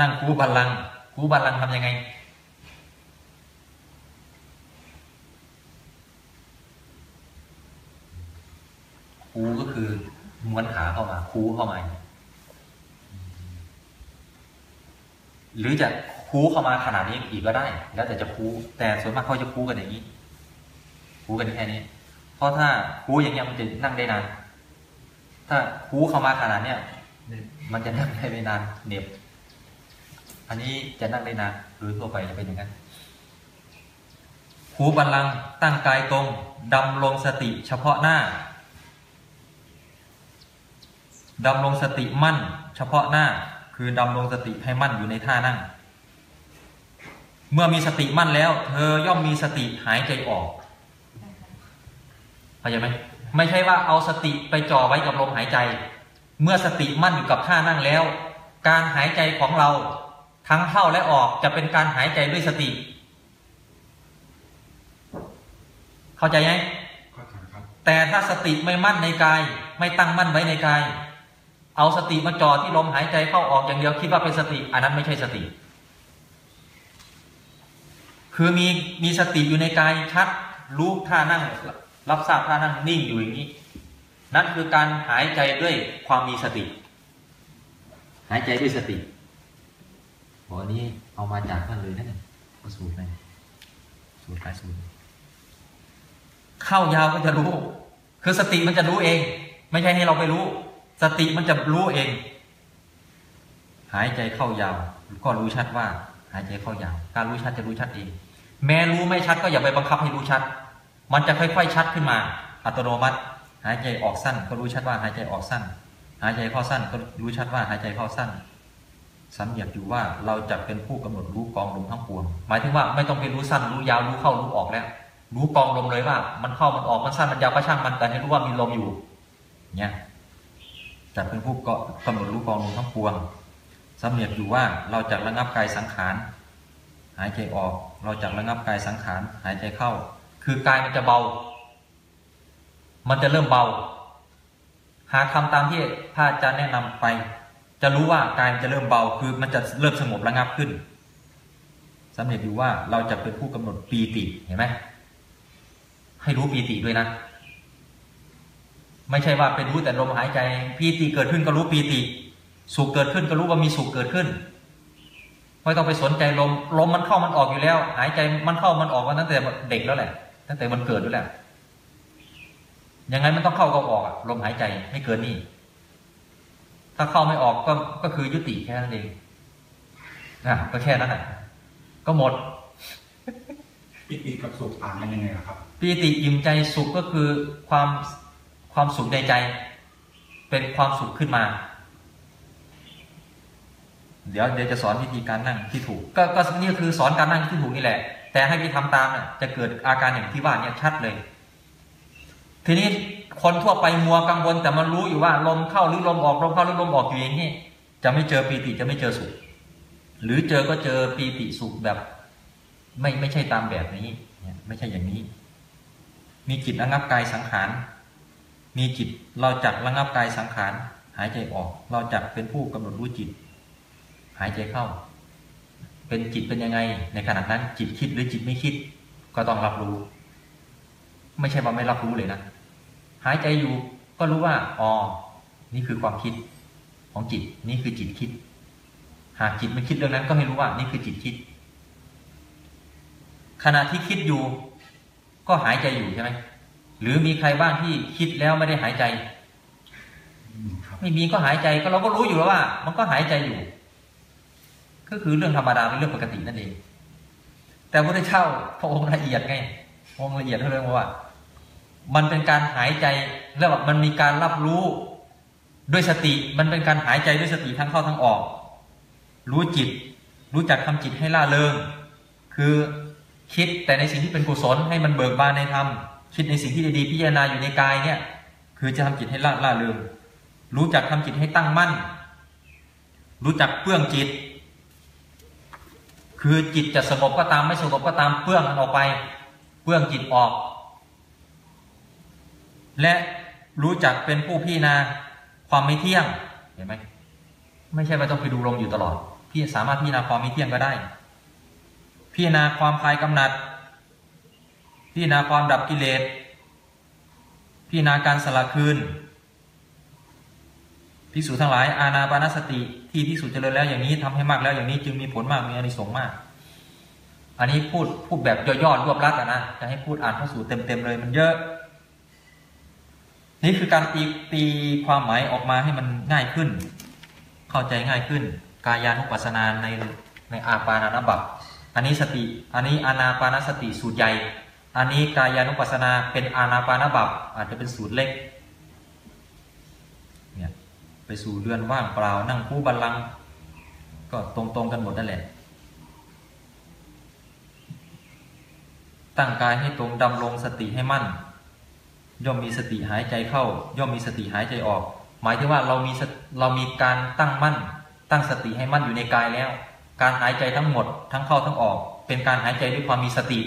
นั่งคูบัลลังคูบัลลังทำยังไง คูก็คือม้วนขาเข้ามา คูเข้ามา หรือจะคูเข้ามาขนาดนี้อีกก็ได้ แล้วแต่จะคูแต่ส่วนมากเขาจะคูกันอย่างนี้ คูกันแค่นี้ เพราะถ้าคูอย่างเงี้ยมันจะนั่งได้นาน ถ้าคูเข้ามาขนาดเนี้ยมันจะนั่งได้ไม่นานเหน็บอันนี้จะนั่งได้นานโดยทั่วไปจะเป็นอย่างนั้นหูบัลลังตั้งกายตรงดำรงสติเฉพาะหน้าดำรงสติมั่น เฉพาะหน้า คือดำรงสติให้มั่นอยู่ในท่านั่ง เมื่อมีสติมั่นแล้ว เธอย่อมมีสติหายใจออก เข้าใจไหมไม่ใช่ว่าเอาสติไปจ่อไว้กับลมหายใจ เมื่อสติมั่นอยู่กับท่านั่งแล้ว การหายใจของเราทั้งเข้าและออกจะเป็นการหายใจด้วยสติ เข้าใจไหมก็ใช่ครับแต่ถ้าสติไม่มั่นในกาย ไม่ตั้งมั่นไว้ในกาย เอาสติมาจ่อที่ลมหายใจเข้าออกอย่างเดียวคิดว่าเป็นสติ อันนั้นไม่ใช่สติ คือมีมีสติอยู่ในกายชัดรู้ท่านั่ง รับทราบท่านั่งนิ่งอยู่อย่างนี้ นั่นคือการหายใจด้วยความมีสติ หายใจด้วยสติบอกอันนี้เอามาจากนั่นเลยนั่นเองเอาสูตรไหนสูตรหลายสูตรเข้ายาวก็จะรู้ คือสติมันจะรู้เอง ไม่ใช่ให้เราไปรู้ สติมันจะรู้เอง หายใจเข้ายาว ก็รู้ชัดว่า หายใจเข้ายาว การรู้ชัดจะรู้ชัดเอง แม้รู้ไม่ชัดก็อย่าไปบังคับให้รู้ชัด มันจะค่อยๆชัดขึ้นมา อัตโนมัติ หายใจออกสั้น ก็รู้ชัดว่าหายใจออกสั้น หายใจเข้าสั้นก็รู้ชัดว่าหายใจเข้าสั้นสัญญาอยู่ว่าเราจะเป็นผู้กำหนดรู้กองลมทั้งปวง หมายถึงว่าไม่ต้องไปรู้สั้นรู้ยาวรู้เข้ารู้ออกแล้ว รู้กองลมเลยว่า มันเข้ามันออกมันสั้นมันยาวก็ช่างมันแต่ให้รู้ว่ามีลมอยู่เนี่ยจะเป็นผู้กำหนดรู้กองลมทั้งปวงสำเนียกอยู่ว่าเราจะระงับกายสังขาร หายใจออก เราจะระงับกายสังขาร หายใจเข้า คือกายมันจะเบา มันจะเริ่มเบา หากทำตามที่พระอาจารย์แนะนำไป จะรู้ว่ากายมันจะเริ่มเบา คือมันจะเริ่มสงบระงับขึ้นสำเร็จอยู่ว่าเราจะเป็นผู้กำหนดปีติเห็นไหมให้รู้ปีติด้วยนะ ไม่ใช่ว่าเป็นรู้แต่ลมหายใจปีติเกิดขึ้นก็รู้ปีติ สุขเกิดขึ้นก็รู้ว่ามีสุขเกิดขึ้นไม่ต้องไปสนใจลมลมมันเข้ามันออกอยู่แล้ว หายใจมันเข้ามันออกมาตั้งแต่เด็กแล้วแหละ ตั้งแต่มันเกิดด้วยแหละยังไงมันต้องเข้าก็ออกอะลมหายใจไม่เกินนี่ ถ้าเข้าไม่ออกก็ก็คือยุติแค่นั้นเองอะก็แค่นั้นแหละก็หมดปิติกับสุขต่างกันยังไงอะครับปีติอิ่มใจสุขก็คือความความสุขในใจ เป็นความสุขขึ้นมา เดี๋ยวเดี๋ยวจะสอนวิธีการนั่งที่ถูก ก็ก็นี่คือสอนการนั่งที่ถูกนี่แหละ แต่ให้ไปทำตามน่ะจะเกิดอาการอย่างที่ว่าเนี่ยชัดเลย ทีนี้คนทั่วไปมัวกังวล แต่มันรู้อยู่ว่าลมเข้าหรือลมออกลมเข้าหรือลมออกอยู่อย่างนี้จะไม่เจอปีติจะไม่เจอสุข หรือเจอก็เจอปีติสุขแบบ ไม่ไม่ใช่ตามแบบนี้ไม่ใช่อย่างนี้ มีจิตระงับกายสังขารมีจิตเราจักระงับกายสังขารหายใจออก เราจักเป็นผู้กำหนดรู้จิต หายใจเข้า เป็นจิตเป็นยังไง ในขณะนั้นจิตคิดหรือจิตไม่คิด ก็ต้องรับรู้ ไม่ใช่ว่าไม่รับรู้เลยนะหายใจอยู่ก็รู้ว่าอ๋อนี่คือความคิดของจิต นี่คือจิตคิด หากจิตไม่คิดเรื่องนั้น ก็ให้รู้ว่า นี่คือจิตคิด ขณะที่คิดอยู่ ก็หายใจอยู่ใช่ไหมหรือมีใครบ้างที่คิดแล้วไม่ได้หายใจอืมครับไม่มีก็หายใจก็เราก็รู้อยู่แล้วว่า มันก็หายใจอยู่ ก็คือเรื่องธรรมดาเป็นเรื่องปกตินั่นเอง แต่พระพุทธเจ้าพระองค์ละเอียดไงพระองค์ละเอียดเรื่องว่า มันเป็นการหายใจแล้วแบบมันมีการรับรู้ด้วยสติ มันเป็นการหายใจด้วยสติทั้งเข้าทั้งออก รู้จิต รู้จักทำจิตให้ล่าเริง คือคิดแต่ในสิ่งที่เป็นกุศลให้มันเบิกบานในธรรม คิดในสิ่งที่ดีๆพิจารณาอยู่ในกายเนี่ย คือจะทำจิตให้ล่าล่าเริง รู้จักทำจิตให้ตั้งมั่น รู้จักเปื้องจิต คือจิตจะสงบก็ตามไม่สงบก็ตามเปื้องมันออกไป เปื้องจิตออก และรู้จักเป็นผู้พิจารณาความไม่เที่ยงเห็นไหมไม่ใช่ว่าต้องไปดูลมอยู่ตลอด พี่สามารถพิจารณาความไม่เที่ยงก็ได้พิจารณาความคลายกำหนัดพิจารณาความดับกิเลสพิจารณาการสละคืนภิกษุทั้งหลายอาณาปานสติ ที่ภิกษุเจริญแล้วอย่างนี้ทำให้มากแล้วอย่างนี้จึงมีผลมากมีอานิสงส์มาก อันนี้พูดพูดแบบย่อๆรวบรัดนะ จะให้พูดอ่านพระสูตรเต็มๆเลยมันเยอะ นี่คือการตีตีความหมายออกมาให้มันง่ายขึ้น เข้าใจง่ายขึ้น กายานุปัสสนาในในอาปานานบัพอันนี้สติ อันนี้อานาปานสติสูตรใหญ่ อันนี้กายานุปัสสนาเป็นอานาปานบัพอาจจะเป็นสูตรเล็ก ไปสู่เรือนว่างเปล่า นั่งคู่บัลลังก์ก็ตรงๆกันหมดนั่นแหละ ตั้งกายให้ตรงดำรงสติให้มั่น ย่อมมีสติหายใจเข้า ย่อมมีสติหายใจออก หมายถึงว่าเรามีเรามีการตั้งมั่น ตั้งสติให้มั่นอยู่ในกายแล้ว การหายใจทั้งหมด ทั้งเข้าทั้งออก เป็นการหายใจด้วยความมีสติ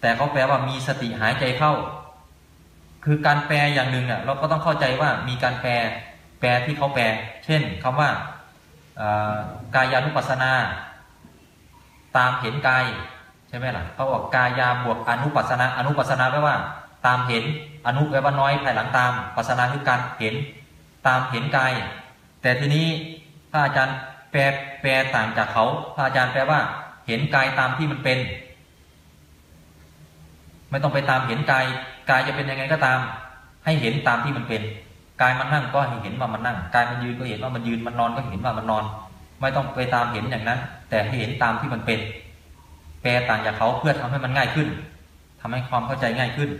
แต่เขาแปลว่ามีสติหายใจเข้า คือการแปลอย่างหนึ่งอะเราก็ต้องเข้าใจว่ามีการแปล แปลที่เขาแปล เช่นคำว่ากายานุปัสนา ตามเห็นกายใช่ไหมล่ะเขาบอกกายาบวกอนุปัสนา อนุปัสนาแปลว่า ตามเห็นอนุแปลว่าน้อยภายหลังตามปัสสนาคือการเห็นตามเห็นกายแต่ทีนี้พระอาจารย์แปลแปลต่างจากเขาพระอาจารย์แปลว่า เห็นกายตามที่มันเป็น ไม่ต้องไปตามเห็นกายกายจะเป็นยังไงก็ตาม ให้เห็นตามที่มันเป็น กายมันนั่งก็เห็นว่ามันนั่ง กายมันยืนก็เห็นว่ามันยืนมันนอนก็เห็นว่ามันนอน ไม่ต้องไปตามเห็นอย่างนั้น แต่ให้เห็นตามที่มันเป็น แปลต่างจากเขาเพื่อทำให้มันง่ายขึ้นทำให้ความเข้าใจง่ายขึ้น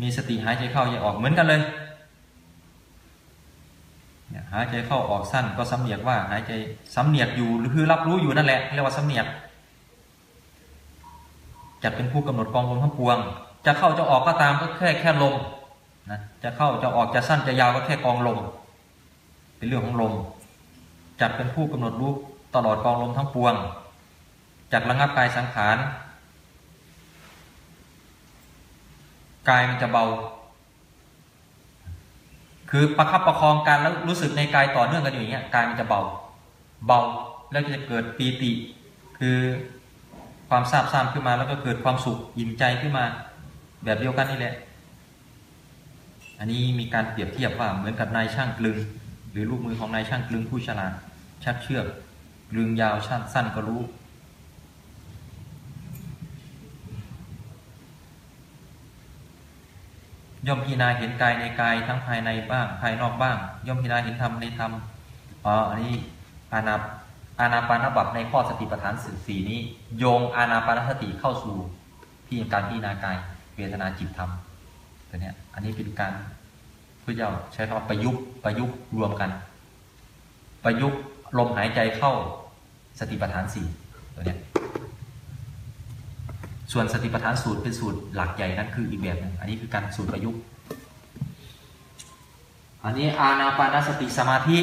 มีสติหายใจเข้าหายใจออกเหมือนกันเลยหายใจเข้าออกสั้นก็สำเนียกว่าหายใจสำเนียกอยู่หรือคือรับรู้อยู่นั่นแหละเรียกว่าสำเนียกจัดเป็นผู้กำหนดกองลมทั้งปวง จะเข้าจะออกก็ตามก็แค่แค่ลม นะจะเข้าจะออกจะสั้นจะยาวก็แค่กองลม เป็นเรื่องของลม จัดเป็นผู้กำหนดรู้ตลอดกองลมทั้งปวง จัดระงับกายสังขารกายมันจะเบา คือประคับประคองการแล้วรู้สึกในกายต่อเนื่องกันอยู่อย่างเงี้ยกายมันจะเบา เบาแล้วก็จะเกิดปีติ คือความซาบซ่านขึ้นมาแล้วก็เกิดความสุขอิ่มใจขึ้นมา แบบเดียวกันนี่แหละ อันนี้มีการเปรียบเทียบว่าเหมือนกับนายช่างกลึง หรือลูกมือของนายช่างกลึงผู้ฉลาดชักเชือกกลึงยาวชั้นสั้นก็รู้ย่อมพิจารณาเห็นกายในกายทั้งภายในบ้าง ภายนอกบ้าง ย่อมพิจารณาเห็นธรรมในธรรมอ๋ออันนี้อานาอานาปานบัพในข้อสติปัฏฐานสี่สี่นี้ โยงอานาปานสติเข้าสู่ที่การณาพิจารณากายเวทนาจิตธรรม ตัวเนี้ยอันนี้เป็นการพระเจ้าใช้คำว่าประยุกต์ประยุกต์รวมกัน ประยุกต์ลมหายใจเข้าสติปัฏฐานสี่ตัวเนี้ยส่วนสติปัฏฐานสูตรเป็นสูตรหลักใหญ่นั่นคืออีกแบบหนึงอันนี้คือการสูตรประยุกต์ อันนี้อานาปานสติสมาธิ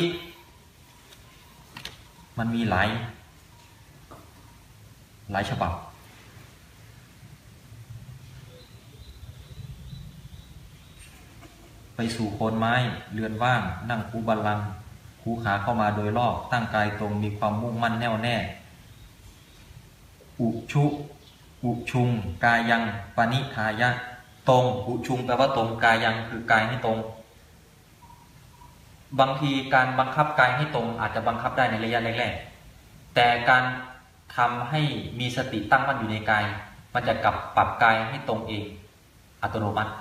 มันมีหลาย หลายฉบับ ไปสู่โคนไม้ เรือนว่าง นั่งคูบัลลังคูขาเข้ามาโดยรอบ ตั้งกายตรงมีความมุ่งมั่นแน่วแน่ อุชุ อุชุง กายังปณิทายะ ตรง อุชุงแปลว่าตรง กายังคือกายให้ตรง บางทีการบังคับกายให้ตรง อาจจะบังคับได้ในระยะแรกๆ แต่การทำให้มีสติตั้งมั่นอยู่ในกาย มันจะกลับปรับกายให้ตรงเอง อัตโนมัติ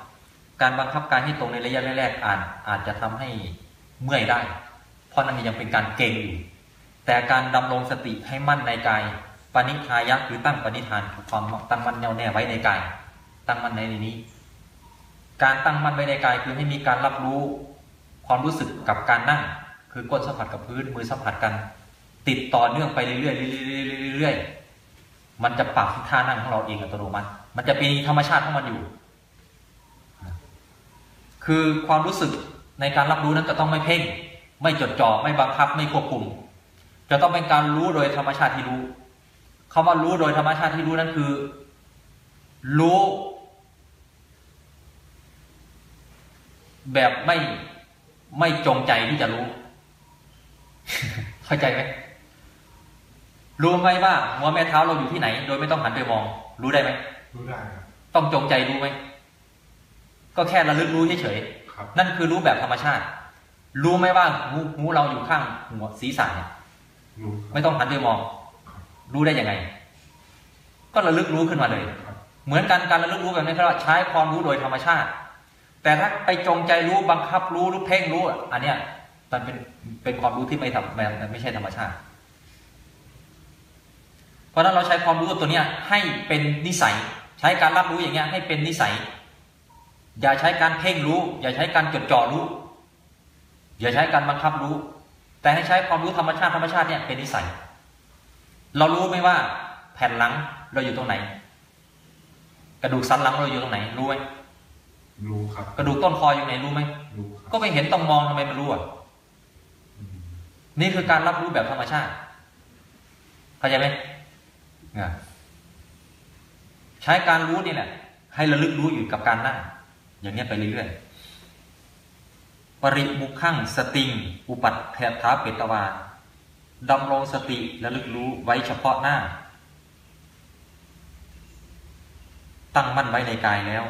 การบังคับกายให้ตรงในระยะแรกๆอาจอาจจะทำให้เมื่อยได้ เพราะนั่นยังเป็นการเก่งอยู่แต่การดำรงสติให้มั่นในกายปณิทายะคือตั้งปณิธานคือความตั้งมั่นแน่วแน่ไว้ในกาย ตั้งมั่นในนี้ การตั้งมั่นไว้ในกายคือให้มีการรับรู้ความรู้สึกกับการนั่ง คือก้นสัมผัสกับพื้นมือสัมผัสกัน ติดต่อเนื่องไปเรื่อยๆเรื่อยๆเรื่อยๆมันจะปรับทิศท่านั่งของเราเองอัตโนมัติ มันจะเป็นธรรมชาติของมันอยู่ คือความรู้สึกในการรับรู้นั้นจะต้องไม่เพ่ง ไม่จดจ่อไม่บังคับไม่ควบคุม จะต้องเป็นการรู้โดยธรรมชาติที่รู้คาว่ารู้โดยธรรมชาติที่รู้นั้นคือ รู้ แบบไม่ไม่จงใจที่จะรู้ เข้าใจไหมรู้ไหมว่าหัวแม่เท้าเราอยู่ที่ไหน โดยไม่ต้องหันไปมอง รู้ได้ไหมรู้ได้ครับต้องจงใจรู้ไหม ก็แค่ระลึกรู้เฉยครับๆนั่นคือรู้แบบธรรมชาติ รู้ไหมว่าหูหูเราอยู่ข้างหัวศีรษะเนี่ยรู้ครับไม่ต้องหันไปมอง รู้ได้ยังไง ก็ระลึกรู้ขึ้นมาเลยครับเหมือนกันการระลึกรู้แบบนี้เขาเรียกว่าใช้ความรู้โดยธรรมชาติ แต่ถ้าไปจงใจรู้บังคับรู้หรือเพ่งรู้อะอันเนี้ยมันเป็นเป็นความรู้ที่ไม่ทำมันไม่ใช่ธรรมชาติ เพราะฉะนั้นเราใช้ความรู้ตัวเนี้ยให้เป็นนิสัย ใช้การรับรู้อย่างเงี้ยให้เป็นนิสัย อย่าใช้การเพ่งรู้ อย่าใช้การจดจ่อรู้ อย่าใช้การบังคับรู้ แต่ให้ใช้ความรู้ธรรมชาติธรรมชาติเนี่ยเป็นนิสัย เรารู้ไหมว่าแผ่นหลังเราอยู่ตรงไหน กระดูกสันหลังเราอยู่ตรงไหนรู้ไหมรู้ครับ กระดูกต้นคออยู่ไหนรู้ไหมรู้ครับก็ไม่เห็นต้องมองทำไมมันรู้อะอืมนี่คือการรับรู้แบบธรรมชาติเข้าใจไหมเนี่ยใช้การรู้นี่แหละ ให้ระลึกรู้อยู่กับการนั่ง อย่างนี้ไปเรื่อยๆ ปริมุขขังสติง อุปัตแถทาเปตวาดำรงสติระลึกรู้ไว้เฉพาะหน้า ตั้งมั่นไว้ในกายแล้ว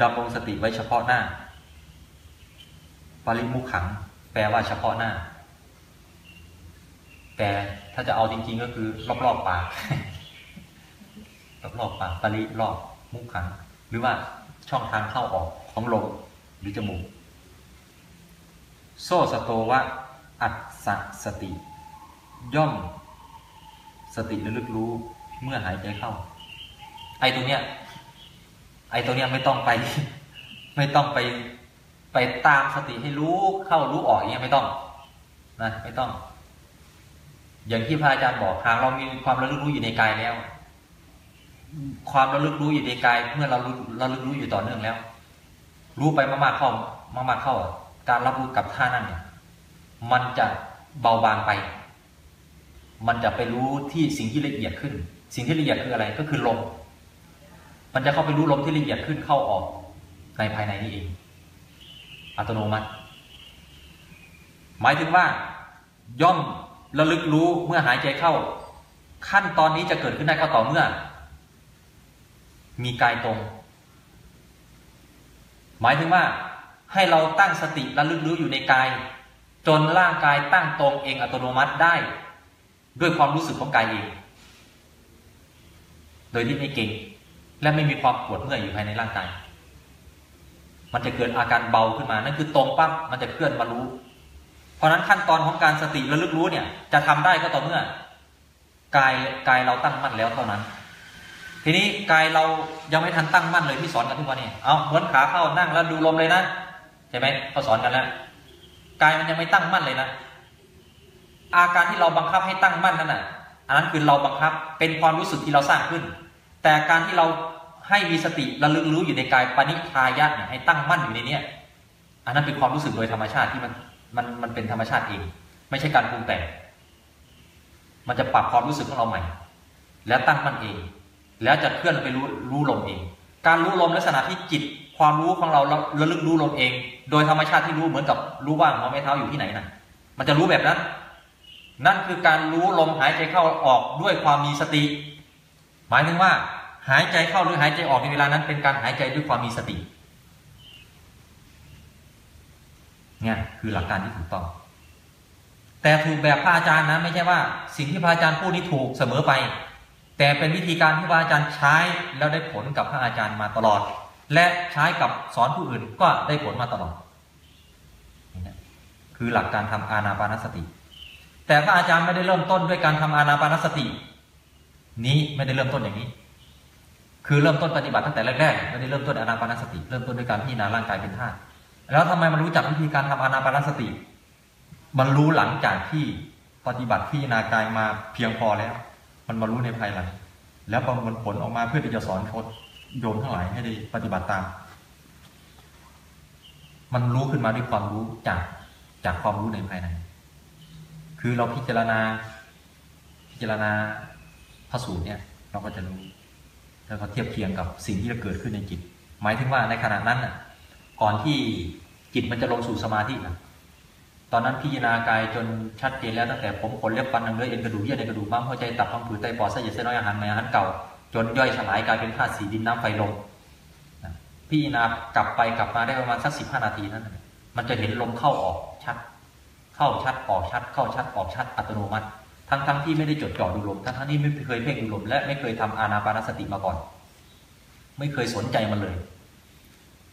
ดำรงสติไว้เฉพาะหน้า ปริมุขขัง แปลว่าเฉพาะหน้า แต่ถ้าจะเอาจริงๆก็คือ รอบๆปากรอบๆปากปริรอบมุขขัง หรือว่าช่องทางเข้าออก ของลมหรือจมูก โซสโตวะ อัตสะสติ ย่อม สติระลึกรู้เมื่อหายใจเข้า ไอตรงเนี้ย ไอตรงเนี้ยไม่ต้องไป ไม่ต้องไป ไปตามสติให้รู้เข้ารู้ออกอย่างเงี้ยไม่ต้องนะไม่ต้อง อย่างที่พระอาจารย์บอกหากเรามีความระลึกรู้อยู่ในกายแล้ว ความระลึกรู้อยู่ในกาย เมื่อเราระลึกรู้อยู่ต่อเนื่องแล้ว รู้ไปมากๆเข้ามากๆเข้าอะการรับรู้กับท่านั่นเนี่ยมันจะเบาบางไป มันจะไปรู้ที่สิ่งที่ละเอียดขึ้น สิ่งที่ละเอียดคืออะไรก็คือลม มันจะเข้าไปรู้ลมที่ละเอียดขึ้นเข้าออกในภายในนี้เอง อัตโนมัติ หมายถึงว่า ย่อมระลึกรู้เมื่อหายใจเข้า ขั้นตอนนี้จะเกิดขึ้นได้ก็ต่อเมื่อ มีกายตรง หมายถึงว่าให้เราตั้งสติระลึกรู้อยู่ในกาย จนร่างกายตั้งตรงเองอัตโนมัติได้ ด้วยความรู้สึกของกายเอง โดยที่ไม่เก่ง และไม่มีความปวดเมื่อยอยู่ภายในร่างกาย มันจะเกิดอาการเบาขึ้นมา นั่นคือตรงปั๊บมันจะเคลื่อนมารู้ เพราะฉะนั้นขั้นตอนของการสติระลึกรู้เนี่ย จะทำได้ก็ต่อเมื่อกายกายเราตั้งมั่นแล้วเท่านั้น ทีนี้กายเรายังไม่ทันตั้งมั่นเลยที่สอนกันทุกวันนี้เอาเหมือนขาเข้านั่งแล้วดูลมเลยนะใช่ไหมเขาสอนกันแล้วกายมันยังไม่ตั้งมั่นเลยนะอาการที่เราบังคับให้ตั้งมั่นนั่นน่ะอันนั้นคือเราบังคับเป็นความรู้สึกที่เราสร้างขึ้น แต่การที่เราให้มีสติระลึกรู้อยู่ในกายปณิทายะเนี่ยให้ตั้งมั่นอยู่ในเนี้ยอันนั้นเป็นความรู้สึกโดยธรรมชาติที่มันมันมันเป็นธรรมชาติเอง ไม่ใช่การปรุงแต่งมันจะปรับความรู้สึกของเราใหม่ แล้วตั้งมั่นเอง แล้วจะเคลื่อนไปรู้รู้ลมเอง การรู้ลมลักษณะที่จิตความรู้ของเราระลึกรู้ลมเอง โดยธรรมชาติที่รู้เหมือนกับรู้ว่าหัวไม่เท้าอยู่ที่ไหนนะมันจะรู้แบบนั้น นั่นคือการรู้ลมหายใจเข้าออกด้วยความมีสติ หมายถึงว่า หายใจเข้าหรือหายใจออกในเวลานั้น เป็นการหายใจด้วยความมีสติเนี่ยคือหลักการที่ถูกต้อง แต่ถูกแบบพระอาจารย์นะ ไม่ใช่ว่า สิ่งที่พระอาจารย์พูดนี่ถูกเสมอไป แต่เป็นวิธีการที่พระอาจารย์ใช้แล้วได้ผลกับพระอาจารย์มาตลอด และใช้กับสอนผู้อื่นก็ได้ผลมาตลอดนี่นะคือหลักการทำอานาปานสติ แต่พระอาจารย์ไม่ได้เริ่มต้นด้วยการทำอานาปานสติ นี้ไม่ได้เริ่มต้นอย่างนี้ คือเริ่มต้นปฏิบัติตั้งแต่แรกๆไม่ได้เริ่มต้นอานาปานสติ เริ่มต้นด้วยการพิจารณาร่างกายเป็นธาตุแล้วทำไมมันรู้จักวิธีการทำอานาปานสติ มันรู้หลังจากที่ปฏิบัติพิจารณากายมาเพียงพอแล้ว มันมารู้ในภายหลังแล้วประมวลผลออกมาเพื่อที่จะสอนโคดโยมทั้งหลายให้ได้ปฏิบัติตาม มันรู้ขึ้นมาด้วยความรู้จากจากความรู้ในภายใน คือเราพิจารณา พิจารณาพระสูตรเนี่ย เราก็จะรู้ แล้วก็เทียบเคียงกับสิ่งที่จะเกิดขึ้นในจิต หมายถึงว่าในขณะนั้นน่ะ ก่อนที่จิตมันจะลงสู่สมาธินะ ตอนนั้นพิจารณากายจนชัดเจนแล้วตั้งแต่ผมขนเล็บฟันหนังเนื้อเอ็นกระดูกเยื่อในกระดูกม้ามหัวใจตับพังผืดไตปอดไส้ใหญ่ไส้น้อยอาหารใหม่อาหารเก่า จนย่อยสลายกลายเป็นธาตุสีดินน้ำไฟลมพิจารณากลับไปกลับมาได้ประมาณสักสิบห้านาทีนั้นมันจะเห็นลมเข้าออกชัด เข้าชัดออกชัด เข้าชัดออกชัดอัตโนมัติ ทั้งทั้งที่ไม่ได้จดจ่อดูลมทั้งทั้งที่ไม่เคยเพ่งดูลมและไม่เคยทำอานาปานสติมาก่อน ไม่เคยสนใจมันเลย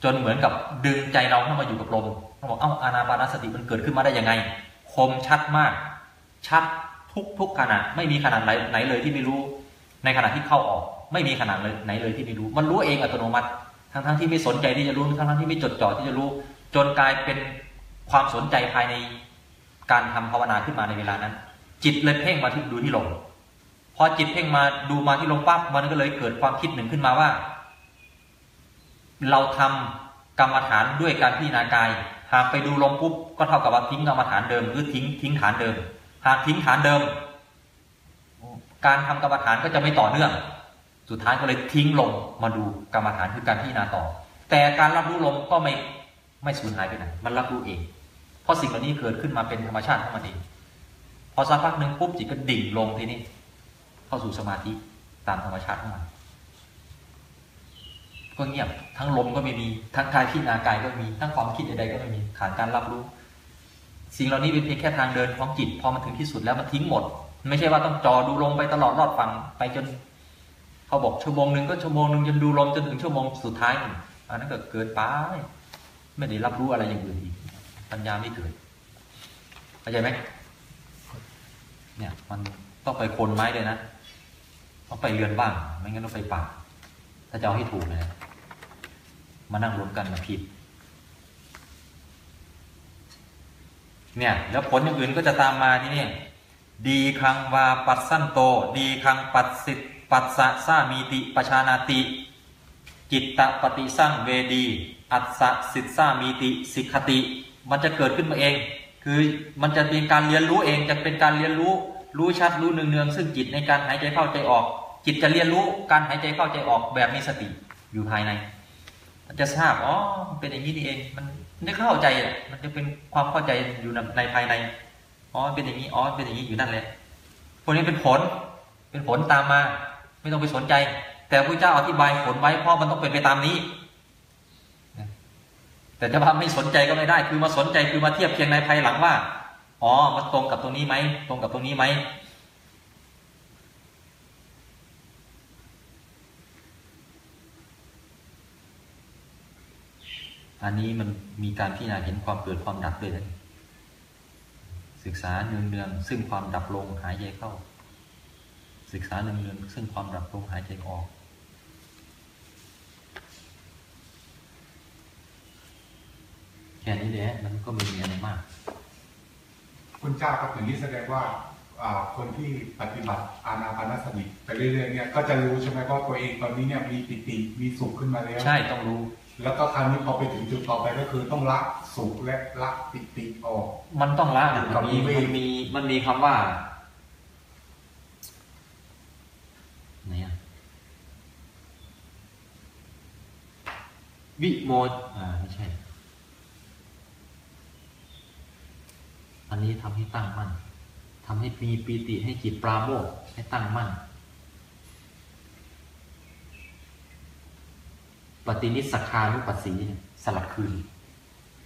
จนเหมือนกับดึงใจเราเข้ามาอยู่กับลมเขาบอกเอ้าอานาปานสติมันเกิดขึ้นมาได้ยังไง คมชัดมาก ชัดทุกทุกขณะไม่มีขนาดไหนไหนเลยที่ไม่รู้ ในขณะที่เข้าออก ไม่มีขนาดเลยไหนเลยที่ไม่รู้ มันรู้เองอัตโนมัติ ทั้งทั้งที่ไม่สนใจที่จะรู้ทั้งทั้งที่ไม่จดจ่อที่จะรู้ จนกลายเป็นความสนใจภายในการทำภาวนาขึ้นมาในเวลานั้น จิตเลยเพ่งมาที่ดูที่ลมพอจิตเพ่งมาดูมาที่ลมปั๊บมันก็เลยเกิดความคิดหนึ่งขึ้นมาว่า เราทำกรรมฐานด้วยการพิจารณากาย หากไปดูลมปุ๊บก็เท่ากับว่าทิ้งกรรมฐานเดิมหรือทิ้งทิ้งฐานเดิม หากทิ้งฐานเดิม การทำกรรมฐานก็จะไม่ต่อเนื่อง สุดท้ายก็เลยทิ้งลงมาดูกรรมฐานคือการพิจารณาต่อ แต่การรับรู้ลมก็ไม่ไม่สูญหายไปไหนมันรับรู้เอง เพราะสิ่งเหล่านี้เกิดขึ้นมาเป็นธรรมชาติของมันเองพอสักพักหนึ่งปุ๊บจิตก็ดิ่งลงทีนี้เข้าสู่สมาธิตามธรรมชาติของมัน ก็เงียบ ทั้งลมก็ไม่มีทั้งกายพิจารณากายก็มี ทั้งความคิดใดๆก็ไม่มีขาดการรับรู้ สิ่งเหล่านี้เป็นเพียงแค่ทางเดินของจิตพอมันถึงที่สุดแล้วมันทิ้งหมด ไม่ใช่ว่าต้องจอดูลมไปตลอดรอดฟังไปจนเขาบอกชั่วโมงหนึ่งก็ชั่วโมงหนึ่งจนดูลมจนถึงชั่วโมงสุดท้ายอันนั้นก็เกินไปไม่ได้รับรู้อะไรอย่างอื่นอีกปัญญาไม่เกิดเข้าใจไหมเนี่ย มันต้องไปโคนไม้เลยนะต้องไปเรือนบ้าง ไม่งั้นต้องไปป่าถ้าจะเอาให้ถูกเลย มานั่งรวมกันมาผิด เนี่ย แล้วผลอย่างอื่นก็จะตามมาที่นี่ ดีคังวาปัสสันโต ดีคังปัสสิปัสสะสามีติปชานาติ จิตตปฏิสั่งเวดี อัสสะสิทธามีติสิกขติ มันจะเกิดขึ้นมาเอง คือมันจะเป็นการเรียนรู้เองจะเป็นการเรียนรู้ รู้ชัดรู้เนืองๆซึ่งจิตในการหายใจเข้าใจออก จิตจะเรียนรู้การหายใจเข้าใจออกแบบมีสติอยู่ภายใน จะทราบอ๋อเป็นอย่างนี้นี่เอง มันมันจะเข้าใจอะมันจะเป็นความเข้าใจอยู่ในภายในอ๋อเป็นอย่างนี้อ๋อเป็นอย่างนี้อยู่นั่นแหละพวกนี้เป็นผล เป็นผลตามมา ไม่ต้องไปสนใจ แต่พระเจ้าอธิบายผลไว้เพราะมันต้องเป็นไปตามนี้แต่จะว่าไม่สนใจก็ไม่ได้ คือมาสนใจคือมาเทียบเคียงในภายหลังว่า อ๋อ มันตรงกับตรงนี้ไหม ตรงกับตรงนี้ไหม อันนี้มันมีการพิจารณาเห็นความเกิดความดับด้วยนะศึกษาเนืองๆซึ่งความดับลงหายใจเข้า ศึกษาเนืองๆซึ่งความดับลงหายใจออก แค่นี้แหละมันก็ไม่มีอะไรมาก คุณเจ้าครับอย่างนี้แสดงว่าอ่าคนที่ปฏิบัติอานาปานสติไปเรื่อยๆเนี่ยก็จะรู้ใช่ไหมว่าตัวเองตอนนี้เนี่ยมีปิติมีสุขขึ้นมาแล้ว ใช่ต้องรู้ แล้วก็คราวนี้พอไปถึงจุดต่อไปก็คือต้องละสุขและละปิติออก มันต้องละอยู่มักับนมีวิเวกมันมีมันมีคำว่าไหนอะวิโมทอ่าไม่ใช่ อันนี้ทำให้ตั้งมั่นทำให้มีปีติให้จิตปราโมทย์ให้ตั้งมั่น ปฏินิสสคานุปัสสีเนี่ยสลัดคืน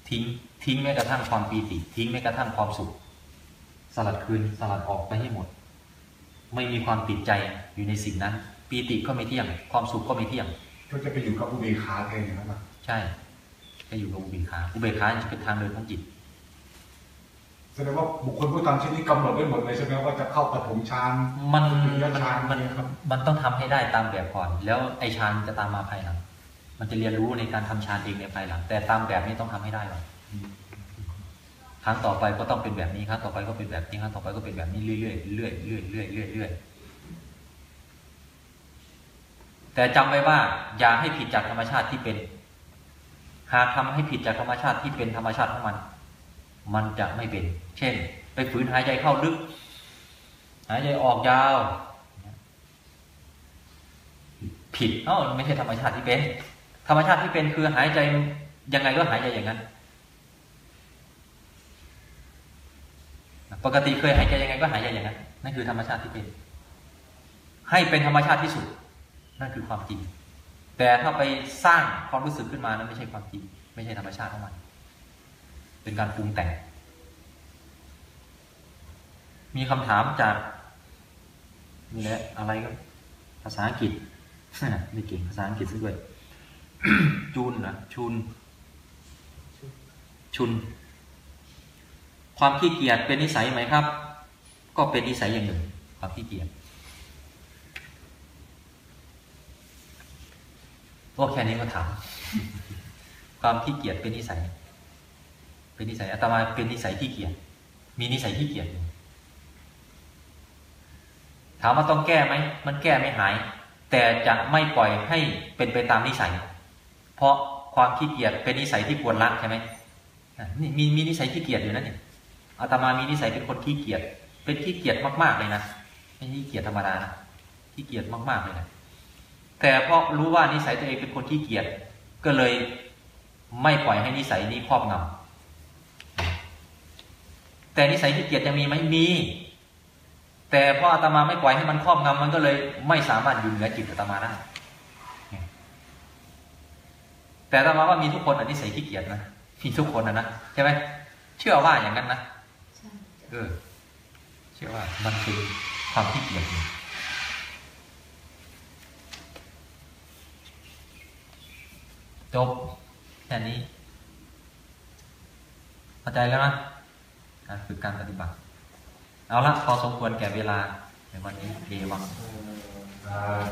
ทิ้งทิ้งแม้กระทั่งความปีติ ทิ้งแม้กระทั่งความสุข สลัดคืนสลัดออกไปให้หมด ไม่มีความติดใจอยู่ในสิ่งนั้น ปีติก็ไม่เที่ยง ความสุขก็ไม่เที่ยง ก็จะไปอยู่กับอุเบกขาแทนนะครับใช่ก็อยู่กับอุเบกขาอุเบกขาจะเป็นทางเดินของจิตแสดงว่าบุคคลผู้ทำเช่นนี้กำหนดได้หมดเลยใช่ไหมว่าจะเข้าปฐมฌานมันถึงมันฌานมันเนี่ยครับมันต้องทำให้ได้ตามแบบก่อน แล้วไอฌานจะตามมาภายหลัง มันจะเรียนรู้ในการทำฌานเองในภายหลัง แต่ตามแบบนี้ต้องทำให้ได้ก่อนครั้งต่อไปก็ต้องเป็นแบบนี้ครั้งต่อไปก็เป็นแบบนี้ครั้งต่อไปก็เป็นแบบนี้เรื่อยๆเรื่อยๆเรื่อยๆเรื่อยๆเรื่อยๆเรื่อยแต่จำไว้ว่า อย่าให้ผิดจากธรรมชาติที่เป็น หากทำให้ผิดจากธรรมชาติที่เป็นธรรมชาติของมัน มันจะไม่เป็น เช่น ไปฝืนหายใจเข้าลึก หายใจออกยาว ผิดเอ้าไม่ใช่ธรรมชาติที่เป็น ธรรมชาติที่เป็นคือหายใจยังไงก็หายใจอย่างนั้น ปกติเคยหายใจยังไงก็หายใจอย่างนั้น นั่นคือธรรมชาติที่เป็น ให้เป็นธรรมชาติที่สุด นั่นคือความจริง แต่ถ้าไปสร้างความรู้สึกขึ้นมานั้นไม่ใช่ความจริง ไม่ใช่ธรรมชาติของมัน เป็นการปรุงแต่ง มีคำถามจากนี่แหละอะไรก็ภาษาอังกฤษไม่เก่งภาษาอังกฤษซะด้วย จูนนะชุน ชุน ความขี้เกียจเป็นนิสัยไหมครับ ก็เป็นนิสัยอย่างหนึ่ง ความขี้เกียจพวกแค่นี้ก็ถาม ความขี้เกียจเป็นนิสัย เป็นนิสัยอาตมาเป็นนิสัยขี้เกียจ มีนิสัยขี้เกียจถามว่าต้องแก้ไหม มันแก้ไม่หาย แต่จะไม่ปล่อยให้เป็นไปตามนิสัย เพราะความขี้เกียจเป็นนิสัยที่ควรละใช่ไหมนี่มีมีนิสัยขี้เกียจอยู่นั่นนี่อาตมามีนิสัยเป็นคนขี้เกียจเป็นขี้เกียจมากๆเลยนะไม่ใช่ขี้เกียจธรรมดานะขี้เกียจมากๆเลยนะแต่เพราะรู้ว่านิสัยตัวเองเป็นคนขี้เกียจก็เลยไม่ปล่อยให้นิสัยนี้ครอบงำแต่นิสัยขี้เกียจยังมีไหมมี แต่เพราะอาตมาไม่ปล่อยให้มันครอบงำมันก็เลยไม่สามารถอยู่เหนือจิตอาตมาได้ แต่อาตมาว่ามีทุกคนอันนิสัยขี้เกียจนะมีทุกคนนะนะใช่ไหมเชื่อว่าอย่างนั้นนะใช่เออเชื่อว่ามันคือความขี้เกียจจบแค่นี้เข้าใจแล้วนะการฝึกการปฏิบัติ เอาละพอสมควรแก่เวลาในวันนี้เอวังอ่า